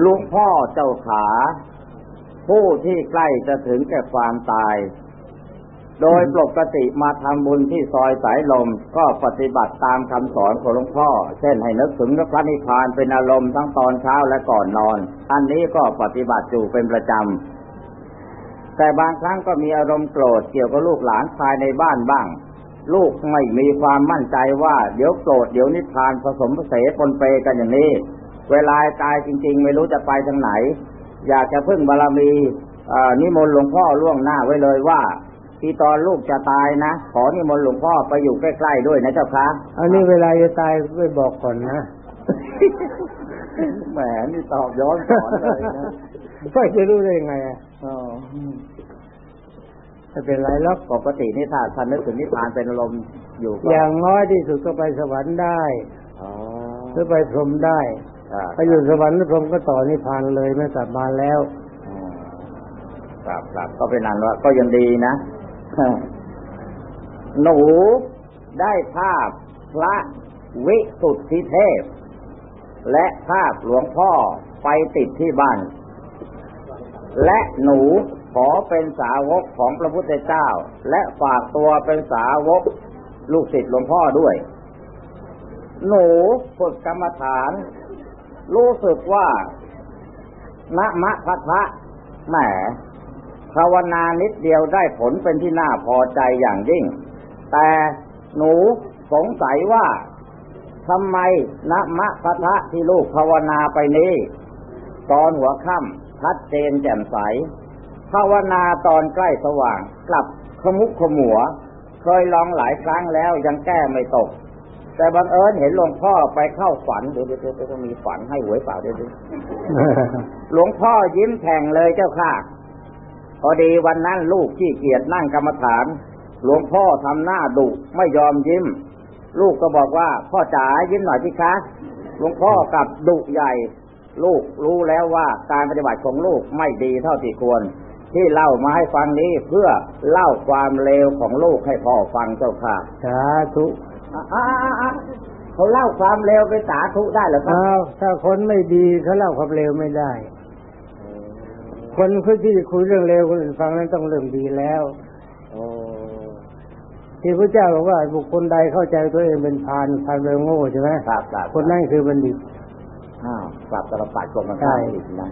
หลุงพ่อเจ้าขา ผู้ที่ใกล้จะถึงแก่ความตาย โดยปกติมาทำบุญที่ซอยสายลมก็ปฏิบัติตามคำสอนของหลวงพ่อ เช่นให้นึกถึงพระนิพพานเป็นอารมณ์ทั้งตอนเช้าและก่อนนอน อันนี้ก็ปฏิบัติอยู่เป็นประจำ แต่บางครั้งก็มีอารมณ์โกรธเกี่ยวกับลูกหลานภายในบ้านบ้าง ลูกไม่มีความมั่นใจว่าเดี๋ยวโกรธเดี๋ยวนิพพานผสมผสมปนเปกันอย่างนี้ เวลาตายจริง ๆ ไม่รู้จะไปทางไหน อยากจะพึ่งบารมีเอ่อนิมนต์หลวงพ่อล่วงหน้าไว้เลยว่าที่ตอนลูกจะตายนะ ขอนิมนต์หลวงพ่อไปอยู่ใกล้ๆด้วยนะเจ้าคะอันนี้เวลาจะตายไปบอกก่อนนะแหมนี่ตอบย้อนสอนเลยนะก็จะรู้ได้ไงอะอ๋อไม่เป็นไรหรอกปกตินี่ถ้าท่านนึกถึงนิพพานเป็นอารมณ์อยู่ก็อย่างน้อยที่สุดก็ไปสวรรค์ได้อ๋อหรือไปพรหมได้อ่า ไปอยู่สวรรค์หรือพรหมก็ต่อนิพพานเลยไม่กลับมาแล้วอ๋อครับครับก็เป็นนันว่าก็ยังดีนะหนูได้ภาพพระวิสุทธิเทพ และภาพหลวงพ่อไปติดที่บ้าน และหนูขอเป็นสาวกของพระพุทธเจ้า และฝากตัวเป็นสาวกลูกศิษย์หลวงพ่อด้วย หนูฝึกกรรมฐาน รู้สึกว่านะมะพะทะแหมภาวนานิดเดียวได้ผลเป็นที่น่าพอใจอย่างยิ่ง แต่หนูสงสัยว่าทำไมนะมะพะทะที่ลูกภาวนาไปนี้ ตอนหัวค่ำชัดเจนแจ่มใส ภาวนาตอนใกล้สว่าง กลับขมุกขมัว เคยลองหลายครั้งแล้วยังแก้ไม่ตก แต่บังเอิญเห็นหลวงพ่อไปเข้าฝันเดี๋ยวเดี๋ยวเดี๋ยวต้องมีฝันให้หวยเปล่าเดี๋ยวเดี๋ยวหลวงพ่อยิ้มแข่งเลยเจ้าค่ะ พอดีวันนั้นลูกขี้เกียจนั่งกรรมฐาน หลวงพ่อทำหน้าดุไม่ยอมยิ้ม ลูกก็บอกว่า พ่อจ๋ายิ้มหน่อยสิคะหลวงพ่อกลับดุใหญ่ ลูกรู้แล้วว่าการปฏิบัติของลูกไม่ดีเท่าที่ควร ที่เล่ามาให้ฟังนี้เพื่อเล่าความเลวของลูกให้พ่อฟังเจ้าค่ะสาธุอะอะอะอะ เขาเล่าความเลวไปสาธุได้เหรอครับอ้าวถ้าคนไม่ดีเขาเล่าความเร็วไม่ได้ คนที่คุยเรื่องเร็วคนอื่นฟังนั้นต้องเริ่มดีแล้วโอ้ที่พระเจ้าบอกว่าบุคคลใดเข้าใจตัวเองเป็นพานพานเร็วโง่ใช่ไหมครับครับคนนั้นคือบัณฑิตอ้าวกลับตลปัดกลมกันใช่อีกนะ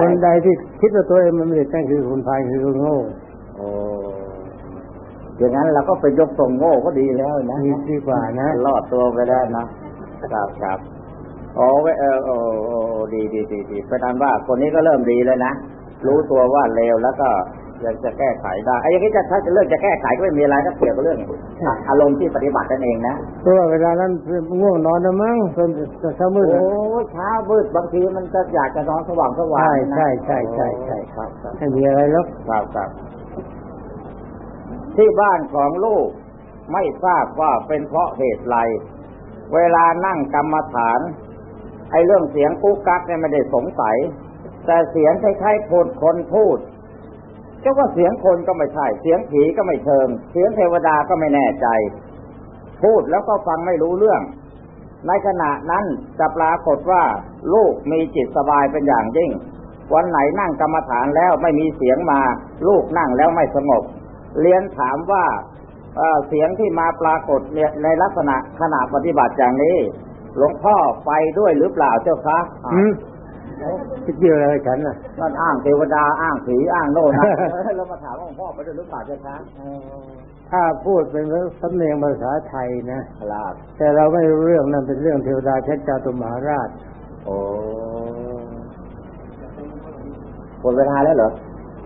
คนใดที่คิดว่าตัวเองมันบัณฑิตนั่นคือคนพานคือคนโง่โอ้ อย่างนั้นเราก็ไปยกตรงโง่ก็ดีแล้วนะดีดีกว่านะรอดตัวไปได้นะครับครับโอ้เว้ยเออโอ้โอ้ดีดีดีดีเป็นอันว่าคนนี้ก็เริ่มดีเลยนะรู้ตัวว่าเลวแล้วก็อยากจะแก้ไขได้ไอ้อย่างนี้จะถ้าจะเรื่องจะแก้ไขก็ไม่มีอะไรก็เกี่ยวกับเรื่องอารมณ์ที่ปฏิบัติกันเองนะเพราะว่าเวลานั้นง่วงนอนนะมั้งจนจะเช้ามืดโอ้ยเช้ามืดบางทีมันจะอยากจะนอนสว่างสว่างใช่นะใช่ใช่ใช่ใช่ครับครับไม่มีอะไรหรอกครับครับ ที่บ้านของลูกไม่ทราบว่าเป็นเพราะเหตุไร เวลานั่งกรรมฐาน ไอ้เรื่องเสียงกุ๊กกักเนี่ยไม่ได้สงสัย แต่เสียงคล้ายๆคนคนพูดจะว่าเสียงคนก็ไม่ใช่ เสียงผีก็ไม่เชิง เสียงเทวดาก็ไม่แน่ใจ พูดแล้วก็ฟังไม่รู้เรื่อง ในขณะนั้นจะปรากฏว่า ลูกมีจิตสบายเป็นอย่างยิ่ง วันไหนนั่งกรรมฐานแล้วไม่มีเสียงมา ลูกนั่งแล้วไม่สงบ เรียนถามว่าเอ่อเสียงที่มาปรากฏเนี่ยในลักษณะขณะปฏิบัติอย่างนี้ หลวงพ่อไปด้วยหรือเปล่าเจ้าคะอืมจะเกี่ยวอะไรกับฉันน่ะนั่นอ้างเทวดาอ้างผีอ้างโน่นนะเรามาถามว่าหลวงพ่อไปด้วยหรือเปล่าเจ้าคะเออถ้าพูดเป็นสำเนียงภาษาไทยนะครับแต่เราไม่รู้เรื่องนั้นเป็นเรื่องเทวดาเช็ดจาตุมหาราช โอ้หมดเวลาแล้วเหรอ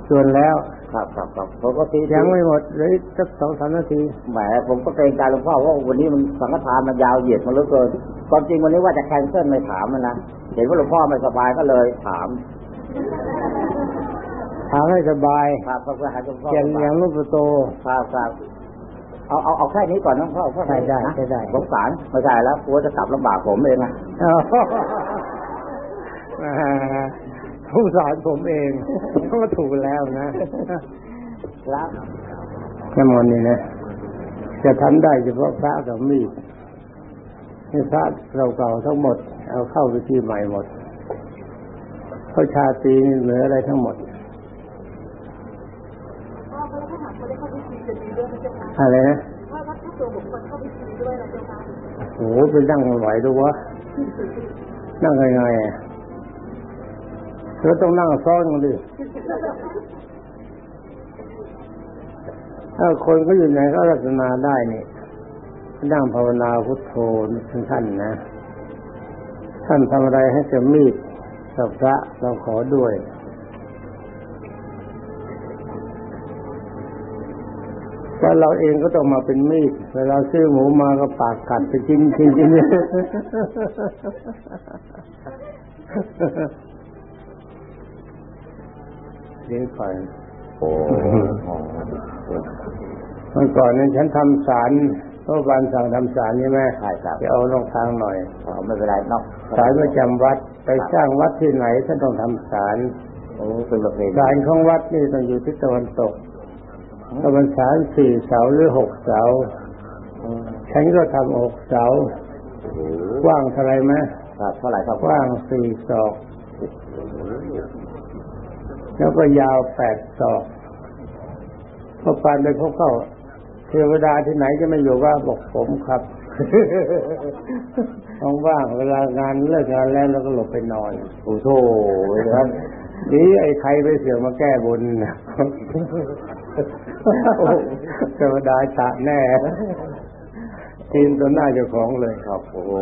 ส่วนแล้ว ครับครับครับผมก็ทียังไม่หมดเหลยสักสองสามนาทีแหมผมก็เกรงใจหลวงพ่อว่าวันนี้มันสังฆทานมันยาวเหยียดมาเหลือเกินความจริงวันนี้ว่าจะแคนเซิลไม่ถามมันนะเห็นว่าหลวงพ่อไม่สบายก็เลยถามถามให้สบายครับครับก็หาหลวงพ่ออย่างอย่างลูกโตครับครับเอาเอาเอาแค่นี้ก่อนหลวงพ่อพ่อได้ได้นะได้ได้สงสารไม่ใช่แล้วกลัวจะกลับลำบากผมเองนะอ๋อ สงสารผมเองก็ถูกแล้วนะครับน้ำมนต์นี่นะ จะทำได้เฉพาะพระกับมีดนี่พระเก่าๆทั้งหมด เอาเข้าไปที่ใหม่หมดเขาชาตรีนี่เหลืออะไรทั้งหมดอะไรนะโอ้โหไปนั่งไม่ไหวดูวะนั่งยังไงอะ เธอต้องนั่งซ้อนกันดิถ้าคนก็อยู่ไหนก็รัตนาได้นี่นั่งภาวนาพุทโธท่านนะ ท่านทำอะไรให้จะมีดกับพระเราขอด้วยว่าเราเองก็ต้องมาเป็นมีดเวลาซื้อหมูมาก็ปากกัดไปกินกินกิน เดี๋ยวก่อนโอ้เมื่อก่อนนั้นฉันทำสารเพราะวันสั่งทำสารใช่ไหมใช่ครับจะเอาลงทางหน่อยอ๋อไม่เป็นไรนอกสารประจำวัดไปสร้างวัดที่ไหนท่านต้องทำสารโอ้เป็นประเพณีสารของวัดนี่ต้องอยู่ทิศตะวันตกตะวันสารสี่เสาหรือหกเสาอืมฉันก็ทำหกเสาโอ้โหกว้างเท่าไหรไหมครับเท่าไหร่ครับกว้างสี่ศอก แล้วก็ยาวแปดศอกพอปานไปพบเข้าเทวดาที่ไหนจะไม่อยู่ว่าบอกผมครับว่างๆเวลางานเลิกงานแล้วเราก็หลบไปนอนโอ้โหครับดีไอ้ใครไปเสือกมาแก้บนนะเทวดาฉะแน่ทีมตัวหน้าเจ้าของเลยครับ โอ้โห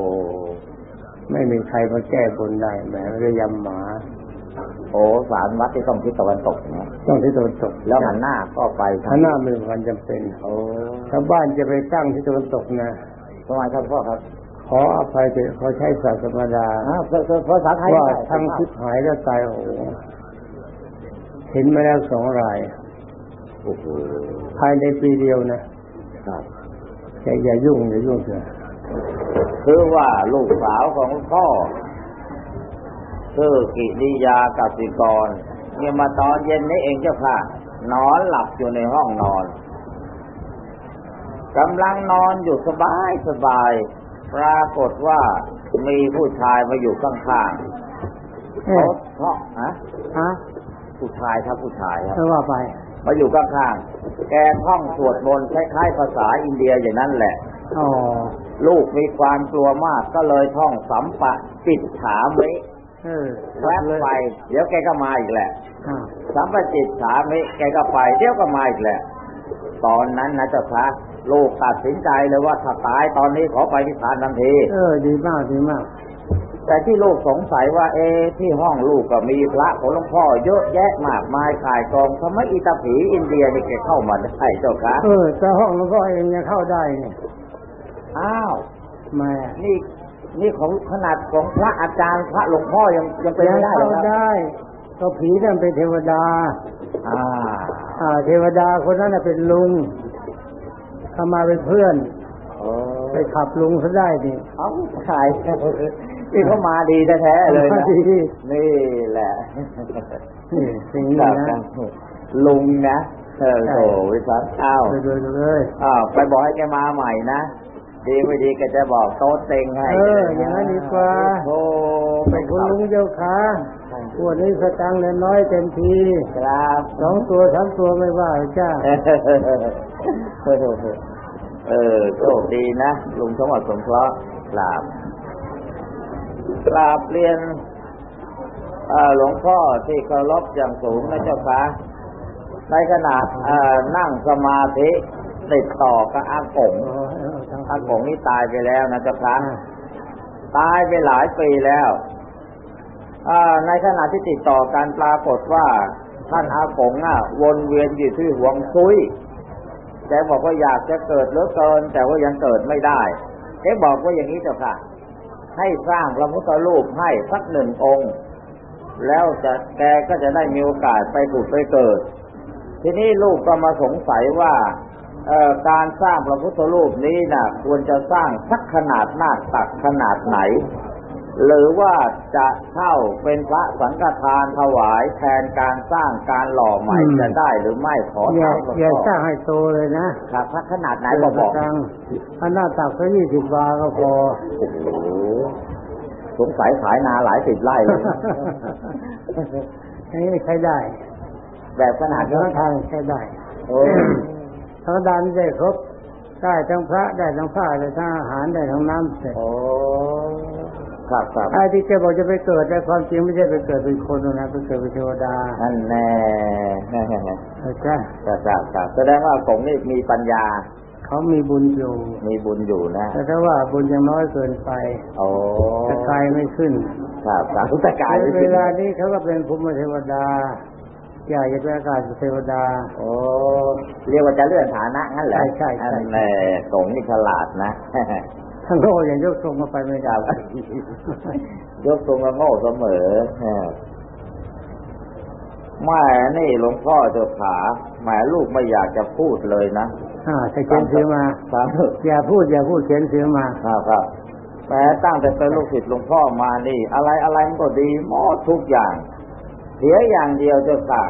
ไม่มีใครมาแก้บนได้แหมเรียยำหมา โอ้สารวัดที่ต้องทิศตะวันตกนะต้องที่ตะวันตก แล้วหันหน้าก็ไปทหันหน้าไม่มีความจำเป็นโอ้ชาวบ้านจะไปตั้งที่ตะวันตกนะทำไมครับพ่อครับ ขออภัยเถอะเขาใช้ศาสนาดาอ้าวภาษาภาษาไทยว่าได้ทั้งทิพหายและตายโหงเห็นมาแล้วสองรายโอ้โหภายในปีเดียวนะครับแต่อย่ายุ่งอย่ายุ่งเถอะคือว่าลูกสาวของพ่อ ชื่อกิริยากสิกรเนี่ยมาตอนเย็นนี้เองเจ้าค่ะ นอนหลับอยู่ในห้องนอนกำลังนอนอยู่สบายสบาย ปรากฏว่ามีผู้ชายมาอยู่ข้างๆเอ๊ะเขาเพราะฮะฮะผู้ชายครับผู้ชายครับไม่ว่าไปมาอยู่ข้างๆแกท่องสวดมนต์คล้ายๆภาษาอินเดียอย่างนั้นแหละอ๋อลูกมีความกลัวมากก็เลยท่องสัมปะจิตถามิเออ แวบไป เดี๋ยวแกก็มาอีกแหละอ่าสัมปะจิตถามิแกก็ไป เดี๋ยวก็มาอีกแหละ ตอนนั้นนะเจ้าคะลูกตัดสินใจเลยว่าถ้าตายตอนนี้ขอไปนิพพานทันที เออ ดีมากดีมาก แต่ที่ลูกสงสัยว่า เอะที่ห้องลูกก็มีพระของหลวงพ่อเยอะแยะมากมายขายกองทำไมอิตาผีอินเดียนี่แกเข้ามาได้เจ้าคะเออแต่ห้องหลวงพ่อเองยังเข้าได้เนี่ยอ้าวแม่นี่ นี่ของขนาดของพระอาจารย์พระหลวงพ่อยังยังเป็นยังไม่ได้เลเข้ายครับได้ก็ผีนั่นเป็นเทวดา อ่า อ่า เทวดาคนนั้นน่ะเป็นลุงเข้ามาเป็นเพื่อนโอ้ไปขับลุงซะได้ดิเอาขายนี่เขามาดีแท้ๆเลยมานะดีนี่แหละนี่สิ่งนี้ครับนะลุงนะเออโถวิสัทอ้าวไปเลยเลยอ้าวไปบอกให้แกมาใหม่นะ ดีไม่ดีแกจะบอกโต๊ะเต็งให้ เออ อย่างนั้นดีกว่าโอ้เป็นคุณลุงเจ้าขาพวกนี้สตังค์เหลือน้อยเต็มที ครับสองตัวสามตัวไม่ว่าหรอกจ้าเออโชคดีนะ ลุงสมบัติสงเคราะห์กราบกราบเรียนเอ่อหลวงพ่อที่เคารพอย่างสูงนะเจ้าค่ะในขณะเอ่อนั่งสมาธิ ติดต่อกับอากงอากงนี่ตายไปแล้วนะเจ้าค่ะตายไปหลายปีแล้วอ่าในขณะที่ติดต่อกันปรากฏว่าท่านอากงอะ วนเวียนอยู่ที่หวงซุยแกบอกว่าอยากจะเกิดเหลือเกิน แต่ว่ายังเกิดไม่ได้แกบอกว่าอย่างนี้เจ้าค่ะ ให้สร้างพระพุทธรูปให้สักหนึ่งองค์ แล้วจะแกก็จะได้มีโอกาสไปผุดไปเกิด ทีนี้ลูกก็มาสงสัยว่าเอ่อ การสร้างพระพุทธรูปนี้นะ่ะควรจะสร้างสักขนาดหน้าตักขนาดไหน หรือว่าจะเท่าเป็นพระสังฆทานถวายแทนการสร้างการหล่อใหม่อืมจะได้หรือไม่ขออย่าถามหลวงอย่าพ่อสร้างให้โตเลยนะครับถ้าขนาดไหนก็บอกสตังค์อันหน้าตักสักยี่สิบบาทก็พอโอ้โหสงสัยขายนาหลายสิบไร่เลยอันนี้ใช้ได้ แบบขนาดทั้นี้งทางใช้ได้ โอ้ทั้งดานได้ครบ ได้ทั้งพระได้ทั้งผ้าได้ทั้งอาหารได้ทั้งน้ำเสร็จโอ้ครับครับไอ้ที่แกบอกจะไปเกิดแต่ความจริงไม่ใช่ไปเกิดเป็นคนหรอกนะไปเกิดเป็นเทวดานั่นแน่เข้าใจครับครับครับแสดงว่าผมนี่มีปัญญาเขามีบุญอยู่ มีบุญอยู่นะแต่ถ้าว่าบุญยังน้อยเกินไปโอ้ตะกายไม่ขึ้น ครับครับตะกายเวลานี้เขาก็เป็นภูมิเทวดา อยากจะเป็นอากาศเทวดา โอ้เรียกว่าจะเลื่อนฐานะงั้นเหรอใช่ใช่ใช่นั่นแน่สงฆ์นี่ฉลาดนะทั้งโลกอย่างยกทรงมาไปไม่คได้รับยกทรงกระโง่เสมอแม่นี่หลวงพ่อเจ้าขาแหมลูกไม่อยากจะพูดเลยนะอ่าถ้าเขียนเสือมาครับอย่าพูดอย่าพูดเขียนเสือมาครับครับแหม้ตั้งแต่เป็นลูกศิษย์หลวงพ่อมานี่ อะไรอะไรมันก็ดีหมดทุกอย่าง เสียอย่างเดียวเจ้าค่ะ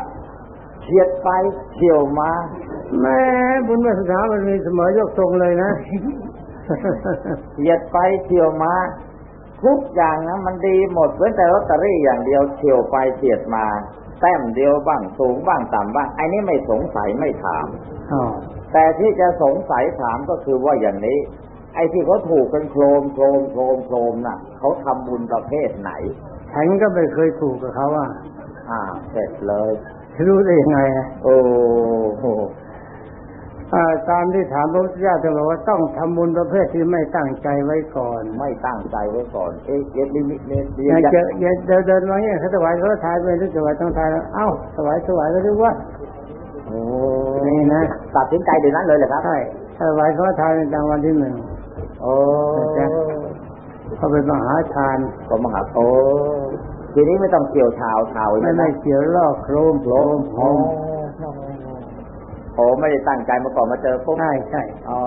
เฉียดไปเฉียวมาแม่บุญวาสนามันมีเสมอยกทรงเลยนะเฉียดไปเฉียวมาทุกอย่างนะมันดีหมดเว้นแต่ลอตเตอรี่อย่างเดียวเฉียวไปเฉียดมา แต้มเดียวบ้างสูงบ้างต่ำบ้างไอ้นี่ไม่สงสัยไม่ถามอ๋อแต่ที่จะสงสัยถามก็คือว่าอย่างนี้ ไอ้ที่เขาถูกกันโครมโครมโครมโครมน่ะเขาทำบุญประเภทไหนฉันก็ไม่เคยถูกกับเขาอะ อ่าเสร็จเลย รู้ได้ยังไงอะโอ้โหอ่าตามที่ถามพระพุทธเจ้าจะบอกว่าต้องทำบุญประเภทที่ไม่ตั้งใจไว้ก่อน ไม่ตั้งใจไว้ก่อน เอ๊ะเย็ดลิมิตเนี่ยอย่าเจออย่าเดินเดินมาเนี่ยเขาถวายเขาทายไปหรือถวายต้องทายเอ้าถวายถวายก็รู้ว่าโอ้นี่นะตัดสินใจเดี๋ยวนั้นเลยเหรอครับใช่ถวายเขาทายในรางวัลที่หนึ่งโอ้เขาเป็นมหาทานก็มหาโอ้ ทีนี้ไม่ต้องเกี่ยวชาวชาวไม่ไม่เกี่ยวลอกโครมโครมโครโอ้มโอ้ไม่ได้ตั้งใจมาก่อนมาเจอปุ๊บใช่ใช่อ๋อ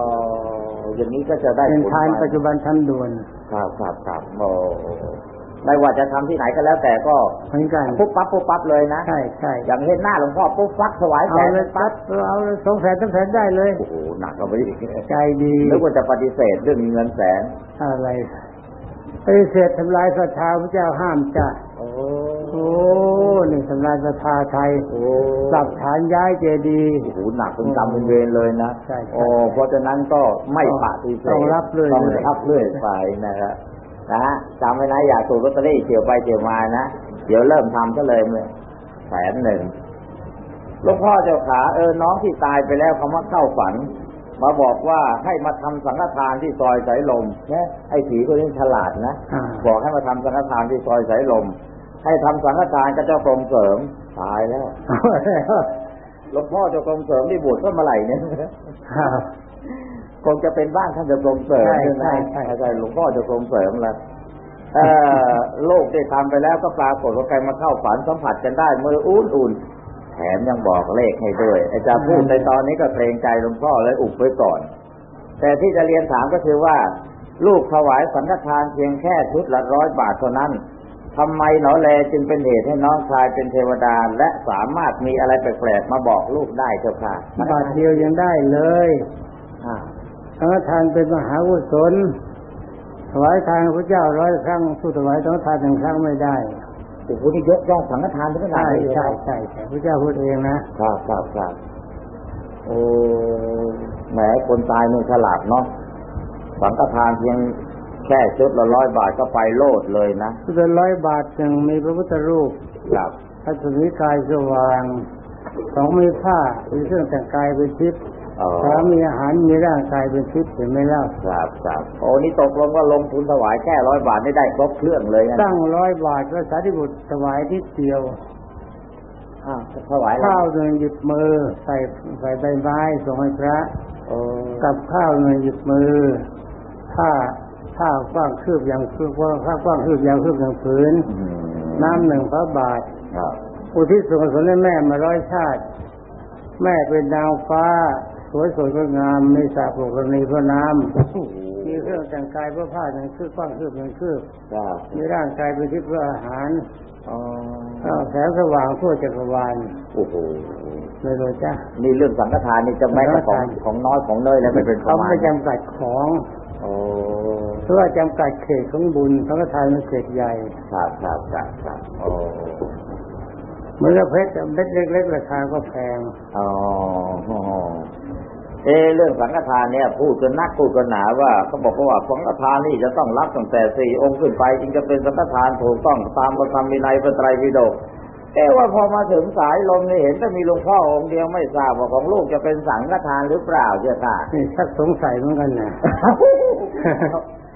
อย่างนี้ก็จะได้เป็นผลทานไปปัจจุบันทันด่วนครับครับครับโอ้ไม่ว่าจะทำที่ไหนก็แล้วแต่ก็เหมือนกันปุ๊บปั๊บปุ๊บปั๊บเลยนะใช่ใช่อย่างเห็นหน้าหลวงพ่อปุ๊บฟักถวายแสเอานเลยปั๊บเอาเลยสองแสนสามแสนได้เลยโอ้โหหนักก็ไปอีกใจดีนึกว่าจะปฏิเสธเรื่องเงินแสนอะไรปฏิเสธทำลายศรัทธาพระเจ้าห้ามจ้ะ โอ้โอ้นี่ทำลายศรัทธาไทยโอ้ปรับฐานย้ายเจดีย์โอ้โหหนักเป็นกรรมเป็นเวรเลยนะใช่ใช่โอ้เพราะฉะนั้นก็ไม่ปฏิเสธต้องรับเรื่อยๆต้องรับเรื่อยไปนะครับนะฮะจำไว้นะอย่าถูกลอตเตอรี่เกี่ยวไปเกี่ยวมานะเดี๋ยวเริ่มทำก็เลยเนี่ยแสนหนึ่งหลวงพ่อเจ้าขาเออน้องที่ตายไปแล้วเขามาเข้าฝัน มาบอกว่าให้มาทำสังฆทานที่ซอยสายลมเนี่ยไอ้ผีคนนี้ฉลาดนะอ่าบอกให้มาทำสังฆทานที่ซอยสายลม ให้ทำสังฆทานกับเจ้ากรมเสริมตายแล้วเอาแล้วหลวงพ่อเจ้ากรมเสริมที่บวชก็เมื่อไหร่เนี่ยครับคงจะเป็นบ้านท่านเจ้ากรมเสริมใช่ไหมใช่ใช่ใช่หลวงพ่อเจ้ากรมเสริมละเออโลกได้ทำไปแล้วก็ปรากฏว่าใครมาเข้าฝันสัมผัสกันได้มืออุ่นอุ่นๆ แถมยังบอกเลขให้ด้วยไอาจารย์พูดในตอนนี้ก็เกรงใจหลวงพ่อเลยอุบไว้ก่อน แต่ที่จะเรียนถามก็คือว่า ลูกถวายสังฆทานเพียงแค่ชุดละร้อยบาทเท่านั้นทำไมหนอแลจึงเป็นเหตุให้น้องชายเป็นเทวดา และสามารถมีอะไรแปลกๆมาบอกลูกได้เจ้าค่ะบาทเดียวยังได้เลยอ่าสังฆทานเป็นมหากุศลถวายทานพระเจ้าร้อยครั้งสู้ถวายสังฆทานหนึ่งครั้งไม่ได้ โอ้โหนี่ยกย่องสังฆทานถึงขนาดใช่นี้เลยใช่ครับใช่ใช่พระเจ้าพูดเองนะครับครับครับโอ้แหมคนตายมันฉลาดเนาะสังฆทานเพียงแค่ชุดละร้อยบาทก็ไปโลดเลยนะชุดละร้อยบาทหนึ่งมีพระพุทธรูปครับพระสุนิกายสว่างสองมีผ้ามีเครื่องแต่งกายเป็นทิพย์อ๋อ สามมีอาหารมีร่างกายเป็นทิพย์เห็นไหมเล่าครับครับโอ้นี่ตกลงว่าลงทุนถวายแค่ร้อยบาทไม่ได้ครบเครื่องเลยนะตั้งร้อยบาทพระสารีบุตรถวายนิดเดียวอ้าวถวายอะไรข้าวหนึ่งหยิบมือ ใส่ใส่ใบไม้ส่งให้พระโอ้กับข้าวหนึ่งหยิบมือผ้าผ้ากว้างคืบอย่างคืบกว้างผ้ากว้างคืบยาวคืบอย่างผืนอืมน้ำหนึ่งพระบาทครับอุทิศส่วนกุศลให้แม่มาร้อยชาติ แม่เป็นดาวฟ้า สวยสดงดงามมีสระปกรณีเพราะน้ำมีเครื่องแต่งกายเพราะผ้าหนึ่งคืบกว้างคืบหนึ่งคืบครับมีร่างกายเป็นที่เพื่ออาหารอ๋อก็แสงสว่างทั่วจักรวาลโอ้โหเลยเลยจ้ะนี่เรื่องสังฆทานนี่จะแม้แต่ของสังฆทานของน้อยของเนยแล้วไม่เป็นปเขาระมาณไม่จำกัดของโอ้เพราะว่าจำกัดเขตของบุญสังฆทานมันเขตใหญ่ครับครับครับครับโอ้เหมือนกับเพชรเม็ดเล็กๆราคาก็แพงอ๋อ เออเรื่องสังฆทานเนี่ยพูดกันนักพูดกันหนาว่าเขาบอกว่าสังฆทานนี่จะต้องรับตั้งแต่สี่องค์ขึ้นไปจึงจะเป็นสังฆทานถูกต้องตามพระธรรมวินัยพระไตรปิฎกเอ๊ะว่าพอมาถึงสายลมนี่เห็นแต่มีหลวงพ่อองค์เดียวไม่ทราบว่าของลูกจะเป็นสังฆทานหรือเปล่าเจ้าค่ะนี่ชักสงสัยเหมือนกันนะ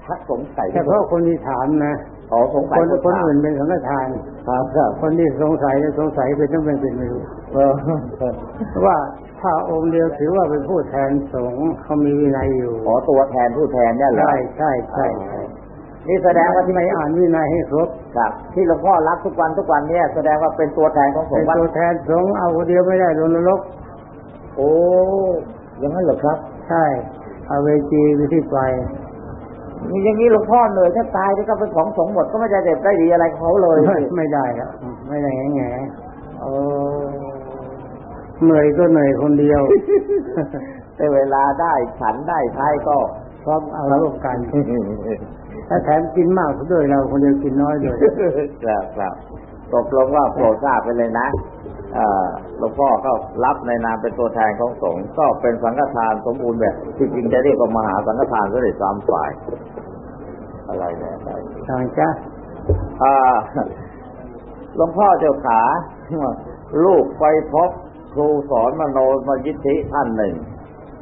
ทักสงสัยเฉพาะคนที่ถามนะอ๋อสงสัคยนคนอื่นเป็นสังฆทานครับครับคนที่สงสัยเนี่ยสงสัยเป็นต้องเป็นเป็นไม่รู้เออเพราะว่า ถ้าองค์เดียวถือว่าเป็นผู้แทนสงฆ์เขามีวินัยอยู่ขอตัวแทนผู้แทนเนี่ยเหรอใช่ใช่ใช่ใช่นี่แสดงว่าที่ไม่ไม่อ่านวินัยให้ครบครับ ที่หลวงพ่อรับทุกวันทุกวันเนี่ยแสดงว่าเป็นตัวแทนของสเป็งนฆ์วัดตัวแทนสงฆ์เอาคนเดียวไม่ได้ลงนรกโอ้อยังนั้นเหรอครับ ใช่เอาเวจีไปที่ไปมีอย่างนี้หลวงพ่อเหนื่อยถ้าตายก็เป็นของสงฆ์หมดก็ไม่ได้เด็ดได้ดีอะไรของเขาเลย ไม่ไม่ได้แล้วไม่ได้แง่แง่เออ เหนื่อยก็เหนื่อยคนเดียว แต่เวลาได้ฉันได้ใช้ก็พร้อมเอาร่วมกัน ถ้าแถมกินมากด้วยเราคนเดียวกินน้อยด้วยครับครับตกลงว่าโปรดทราบไปเลยนะเอ่อหลวงพ่อก็รับในนามเป็นตัวแทนของสงฆ์ก็เป็นสังฆทานสมบูรณ์แบบที่จริงจะเรียกว่ามหาสังฆทานก็เลยสามฝ่าย อะไรเนี่ยอะไรทางจ้าอ่าหลวงพ่อเจ้าขา ลูกไปพบ ครูสอนมโนมยิทธิท่านหนึ่ง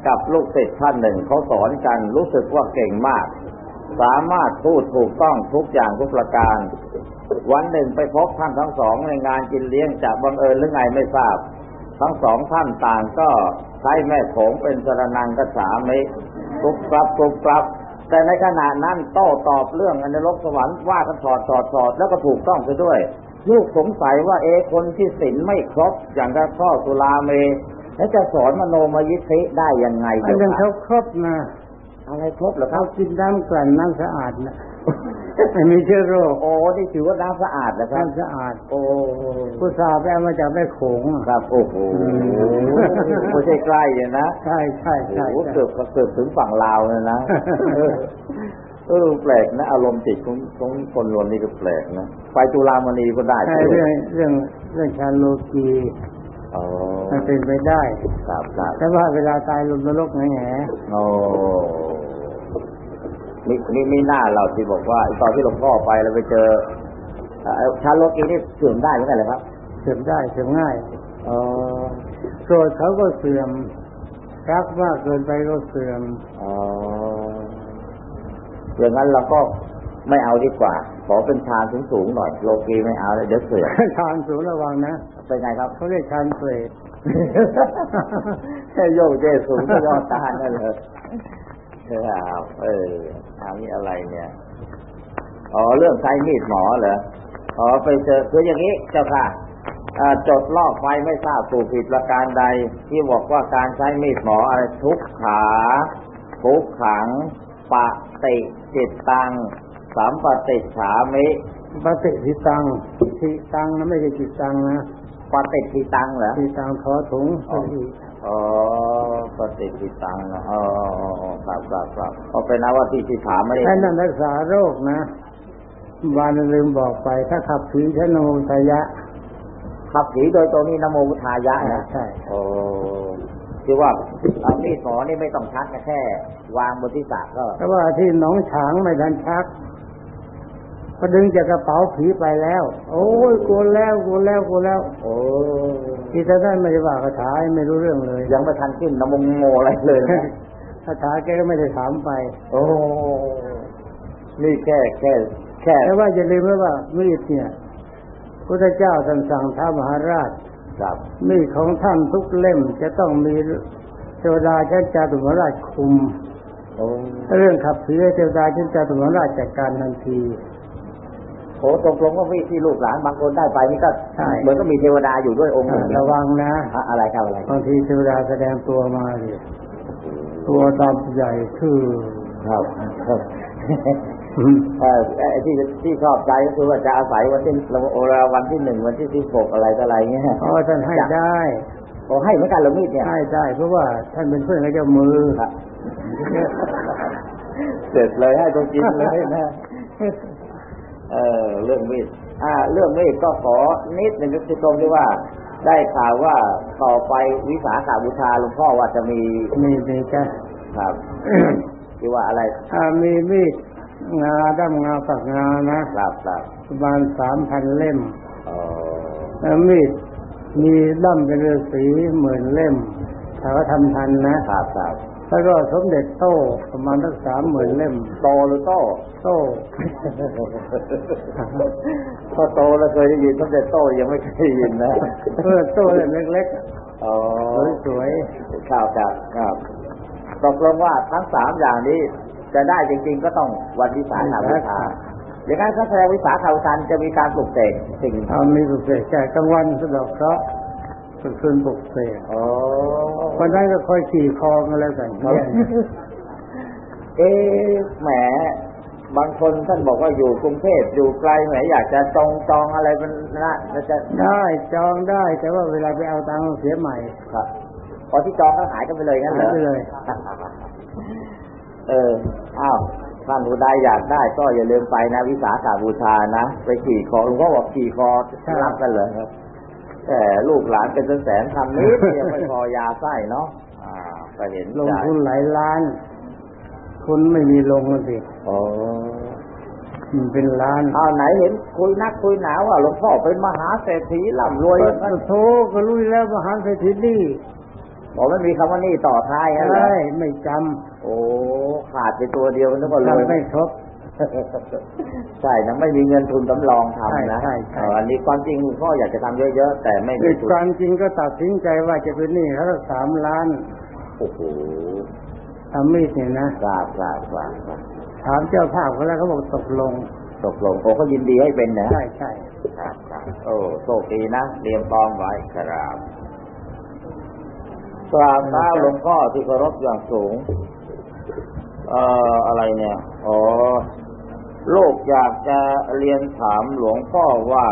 กับลูกศิษย์ท่านหนึ่งเขาสอนกันรู้สึกว่าเก่งมาก สามารถพูดถูกต้องทุกอย่างทุกประการ วันหนึ่งไปพบท่านทั้งสองในงานกินเลี้ยงจากบังเอิญหรือไงไม่ทราบ ทั้งสองท่านต่างก็ใช้แม่โขงเป็นสรนังกษามิกรุบกรับกรุบกรับ แต่ในขณะนั้นโต้ตอบเรื่องอนรกสวรรค์ว่ากันถอดถอดถอดแล้วก็ถูกต้องไปด้วย ลูกสงสัยว่าเอะคนที่ศีลไม่ครบอย่างกับพ่อสุราเมแล้วจะสอนมโนมยิทธิได้ยังไงอันเจ้านั้นค่ะเขาครบนะอะไรครบเหรอครัเขาบกินน้ำกลั่นน้ำสะอาดนะไม่มีเชื้อโรคโอ้นี่ถือว่าน้ำสะอาดนะครับน้ำสะอาด โอ้ผู้สาวไปเอามาจากแม่โขงอะครับโอ้โหไม่ใช่ใกล้เลยนะใช่ใช่โอ้ใช่โหใช่เกือบเกือบถึงฝั่งลาวเลยนะ เออเออแปลกนะ อารมณ์จิตของของคนรวนนี่ก็แปลกนะไปจุฬามณีก็ได้ใช่เรื่องเรื่องเรื่องชาโลกีอ๋อมันเป็นไปได้ครับครับแต่ว่าเวลาตายลงนรกแง่โอ้นี่นี่นี่หน้าเราที่บอกว่าไอ้ตอนที่หลวงพ่อไปเราไปเจอเอ่อชาโลกีนี่เสื่อมได้เหมือนกันเลยครับ เสื่อมได้เสื่อมง่ายอ๋อโกรธเขาก็เสื่อมรักมากเกินไปก็เสื่อมอ๋อ อย่างนั้นเราก็ไม่เอาดีกว่า ขอเป็นฌานสูงสูงๆหน่อยโลกีไม่เอาเลยเดี๋ยวเสื่อมทานสูงระวังนะเป็นไงครับเขาเรียกทานเปรตแค่โยกเยสูงก็ยอดตานั่นเลยเออเอาเออทางนี้อะไรเนี่ยอ๋อเรื่องใช้มีดหมอเหรออ๋อไปเจอคืออย่างนี้เจ้าค่ะอ่าจดลอกไฟไม่ทราบถูกผิดประการใด ที่บอกว่าการใช้มีดหมออะไรทุกขาทุกขัง ปะติจิตตังสัมปติฉามิปฏิทิตังทิตังนะไม่ใช่จิตตังนะปฏิทิตังเหรอทิตังทอถุงอ๋ออ๋อปฏิทิตังนะอ๋ออ๋ออ๋อครับครับครับเอาเป็นนะว่าที่ที่ถามไม่ได้แค่นั้นรักษาโรคนะวานลืมบอกไป ถ้าขับผีใช้นโมทายะ ขับผีโดยตรงนี้นโมพุทธายะนะใช่โอ้ คือว่าเอามีดหมอนี่ไม่ต้องชักนะแค่ วางบนที่ศาก็ แต่ว่าที่หนองฉางไม่ทันชักก็ดึงจากกระเป๋าผีไปแล้ว โอ้ยกลัวแล้วกลัวแล้วกลัวแล้ว โอ้ที่ท่านไม่ได้ว่าคาถาไม่รู้เรื่องเลย ยังไม่ทันขึ้นนโมโมอะไรเลยนะคาถาแกก็ไม่ได้ถามไป โอ้นี่แค่แค่แค่แต่ว่าอย่าลืมไว้ว่ามีดเนี่ยพุทธเจ้าท่านสั่งท้ามหาราชครับ มีดของท่านทุกเล่มจะต้องมีเทวดาชั้นจาตุมหราชคุมโอ้เรื่องขับผีให้เทวดาชั้นจาตุมหราชจัดการทันทีโหตกลงว่ามีดที่ลูกหลานบางคนได้ไปนี่ก็ใช่เหมือนก็มีเทวดาอยู่ด้วยองค์หนึ่งระวังนะอะอะไรครับอะไรบางทีเทวดาแสดงตัวมาดิตัวดำใหญ่คือครับครับเอ่อไอ้ ที่ที่ชอบใจก็คือว่าจะอาศัยวันที่วันที่หนึ่งวันที่สิบหกอะไรต่ออะไรเงี้ยเพราะว่าท่านให้ได้โอ้ให้เหมือนกันเหรอมีดเนี่ยให้ได้เพราะว่าท่านเป็นเพื่อนกับเจ้ามือครับเสร็จเลยให้ต้องกินเลยนะเออเรื่องมีดอ่า เรื่องมีดก็ขอนิดหนึ่งก็คือตรงที่ว่า ได้ข่าวว่าต่อไปวิสาขาบูชาหลวงพ่อว่าจะมีมีมีกันครับที่ว่าอะไรถ้ามีมีด งาด้ามงาฝักงานะครับครับประมาณสามพันเล่มอ๋อแล้วมีดมีด้ามเป็นฤาษีหมื่นเล่มถ้าว่าทำทันนะครับครับแล้วก็สมเด็จโต้ประมาณสักสามหมื่นเล่มโตหรือโตโต้พอโตแล้วเคยได้ยินตั้งแต่โตยังไม่เคยได้ยินนะเออโต้เล่มเล็กอ๋อๆสวยครับครับครับตกลงว่าทั้งสามอย่างนี้ จะได้จริง ๆ ก็ต้องวันวิสาขาบูชาอย่างนั้นถ้าแสดงวิสาขาบูชาจะมีการปลุกเสกสิ่งๆเอามีปลุกเสกแก่กลางวันสะดอกเคราะห์กลางคืนปลุกเสกอ๋อวันนั้นก็ค่อยขี่คอกันแล้วกันครับเอ๊ะแหมบางคนท่านบอกว่าอยู่กรุงเทพอยู่ไกลแหมอยากจะจองจองอะไรมันนะจะได้จองได้ แต่ว่าเวลาไปเอาตังค์เสียใหม่ครับพอที่จองก็หายกันไปเลยงั้นเหรอหายไปเลย เอออ้าวท่านผู้ใดอยากได้ก็อย่าลืมไปนะวิสาขาบูชานะไปขี่คอหลวงพ่อบอกขี่คอรับกันเลยครับแต่ลูกหลานเป็นแสนๆทำนิดเดียวไม่พอยาไส้เนาะอ่าก็เห็นลงใจทุนหลายล้าน คุณไม่มีลงกันสิอ๋อมันเป็นล้านอ้าวไหนเห็นคุยนักคุยหนาว่าหลวงพ่อเป็นมหาเศรษฐีร่ำรวยก็โทก็รู้อยู่แล้วมหาเศรษฐีนี่ บอกไม่มีคำว่านี่ต่อท้ายฮะเหรอใช่ไม่จโอ้ขาดไปตัวเดียวนึกว่าำรวยจำไม่ครบใช่นะไม่มีเงินทุนสำรองทำนะใช่ใช่ใช่เอออันนี้ความจริงคุณพ่ออยากจะทำเยอะๆแต่ไม่มีคือทุนความจริงก็ตัดสินใจว่าจะเป็นหนี้เขาสักสามล้านโอ้โหทำมีดเนี่ยนะทราบทราบทราบทราบถามเจ้าภาพเขาแล้วเขาบอกตกลง ตกลงโอ้เขายินดีให้เป็นนะ ใช่ใช่ครับครับโอ้โชคดีนะเตรียมพร้อมไว้ครับ กราบเท้าหลวงพ่อที่เคารพอย่างสูง เอ่ออะไรเนี่ย อ๋อ ลูกอยากจะเรียนถามหลวงพ่อว่า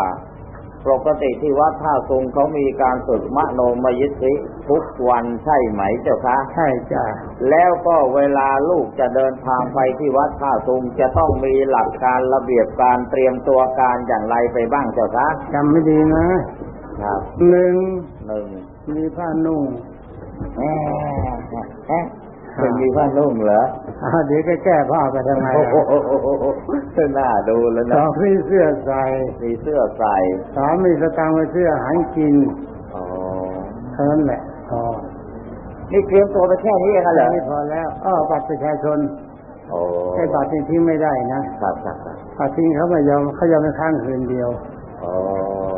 ปกติที่วัดท่าทรงเขามีการฝึกมโนมยิทธิทุกวันใช่ไหมเจ้าคะ ใช่จ้ะ แล้วก็เวลาลูกจะเดินทางไปที่วัดท่าทรงจะต้องมีหลักการระเบียบการเตรียมตัวการอย่างไรไปบ้างเจ้าคะจำไม่ดีนะ ครับหนึ่งหนึ่งมีผ้านุ่งแห มแหมเป็นมีผ้านุ่งเหรออ่าเดี๋ยวก็แก้ผ้าไปทำไมโอ้ล่ะโหน่าดูแล้วสนะองมีเสื้อใส่ มีเสื้อใส่สามมีสตางค์ไปซื้ออาหารกินอ๋อเท่านั้นแหละพอนี่เตรียมตัวไปแค่นี้เองเหรอไม่พอแล้วอ้อบัตรประชาชนโอ้ไอ้บัตรนี่ทิ้งไม่ได้นะครับครับครับถ้าทิ้งเขาไม่ยอมเขายอมไปค้างคืนเดียวอ๋อเอ่อ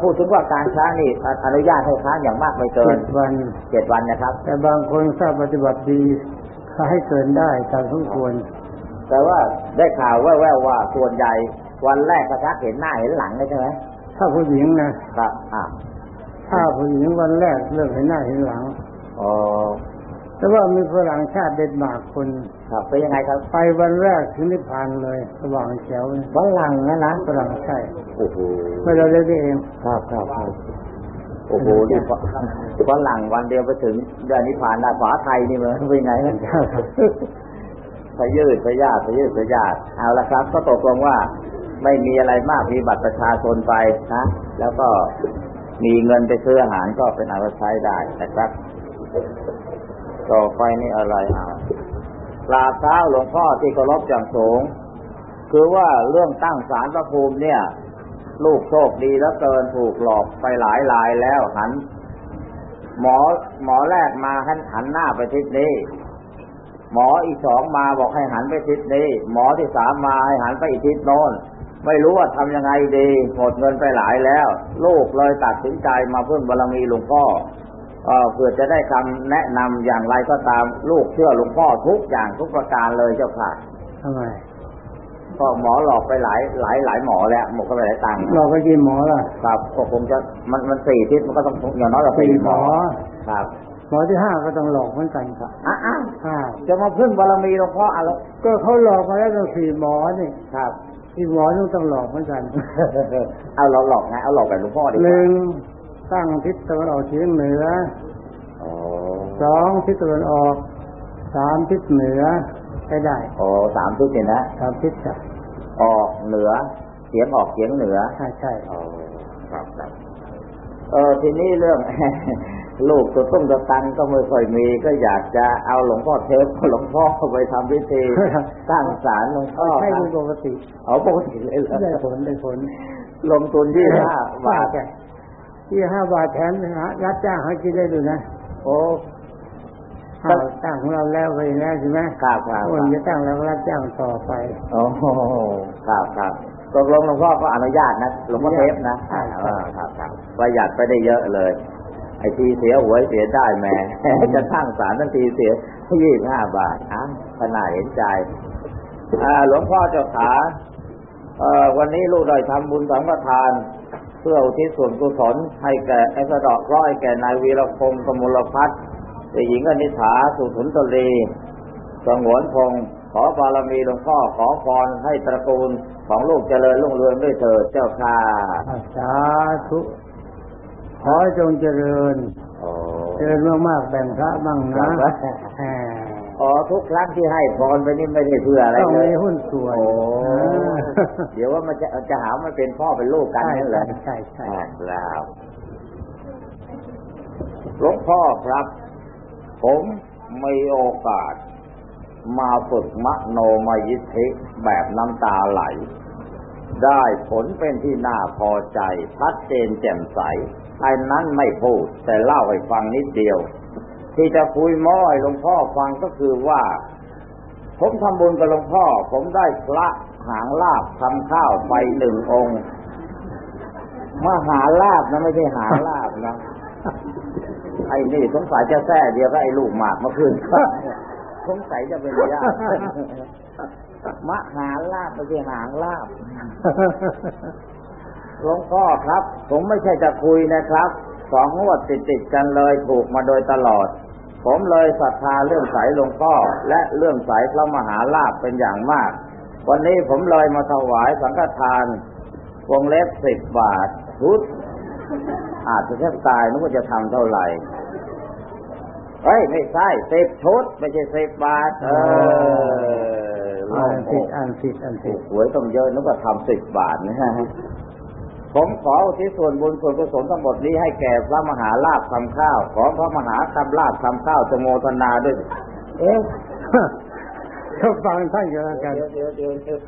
พูดถึงว่าการค้างนี่อนุญาตให้ค้างอย่างมากไม่เกิเจ็นดวันเจ็ดวันนะครับ แต่บางคนทราบปฏิบัติดีเขาให้เกินได้ตามสมควร แต่ว่าได้ข่าวแว่วๆว่าส่วนใหญ่วันแรกกระชักเห็นหน้าเห็นหลังเลยใช่ไหมถ้าผู้หญิงนะครับอ่าถ้าผู้หญิงวันแรกเลิกเห็นหน้าเห็นหลังอ๋อแต่ว่ามีฝรั่งชาติเดนมาร์กคน ครับเป็นยังไงครับ ไปวันแรกถึงนิพพานเลยสว่างแจ๋วเลยฝรั่งนะนะฝรั่งใช่โอ้โหไม่เราเล่นเองครับครับครับโอ้โหนี่ฝฝรั่งวันเดียวไปถึงเดือนนิพพานได้ฝาไทยนี่มันเป็นไงนะพยืดพยาธิพยืดพยาธิเอาละครับ ก็ตกลงว่าไม่มีอะไรมากมีบัตรประชาชนไปนะแล้วก็มีเงินไปซื้ออาหารก็เป็นเอาไปใช้ได้นะครับ ต่อไปนี่อะไรอะ กราเท้าหลวงพ่อที่เคารพอย่างสูง คือว่าเรื่องตั้งศาลพระภูมิเนี่ย ลูกโชคดีแล้วเกินถูกหลอกไปหลายรายแล้วหัน หมอหมอแรกมาหันหันหน้าไปทิศนี้ หมออีกสองมาบอกให้หันไปทิศนี้ หมอที่สามมาให้หันไปอีกทิศโน้นไม่รู้ว่าทำยังไงดีหมดเงินไปหลายแล้ว ลูกเลยตัดสินใจมาพึ่งบารมีหลวงพ่อ เอ่อเพื่อจะได้คำแนะนำอย่างไรก็ตามลูกเชื่อหลวงพ่อทุกอย่างทุกประการเลยเจ้าค่ะทำไมก็หมอหลอกไปหลายหลายหลายหมอแล้วหมดก็ไปหลายตังค์เราไปกินหมอล่ะครับก็คงจะมันมันสี่ทิศมันก็ต้องอย่างน้อยก็สี่สี่หหมมออครับหมอที่ห้าก็ต้องหลอกเหมือนกันครับอ้าวอ้าวจะมาพึ่งบารมีหลวงพ่ออะไรก็เขาหลอกมาแล้วต้องสี่หมอนี่ครับที่หมอนี่ต้องหลอกเหมือนกัน เอาเราหลอกไงเอาหลอกแบบหลวงพ่อดีกหว่านึ่ง ตั้งทิศตะวันออกเฉียงเหนืออ๋อสองทิศตะวันออก สามทิศเหนือใช้ได้โอ้สามทิศเนี่ยนะสามทิศจ้ะออกเหนือเสียงออกเสียงเหนือ ใช่ใช่อ๋อครับครับเออทีนี้เรื่องลูกตัวต้มตัวตังก็ไม่ค่อยมี ก็อยากจะเอาหลวงพ่อเทปหลวงพ่อไปทำพิธีตั้งศาลหลวงพ่อใช่ครัเป็นบปกติเอาปกติเลยเหรอได้ผลได้ผลลงทุนที่ห้าบาท ที่ห้าบาทแถมนะฮะรับจ้างให้กินได้ดูนะ โอ้อ้าวตั้งของเราแล้วไปแล้วใช่ไหมครับครับคนจะตั้งแล้วก็รับจ้างต่อไปโอ้โหครับครับตกลงหลวงพ่อก็อนุญาตนะหลวงพ่อเทปนะใช่ใช่อ่าครับครับประหยัดไปได้เยอะเลย ไอ้ทีเสียหวยเสียได้แหม่จะตั้งศาลทันทีเสียยี่สิบห้าบาทอ้าวขนาดเห็นใจอ่าหลวงพ่อเจ้าขาเอ่อวันนี้ลูกได้ทำบุญสังฆทาน เพื่ออุทิศส่วนกุศลให้แก่ไอ้สะเดอกร้อยแก่นายวีรพงศ์กมลพัฒน์เด็กหญิงอนิษฐาสุขุนตรีสงวนพงศ์ขอบารมีหลวงพ่อขอพรให้ตระกูลของลูกเจริญรุ่งเรืองด้วยเถิดเจ้าค่ะสาธุขอให้จงเจริญโอ้เจริญมากๆแบ่งพระบ้างนะแหม อ๋อทุกครั้งที่ให้พรไปนี่ไม่ได้เพื่ออะไรต้องเลมียหุ้นส่วนโอ้เดี๋ยวว่ามันจะจะหาว่ามันเป็นพ่อเป็นลูกกันใช่นั่นแหละใช่ใช่ครับหลวงพ่อครับ ผมมีโอกาส มาฝึกมโนมยิทธิแบบน้ำตาไหล ได้ผลเป็นที่น่าพอใจชัดเจนแจ่มใสไอ้นั้นไม่พูด แต่เล่าให้ฟังนิดเดียว ที่จะคุยม้อยหลวงพ่อฟังก็คือว่า ผมทำบุญกับหลวงพ่อ ผมได้พระหางลาบทำข้าวไปหนึ่งองค์มหาลาบนะไม่ใช่หาลาบนะไอ้นี่สงสัยจะแท้เดียวก็ไอ้ลูกหมากเมื่อคืนสงสัยจะเป็นญาติมหาลาบไม่ใช่หางลาบหลวงพ่อครับ ผมไม่ใช่จะคุยนะครับสองงวดติดติดกันเลยถูกมาโดยตลอด ผมเลยศรัทธาเรื่องสายหลวงพ่อ และเรื่องสายพระมหาลาภเป็นอย่างมาก วันนี้ผมเลยมาถวายสังฆทานวงเล็บสิบบาทชุด อาจจะแทบตายนึกว่าจะทำเท่าไหร่เฮ้ย ไม่ใช่สิบชุด ไม่ใช่สิบบาท เอออ่านผิดโอ่านผิดอ่านถูผิดกหวยต้องเยอะนึกว่าทำสิบบาทนะฮะ ผมขออุที่ส่วนบุญส่วนกุศลทั้งหมดนี้ให้แก่พระมหาลาภคำข้าวขอพระมหาคำลาภคำข้าวจะโมทนาด้วย เอ๊ะก็ฟังท่านก็แล้วกันเดี๋ยวเดี๋ยวเดี๋ยวเดี๋ยว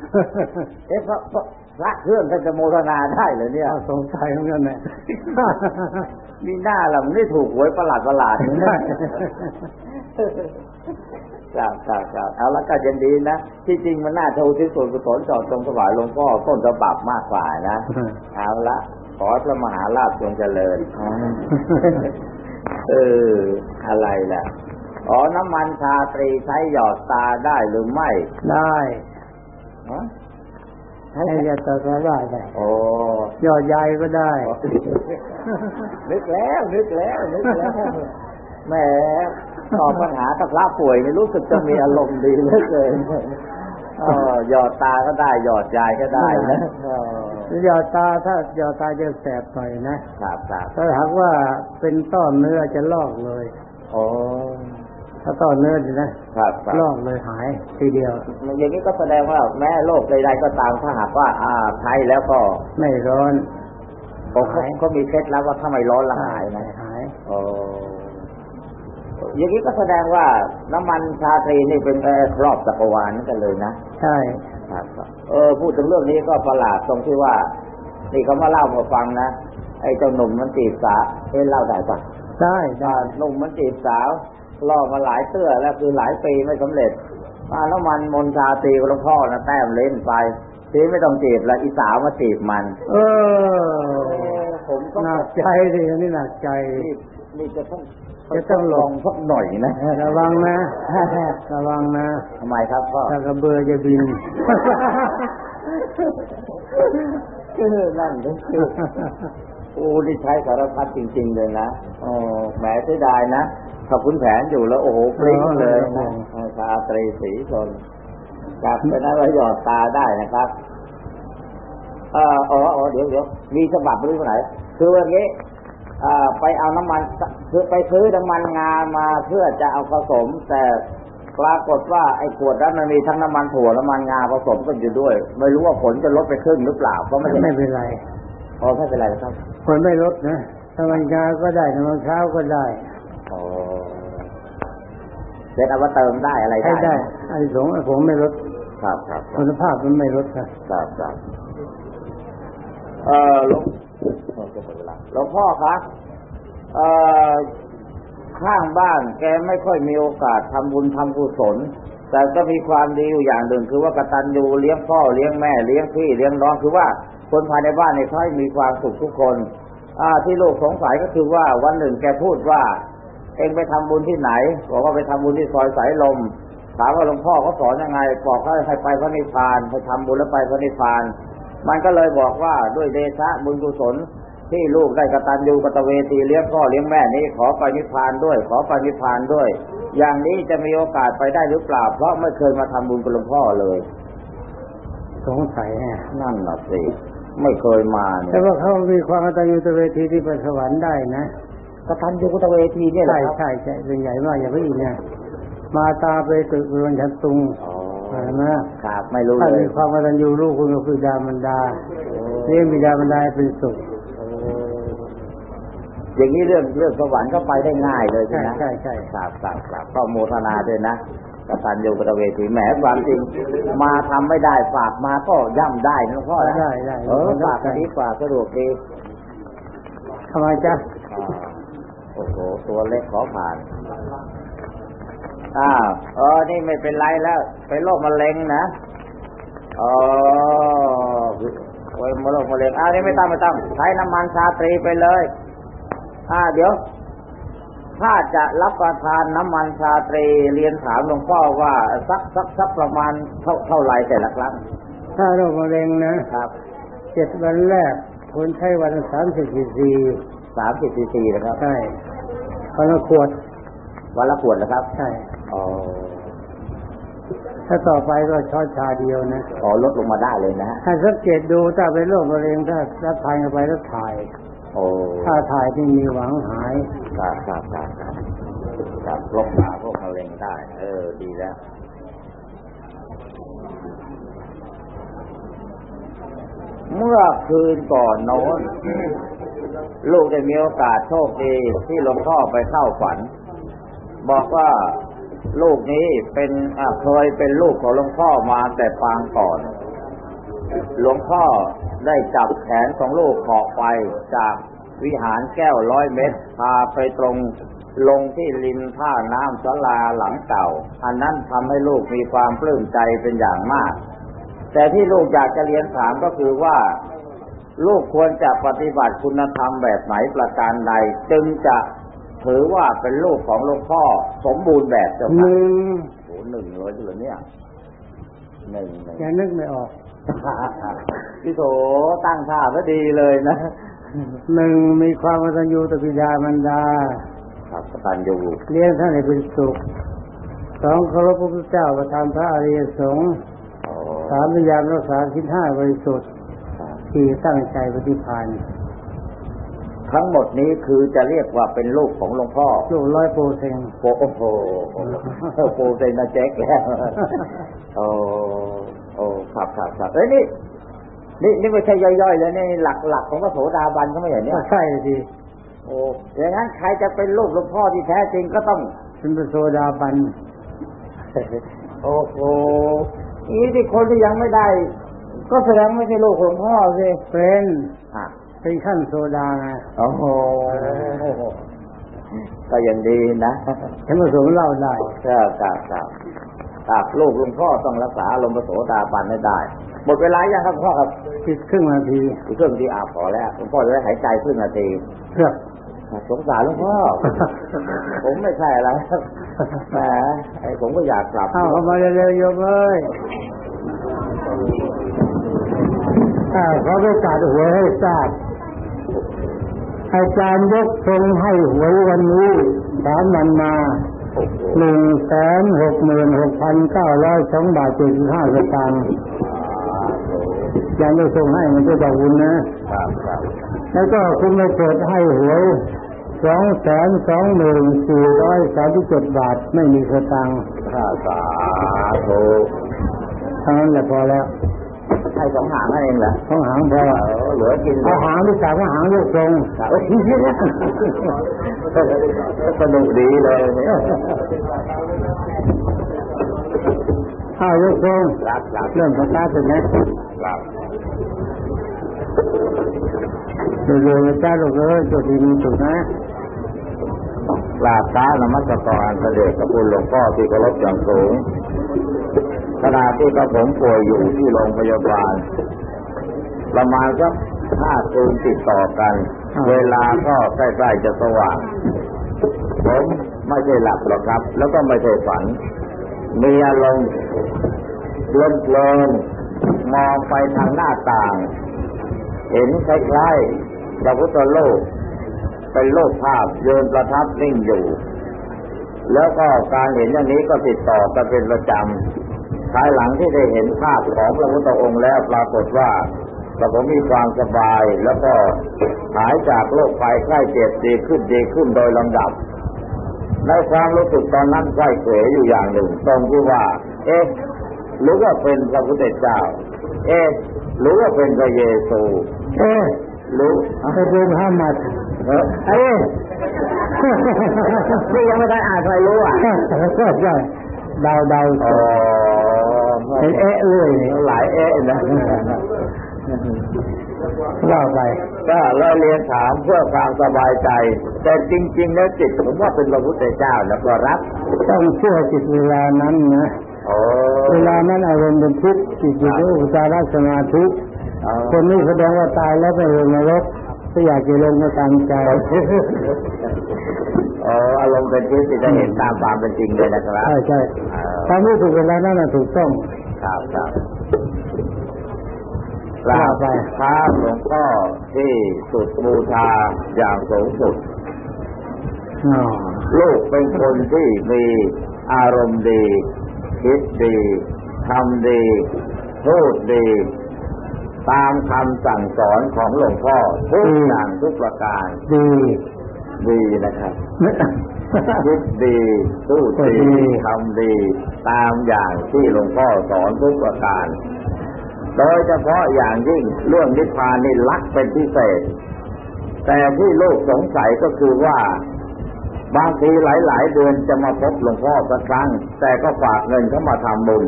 เอ๊ะพระพระพระเครื่องท่านจะโมทนาได้เหรอเนี่ยเอาสงสัยเหมือนกันแหละมีหน้าล่ะมันไม่ถูกหวยประหลาดประหลาดๆนะ ครับครับครับเอาละก็ยังดีนะ ที่จริงมันน่าจะอุทิศส่วนกุศลจอดตรงถวายหลวงพ่อต้นฉบับมากกว่านะ เอาละขอพระมหาลาภจงเจริญเออ อะไรล่ะ อ๋อ น้ำมันชาตรีใช้หยอดตาได้หรือไม่ ได้ฮะให้ยาตาก็ได้ได้โอ้ยอดใหญ่ก็ได้ นึกแล้ว นึกแล้ว นึกแล้ว แหม ตอบปัญหาถ้าพระป่วยนี่รู้สึกจะมีอารมณ์ดีเหลือเกินเออหยอดตาก็ได้ หยอดยายก็ได้นะเออยอดตาถ้ายอดตาจะแสบหน่อยนะครับครับถ้าหากว่าเป็นต้อนเนื้อจะลอกเลยโอ้ถ้าต้อนเนื้อดีนะครับครับลอกเลยหายทีเดียวอย่างนี้ก็แสดงว่าแม้โรคใดๆก็ตามถ้าหากว่า อ่าใช้แล้วก็ ไม่ร้อนเขาเขาเขามีเคล็ดลับว่าถ้าไม่ร้อนละหายนะหายโอ้ อย่างนี้ก็แสดงว่าน้ำมันชาตรีนี่เป็นเอ่อครอบจักรวาลนั่นกันเลยนะ ใช่ครับครับเออพูดถึงเรื่องนี้ก็ประหลาดตรงที่ว่า นี่เขามาเล่ามาฟังนะไอ้เจ้าหนุ่มมันจีบสาวเอ้เล่าได้ปะได้อ่าได้หนุ่มมันจีบสาวล่อมาหลายเตื้อแล้วคือหลายปีไม่สำเร็จมาแล้วมันมนชาตรีกับหลวงพ่อนะแต้มเล่นไปทีนี้ไม่ต้องจีบแล้วอีสาวมาจีบมัน เออ ผมก็หนักใจดิอันนี่หนักใจ นี่นี่จะต้องจะต้องลองสักหน่อยนะระวังนะระวังนะทำไมครับพ่อถ้ากระเบือจะบินเออนั่นก็คือโอ้นี่ใช้สารพัดจริง ๆ เลยนะโอ้แหมเสียดายนะถ้าคุณแผนอยู่แล้วโอ้โหปริ้งเลยนะชาตรีสีชนครับฉะนั้นเราหยอดตาได้นะครับเอ่ออ๋ออ๋อเดี๋ยวเดี๋ยวมีฉบับรู้ไหน คือว่าอย่างนี้เอ่อ ไปเอาน้ำมันคือไปซื้อน้ำมันงามาเพื่อจะเอาผสม แต่ปรากฏว่าไอ้ขวดนั้นมันมีทั้งน้ำมันถั่วน้ำมันงาผสมกันอยู่ด้วย ไม่รู้ว่าผลจะลดไปครึ่งหรือเปล่าก็ไม่ได้ไม่เป็นไรอ๋อไม่เป็นไรครับคนไม่ลดนะถ้ามันกาก็ได้ถ้ามันเช้าก็ได้อ๋อเสร็จเอามาเติมได้อะไรให้ได้ได้ไอ้สงไอ้ผมไม่ลดครับครับคคุณภาพมันไม่ลดนะรับครับเออหลวงเออจะหมดเวลา หลวงพ่อครับข้างบ้านแกไม่ค่อยมีโอกาสทำบุญทำกุศล แต่ก็มีความดีอยู่อย่างหนึ่งคือว่ากตัญญูเลี้ยงพ่อเลี้ยงแม่เลี้ยงพี่เลี้ยงน้องคือว่าคนภายในบ้านเนี่ยเขาให้มีความสุขทุกคนอ่าที่ลูกสงสัยก็คือว่าวันหนึ่งแกพูดว่า เองไปทำบุญที่ไหนบอกว่าไปทำบุญที่ซอยสายลมถามว่าหลวงพ่อเขาสอนยังไงบอกให้ให้ไปพระนิพพานให้ทำบุญแล้วไปพระนิพพาน มันก็เลยบอกว่าด้วยเดชะบุญกุศล ที่ลูกได้กตัญญูกตเวทีเลี้ยงพ่อเลี้ยงแม่นี้ขอไปนิพพานด้วย ขอไปนิพพานด้วย อย่างนี้จะมีโอกาสไปได้หรือเปล่า เพราะไม่เคยมาทำบุญกับหลวงพ่อเลย สงสัยไงนั่นน่ะสิไม่เคยมาเนี่แต่ยว่าเขามีความกตัญญูตเวทีที่ไปสวรรค์ได้นะกตัญญูกตเวทีเนี่ยเหรอใช่ครับใช่ใช่ส่วนใหญ่มากอย่าไปอีกเนี่ยมาตาไปตึกเรือนชั้นตุงอ๋อเห็นไหมครับไม่รู้ถ้าเลยมีความกตัญญูลูกคุณก็คือดามันดาเลี้ยงบิดามารดาให้เป็นสุข อย่างนี้เรื่องเรื่องสวรรค์ก็ไปได้ง่ายเลยใช่ใช่ไหมใช่ใช่ครับครับครับก็โมทนาด้วยนะกตัญญูกตเวทีแหมความจริงมาทำไม่ได้ฝากมาก็ย่ำได้นะหลวงพ่อนะได้ได้เออฝากกันดีกว่าสะดวกดีทำไมจ๊ะอ่าโอ้โหตัวเล็กขอผ่านอ้าวเออนี่ไม่เป็นไรแล้ว เป็นโรคมะเร็งนะอ๋อโอ้ยมะเร็งมะเร็งอ้าวนี่ไม่ต้องไม่ต้องใช้น้ำมันชาตรีไปเลย อ่าเดี๋ยว ถ้าจะรับประทานน้ำมันชาตรีเรียนถามหลวงพ่อว่าสักสักสักประมาณเท่าเท่าไหรแต่ละครั้ง ถ้าโรคมะเร็งนะครับเจ็ดวันแรกควรใช้วันสามสิบซีซีสามสิบซีซีนะครับ ใช่วันละขวด วันละขวดนะครับ ใช่อ๋อถ้าต่อไปก็ช้อนชาเดียวนะอ๋อลดลงมาได้เลยนะฮะถ้าสังเกตดูถ้าเป็นโรคมะเร็งถ้ารับทานเข้าไปแล้วถ่ายโอ้ ถ้าถ่ายที่มีหวังหายครับครับครับครับครับลบมาพวกมะเร็งได้ เออ ดีแล้วเมื่อคืนก่อนโน้นลูกได้มีโอกาสโชคดีที่หลวงพ่อไปเข้าฝัน บอกว่าลูกนี้เป็นอะเคยเป็นลูกของหลวงพ่อมาแต่ปางก่อน หลวงพ่อได้จับแขนของลูกออกไปจากวิหารแก้วร้อยเม็ดพาไปตรงลงที่ริมท่าน้ำสลาหลังเก่า อันนั้นทำให้ลูกมีความปลื้มใจเป็นอย่างมาก แต่ที่ลูกอยากจะเรียนถามก็คือว่า ลูกควรจะปฏิบัติคุณธรรมแบบไหนประการใด จึงจะถือว่าเป็นลูกของหลวงพ่อสมบูรณ์แบบเจ้าหค่ะนึ่งโอ้หนึ่งเลยเหรอเนี่ยหนึ่งหนึ่งอย่านึกไม่ออก พี่โถตั้งท่าซะดีเลยนะหนึ่งมีความกตัญญูต่อบิดามารดาครับกตันยูเลี้ยงท่านให้เป็นสุขสองเคารพพระพุทธเจ้าประทานพระอริยสงฆ์อ๋อสามพยายามรักษาสินห้าบริสุทธิ์ครับสี่ตั้งใจปฏิพานทั้งหมดนี้คือจะเรียกว่าเป็นลูกของหลวงพ่อลูกร้อยโปรเซนโอ้โหโปรเซนนะแจ็คแล้วโอ้โอ้ ครับครับครับเอ้ยนี่นี่นี่ไม่ใช่ย่อยๆเลยนี่หลักหลักของพระโสดาบันเขาไม่เห็นเนี่ยใช่สิโอ้อย่างนั้นใครจะเป็นลูกหลวงพ่อที่แท้จริงก็ต้องเป็นพระโสดาบันโอ้โหนี่ที่คนที่ยังไม่ได้ ก็แสดงไม่ใช่ลูกของพ่อสิเป็นอะเป็นขั้นโซดาไงโอ้โหก็ยังดีนะฉันผสมเหล้าได้ครับครับครับ ครับลูกหลวงพ่อต้องรักษาลมณ์ประโสดาบันให้ได้ หมดเวลายังครับพ่อครับติดครึ่งนาทีอีกเครื่องที่อาพอแล้วหลวงพ่อจะได้หายใจครึ่งนาทีเพื่อสงสารหลวงพ่อ ผมไม่ใช่อะไรครับแหมไอ้ผมก็อยากกลับเอาเข้ามาเร็วๆโยมเอ้ยอ่าขอประกาศหวยให้ทราบอาจารย์ยกทรงให้หวยวันนี้สามวันมา หนึ่งแสนหกหมื่นหกพันเก้าร้อยสองบาทเจ็ดสิบห้าสตางค์ยังไม่ส่งให้มันจะบอกคุณนะครับครับแล้วก็คุณมาเกิดให้หวยสองแสนสองหมื่นสี่ร้อยสามสิบเจ็ดบาทไม่มีสตางค์ข้าสาธุเท่านั้นแหละพอแล้ว ให้สองหางนั่นเองเหรอต้องหางพอเออเหลือกินเอาหางที่สามก็หางยกทรงครับสนุกดีเลยเนี่ยข้าวยกทรงครับครับเริ่มสตาร์ทเลยนะครับเร็วๆนะจ้าลูกเอ้ยจุดดีมีจุดนะกราบพระนมัสการพระเดชพระคุณหลวงพ่อที่เคารพอย่างสูง ขณะที่กระผมป่วยอยู่ที่โรงพยาบาล ประมาณสักห้าคืนติดต่อกัน เวลาก็ใกล้ๆจะสว่าง ผมไม่ใช่หลับหรอกครับ แล้วก็ไม่ใช่ฝัน มีอารมณ์เพลินๆมองไปทางหน้าต่าง เห็นคล้ายๆพระพุทธโลก เป็นโลกภาพยืนประทับนิ่งอยู่ แล้วก็การเห็นอย่างนี้ก็ติดต่อกันเป็นประจำ ภายหลังที่ได้เห็นภาพของพระพุทธองค์แล้วปรากฏว่าเราผมมีความสบายแล้วก็หายจากโรคภัยไข้เจ็บดีขึ้นดีขึ้นโดยลำดับ ในความรู้สึกตอนนั้นใกล้เขวอยู่อย่างหนึ่ง ตรงที่ว่า เอ๊ะหรือว่าเป็นพระพุทธเจ้า เอ๊ะหรือว่าเป็นพระเยซู เอ๊ะหรือไปดูพระมัดเอ๊ะนี่ยังไม่ได้อ่านใครรู้อะใช่ เดาเดาอ๋อเป็นเอ๊ะเอ้ยหลายเอ๊ะนะว่าไปก็เราเรียนถามเพื่อความสบายใจ แต่จริง ๆ แล้วจิตผมว่าเป็นพระพุทธเจ้าแล้วก็รับต้องเชื่อจิตเวลานั้นนะโอ้เวลานั้นอารมณ์เป็นทิพย์จิตอยู่ในอุปจารสมาธิเอาคนนี้แสดงว่าตายแล้วไปลงนรกถ้าอยากจะลงก็ตามใจ โอ้อารมณ์เป็นทิพย์ที่จะเห็นตามความเป็นจริงเลยนะครับ ใช่ใช่เอาความรู้สึกเวลานั้นน่ะถูกต้อง ครับครับกราบไปพระหลวงพ่อที่สุดบูชาอย่างสูงสุดอ๋อลูกเป็นคนที่มีอารมณ์ดี คิดดีทำดี พูดดี ตามคำสั่งสอนของหลวงพ่อทุกอย่างทุกประการดี ดีนะครับคิดดีพูดก็ดีดีทำดี ตามอย่างที่หลวงพ่อสอนทุกประการ โดยเฉพาะอย่างยิ่งเรื่องนิพพานนี่รักเป็นพิเศษ แต่ที่โลกสงสัยก็คือว่า บางทีหลายๆเดือนจะมาพบหลวงพ่อสักครั้ง แต่ก็ฝากเงินเข้ามาทำบุญ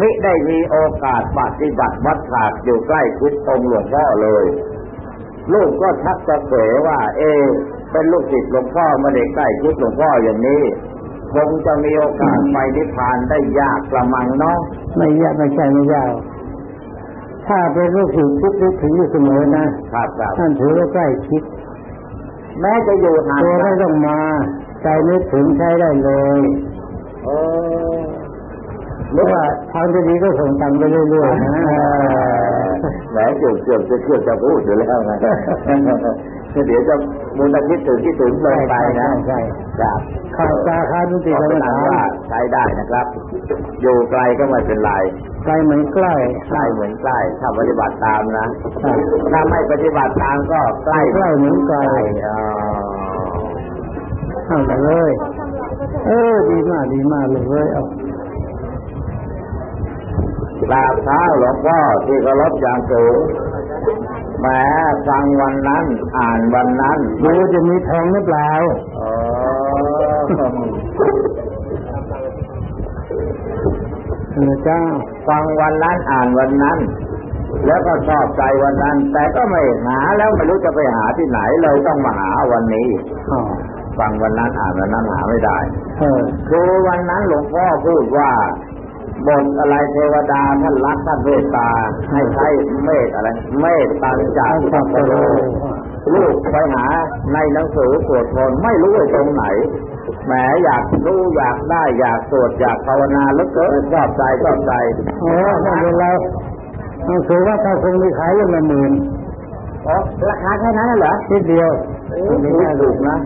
มิได้มีโอกาสปฏิบัติวัดขาดอยู่ใกล้ชิดองค์หลวงพ่อเลย ลูกก็ชักจะเผยว่า เอะ เป็นลูกศิษย์หลวงพ่อไม่ได้ใกล้ชิดหลวงพ่ออย่างนี้คงจะมีโอกาสไปนิพพานได้ยากกระมังเนาะไม่ยากไม่ใช่ไม่ยากถ้าเป็นลูกศิษย์คิดนึกถึงอยู่เสมอนะครับครับท่านถือว่าใกล้ชิด แม้จะอยู่ห่างตัวไม่ต้องมาใจนึกถึงใช้ได้เลยโอ้หรือว่าทางที่ดีก็ส่งตังค์ไปเรื่อยๆนะแหมเกือบเกือบจะเกือบจะพูดอยู่แล้ว ไงเดี๋ยวจะมูลคิดถึงที่ถึงเลยไปนะใช่ครับข้าวตาคานุติขกอรรมเป็นอันฐาว่านใช้ได้นะครับ อยู่ไกลก็ไม่เป็นไรไกลเหมือนใกล้ใกล้เหมือนใกล้ถ้าปฏิบัติตามนะใช่ถ้าไม่ปฏิบัติตามก็ใกล้ใกล้เหมือนไกลอ๋อเอาไปเลย เออดีมากดีมากเลยเอากราบเท้าหลวงพ่อที่เคารพอย่างสูง แหม้ฟังวันนั้น อ่านวันนั้นดูจะมีทองหรือเปล่าอ๋อเออเจ้าฟังวันนั้นอ่านวันนั้น แล้วก็ชอบใจวันนั้น แต่ก็ไม่หาแล้วไม่รู้จะไปหาที่ไหนเลยต้องมาหาวันนี้อ๋อฟังวันนั้นอ่านวันนั้นหาไม่ได้เออคือวันนั้นหลวงพ่อพูดว่า บทอะไรเทวดาท่านรักท่านเมตตา ให้ใช้เมตอะไร เมตตังจากสัพโลลูกไปหาในหนังสือสวดมนต์ไม่รู้ว่าตรงไหนแหมอยากรู้อยากได้อยากสวดอยากภาวนาลือเกินชอบใจชอบใจโอ้ไม่เป็นไรหนังสือว่าถ้าคงมีขายเล่มละหมื่นอ๋อราคาแค่นั้นเหรอนิดเดียวเอ้ยถูกถูกนะ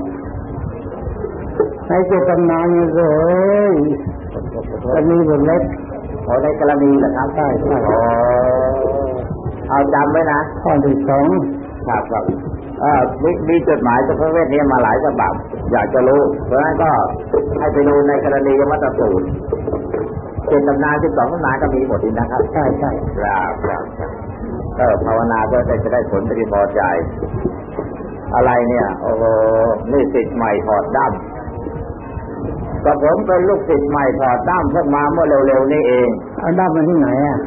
ให้เจตนาเนเลย จะมีบทเล็กขอในกรณีเหรอครับใช่ใช่อ๋อเอาจำไว้นะข้อที่สองครับครับเอ่อมีมีจดหมายเฉพาะเวทนี้มาหลายฉบับอยากจะรู้เพราะฉะนั้นก็ให้ไปดูในกรณียมัตสูตรเป็นตำนานที่สองตำนานก็มีหมดอีกนะครับ ใช่ใช่ครับครับครับเออภาวนาก็จะจะได้ผลที่พอใจ อะไรเนี่ย โอ้โหนี่สิทธิ์ใหม่ถอดดั้ม กับผมเป็นลูกศิษย์ใหม่ถอดดั้มเพิ่งมาเมื่อเร็วๆนี้เองเอาด้ามมาที่ไหนอะ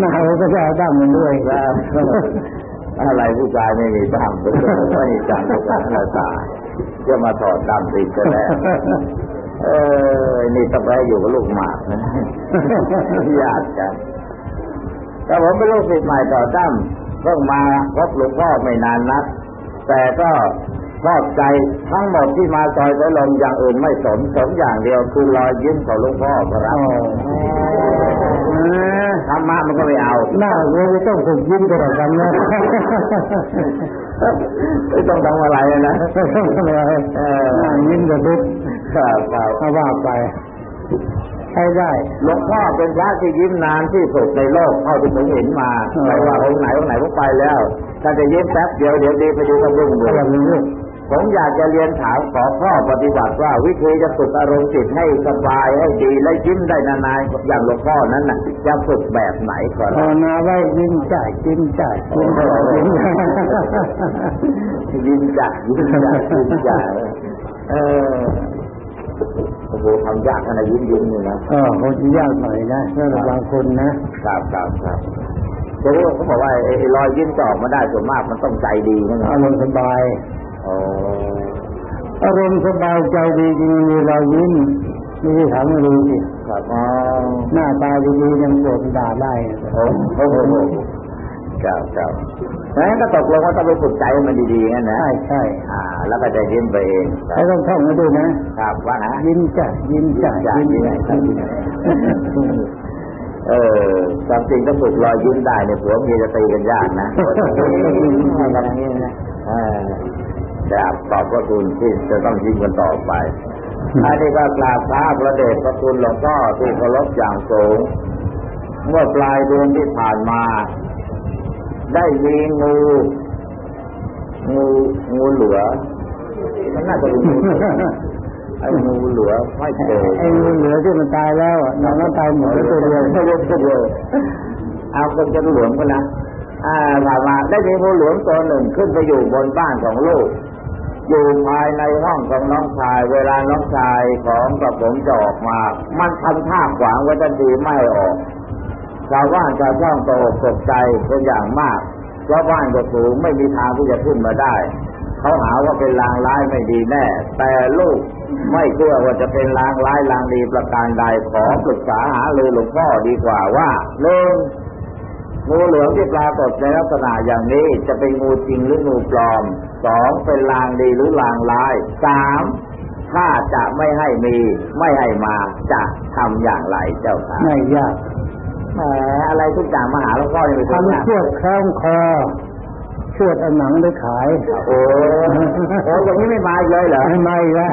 หน้าเราก็จะเอาด้ามมันด้วยครับอะไรผู้ชายไม่มีดั้มเป็นคนไม่มีจังหน้าตาจะมาถอดดั้มติดกันแล้วเออ นี่ต้องไปอยู่กับลูกหมากนะญาติกันแต่ผมเป็นลูกศิษย์ใหม่ต่อตั้มเพิ่งมาพบหลวงพ่อไม่นานนัก แต่ก็ ชอบใจทั้งหมดที่มาซอยสายลมอย่างอื่นไม่สนสนอย่างเดียวคือรอยยิ้มของหลวงพ่อครับอ๋ออ่าธรรมะมันก็ไม่เอาหน้าเราจะต้องฝึกยิ้มตลอดกันนะไม่ต้องทำอะไรนะไม่ต้องอะไรเออหน้ายิ้มกระดุกครับครับถ้าว่าไปใช้ได้หลวงพ่อเป็นพระที่ยิ้มนานที่สุดในโลกเท่าที่ผมเห็นมาอ๋อไม่ว่าองค์ไหนองค์ไหนผมไปแล้วถ้าจะยิ้มแป๊บเดียวเดี๋ยวดีไปดูกระบุงก็เลแบบยนี้ ผมอยากจะเรียนถามขอข้อปฏิบัติว่าวิธีจะฝึกอารมณ์จิตให้สบายให้ดีและยิ้มได้นานๆอย่างหลวงพ่อนั้นน่ะจะฝึกแบบไหนก่อนภาวนาไว้ยิ้มจ่ายยิ้มจ่ายยิ้มจ่ายยิ้มจ่ายยิ้มจ่ายิ้มจ่ายิ้มจ่าเออโอ้โหทยากขนาดยิ้มยิ้มอยู่นะเออคงจะยากหน่อยนะสำหรับบางคนนะครับครับครับทีนี้เขาบอกว่าไอ้รอยยิ้มจะออกมาได้ส่วนมากมันต้องใจดีนะคอารับรมณ์สบายโอ้อารมณ์สบายใจดีจริงมีรอยยิ้มไม่ใช่ถามมาดูสิครับอ๋อหน้าตาดีๆยังโกรธด่าได้โอ้โหครับครับงั้นก็ตกลงว่าต้องไปฝึกใจให้มันดีๆงั้นนะใช่ใช่อ่า แล้วก็จะยิ้มไปเองคแล้วรับต้องท่องมาดูนะครับว่านะยิ้มจ้ะยิ้มจ้ะจ้ะยิ้มยิ้มจ้ะจ้ะเออความจริงถ้าฝึกรอยยิ้มได้เนี่ยผัวเมียจะตีกันยากนะแบบนี้นะ อ่าครับขอบพระคุณที่จะต้องยิ้มกันต่อไปอันนี้ก็กราบพระประเดชพระคุณหลวงพ่อที่เคารพอย่างสูง เมื่อปลายเดือนที่ผ่านมา ได้มีงู งูงูเหลือ มันน่าจะเป็นงูเหลือไอ้งูเหลือไม่เจอไอ้งูเหลือที่มันตายแล้วอะนอนแล้วตายหมดแล้วตัวเดียวไม่ได้ตัวเดียวเอาคนจะหลวงกันนะอ่าผ่านมาได้มีงูเหลือมตัวหนึ่งขึ้นไปอยู่บนบ้านของลูก อยู่ภายในห้องของน้องชาย เวลาน้องชายของกระผมจะออกมา มันทำท่าขวางไว้ทันทีไม่ออกชาวบ้านชาวช่องตกตกใจเป็นอย่างมาก เพราะบ้านก็สูงไม่มีทางที่จะขึ้นมาได้ เขาหาว่าเป็นลางร้ายไม่ดีแน่ แต่ลูกไม่เชื่อว่าจะเป็นลางร้ายลางดีประการใดขอปรึกษาหาเลยหลวงพ่อดีกว่าว่าหนึ่งงูเหลือมที่ปรากฏในลักษณะอย่างนี้จะเป็นงูจริงหรืองูปลอม สองเป็นลางดีหรือลางร้ายสามถ้าจะไม่ให้มีไม่ให้มาจะทำอย่างไรเจ้าค่ะไม่ยากแหมอะไรทุกอย่างมาหาหลวงพ่อเนี่ยเป็นคนทำยากเชือดคล้องคอเชือดเอาหนังไปขาย โอ้โหอย่างนี้ไม่มาอีกเลยเหรอไม่ไม่ละ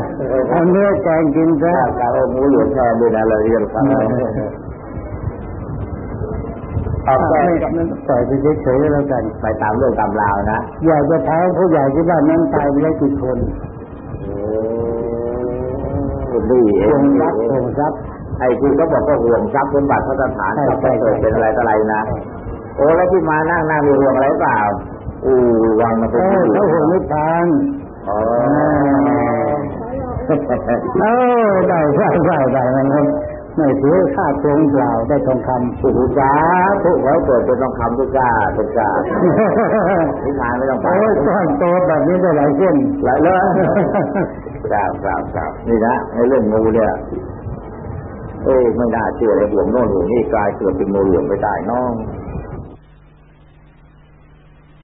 เอาเนื้อแกงกินซะครับครับโอ้หมูเหลืองแทนด้วยนะเราเรียนฟัง ออกไม่แต่ไม่ปล่อยไปเฉยๆแล้วกันไปตามเรื่องตามราวนะอยากจะถามผู้ใหญ่ที่บ้านนั้นตายไปแล้วกี่คนคุณดีเอห่วงงทรัพย์ห่วงทรัพย์ไอ้ที่เขาบอกว่าห่วงทรัพย์สมบัติพระสถานใช่ทรัพย์ใช่เกิดเป็นอะไรต่ออะไรนะโอ้แล้วที่มานั่งนั่งมีห่วงอะไรเปล่าอู้วังมาเอเป็นอผู้เขาห่วงนิพพานอ๋อเออได้ได้ได้ได้นะครับ ไม่ถือค่าตรงเปล่าได้ทองคำสุสาทุกไว้เกิดเป็นต้องคำทุกกาทุกกานิพพานไม่ต้องไปโอ้ยก้อนโตแบบนี้ได้หลายเส้นหลายเลยครับครับครับนี่นะในเรื่องงูเนี่ยเอ้ยไม่น่าเชื่อเลยห่วงโน่นห่วงนี่กลายเกิดเป็นงูเหลือมไปได้น้อง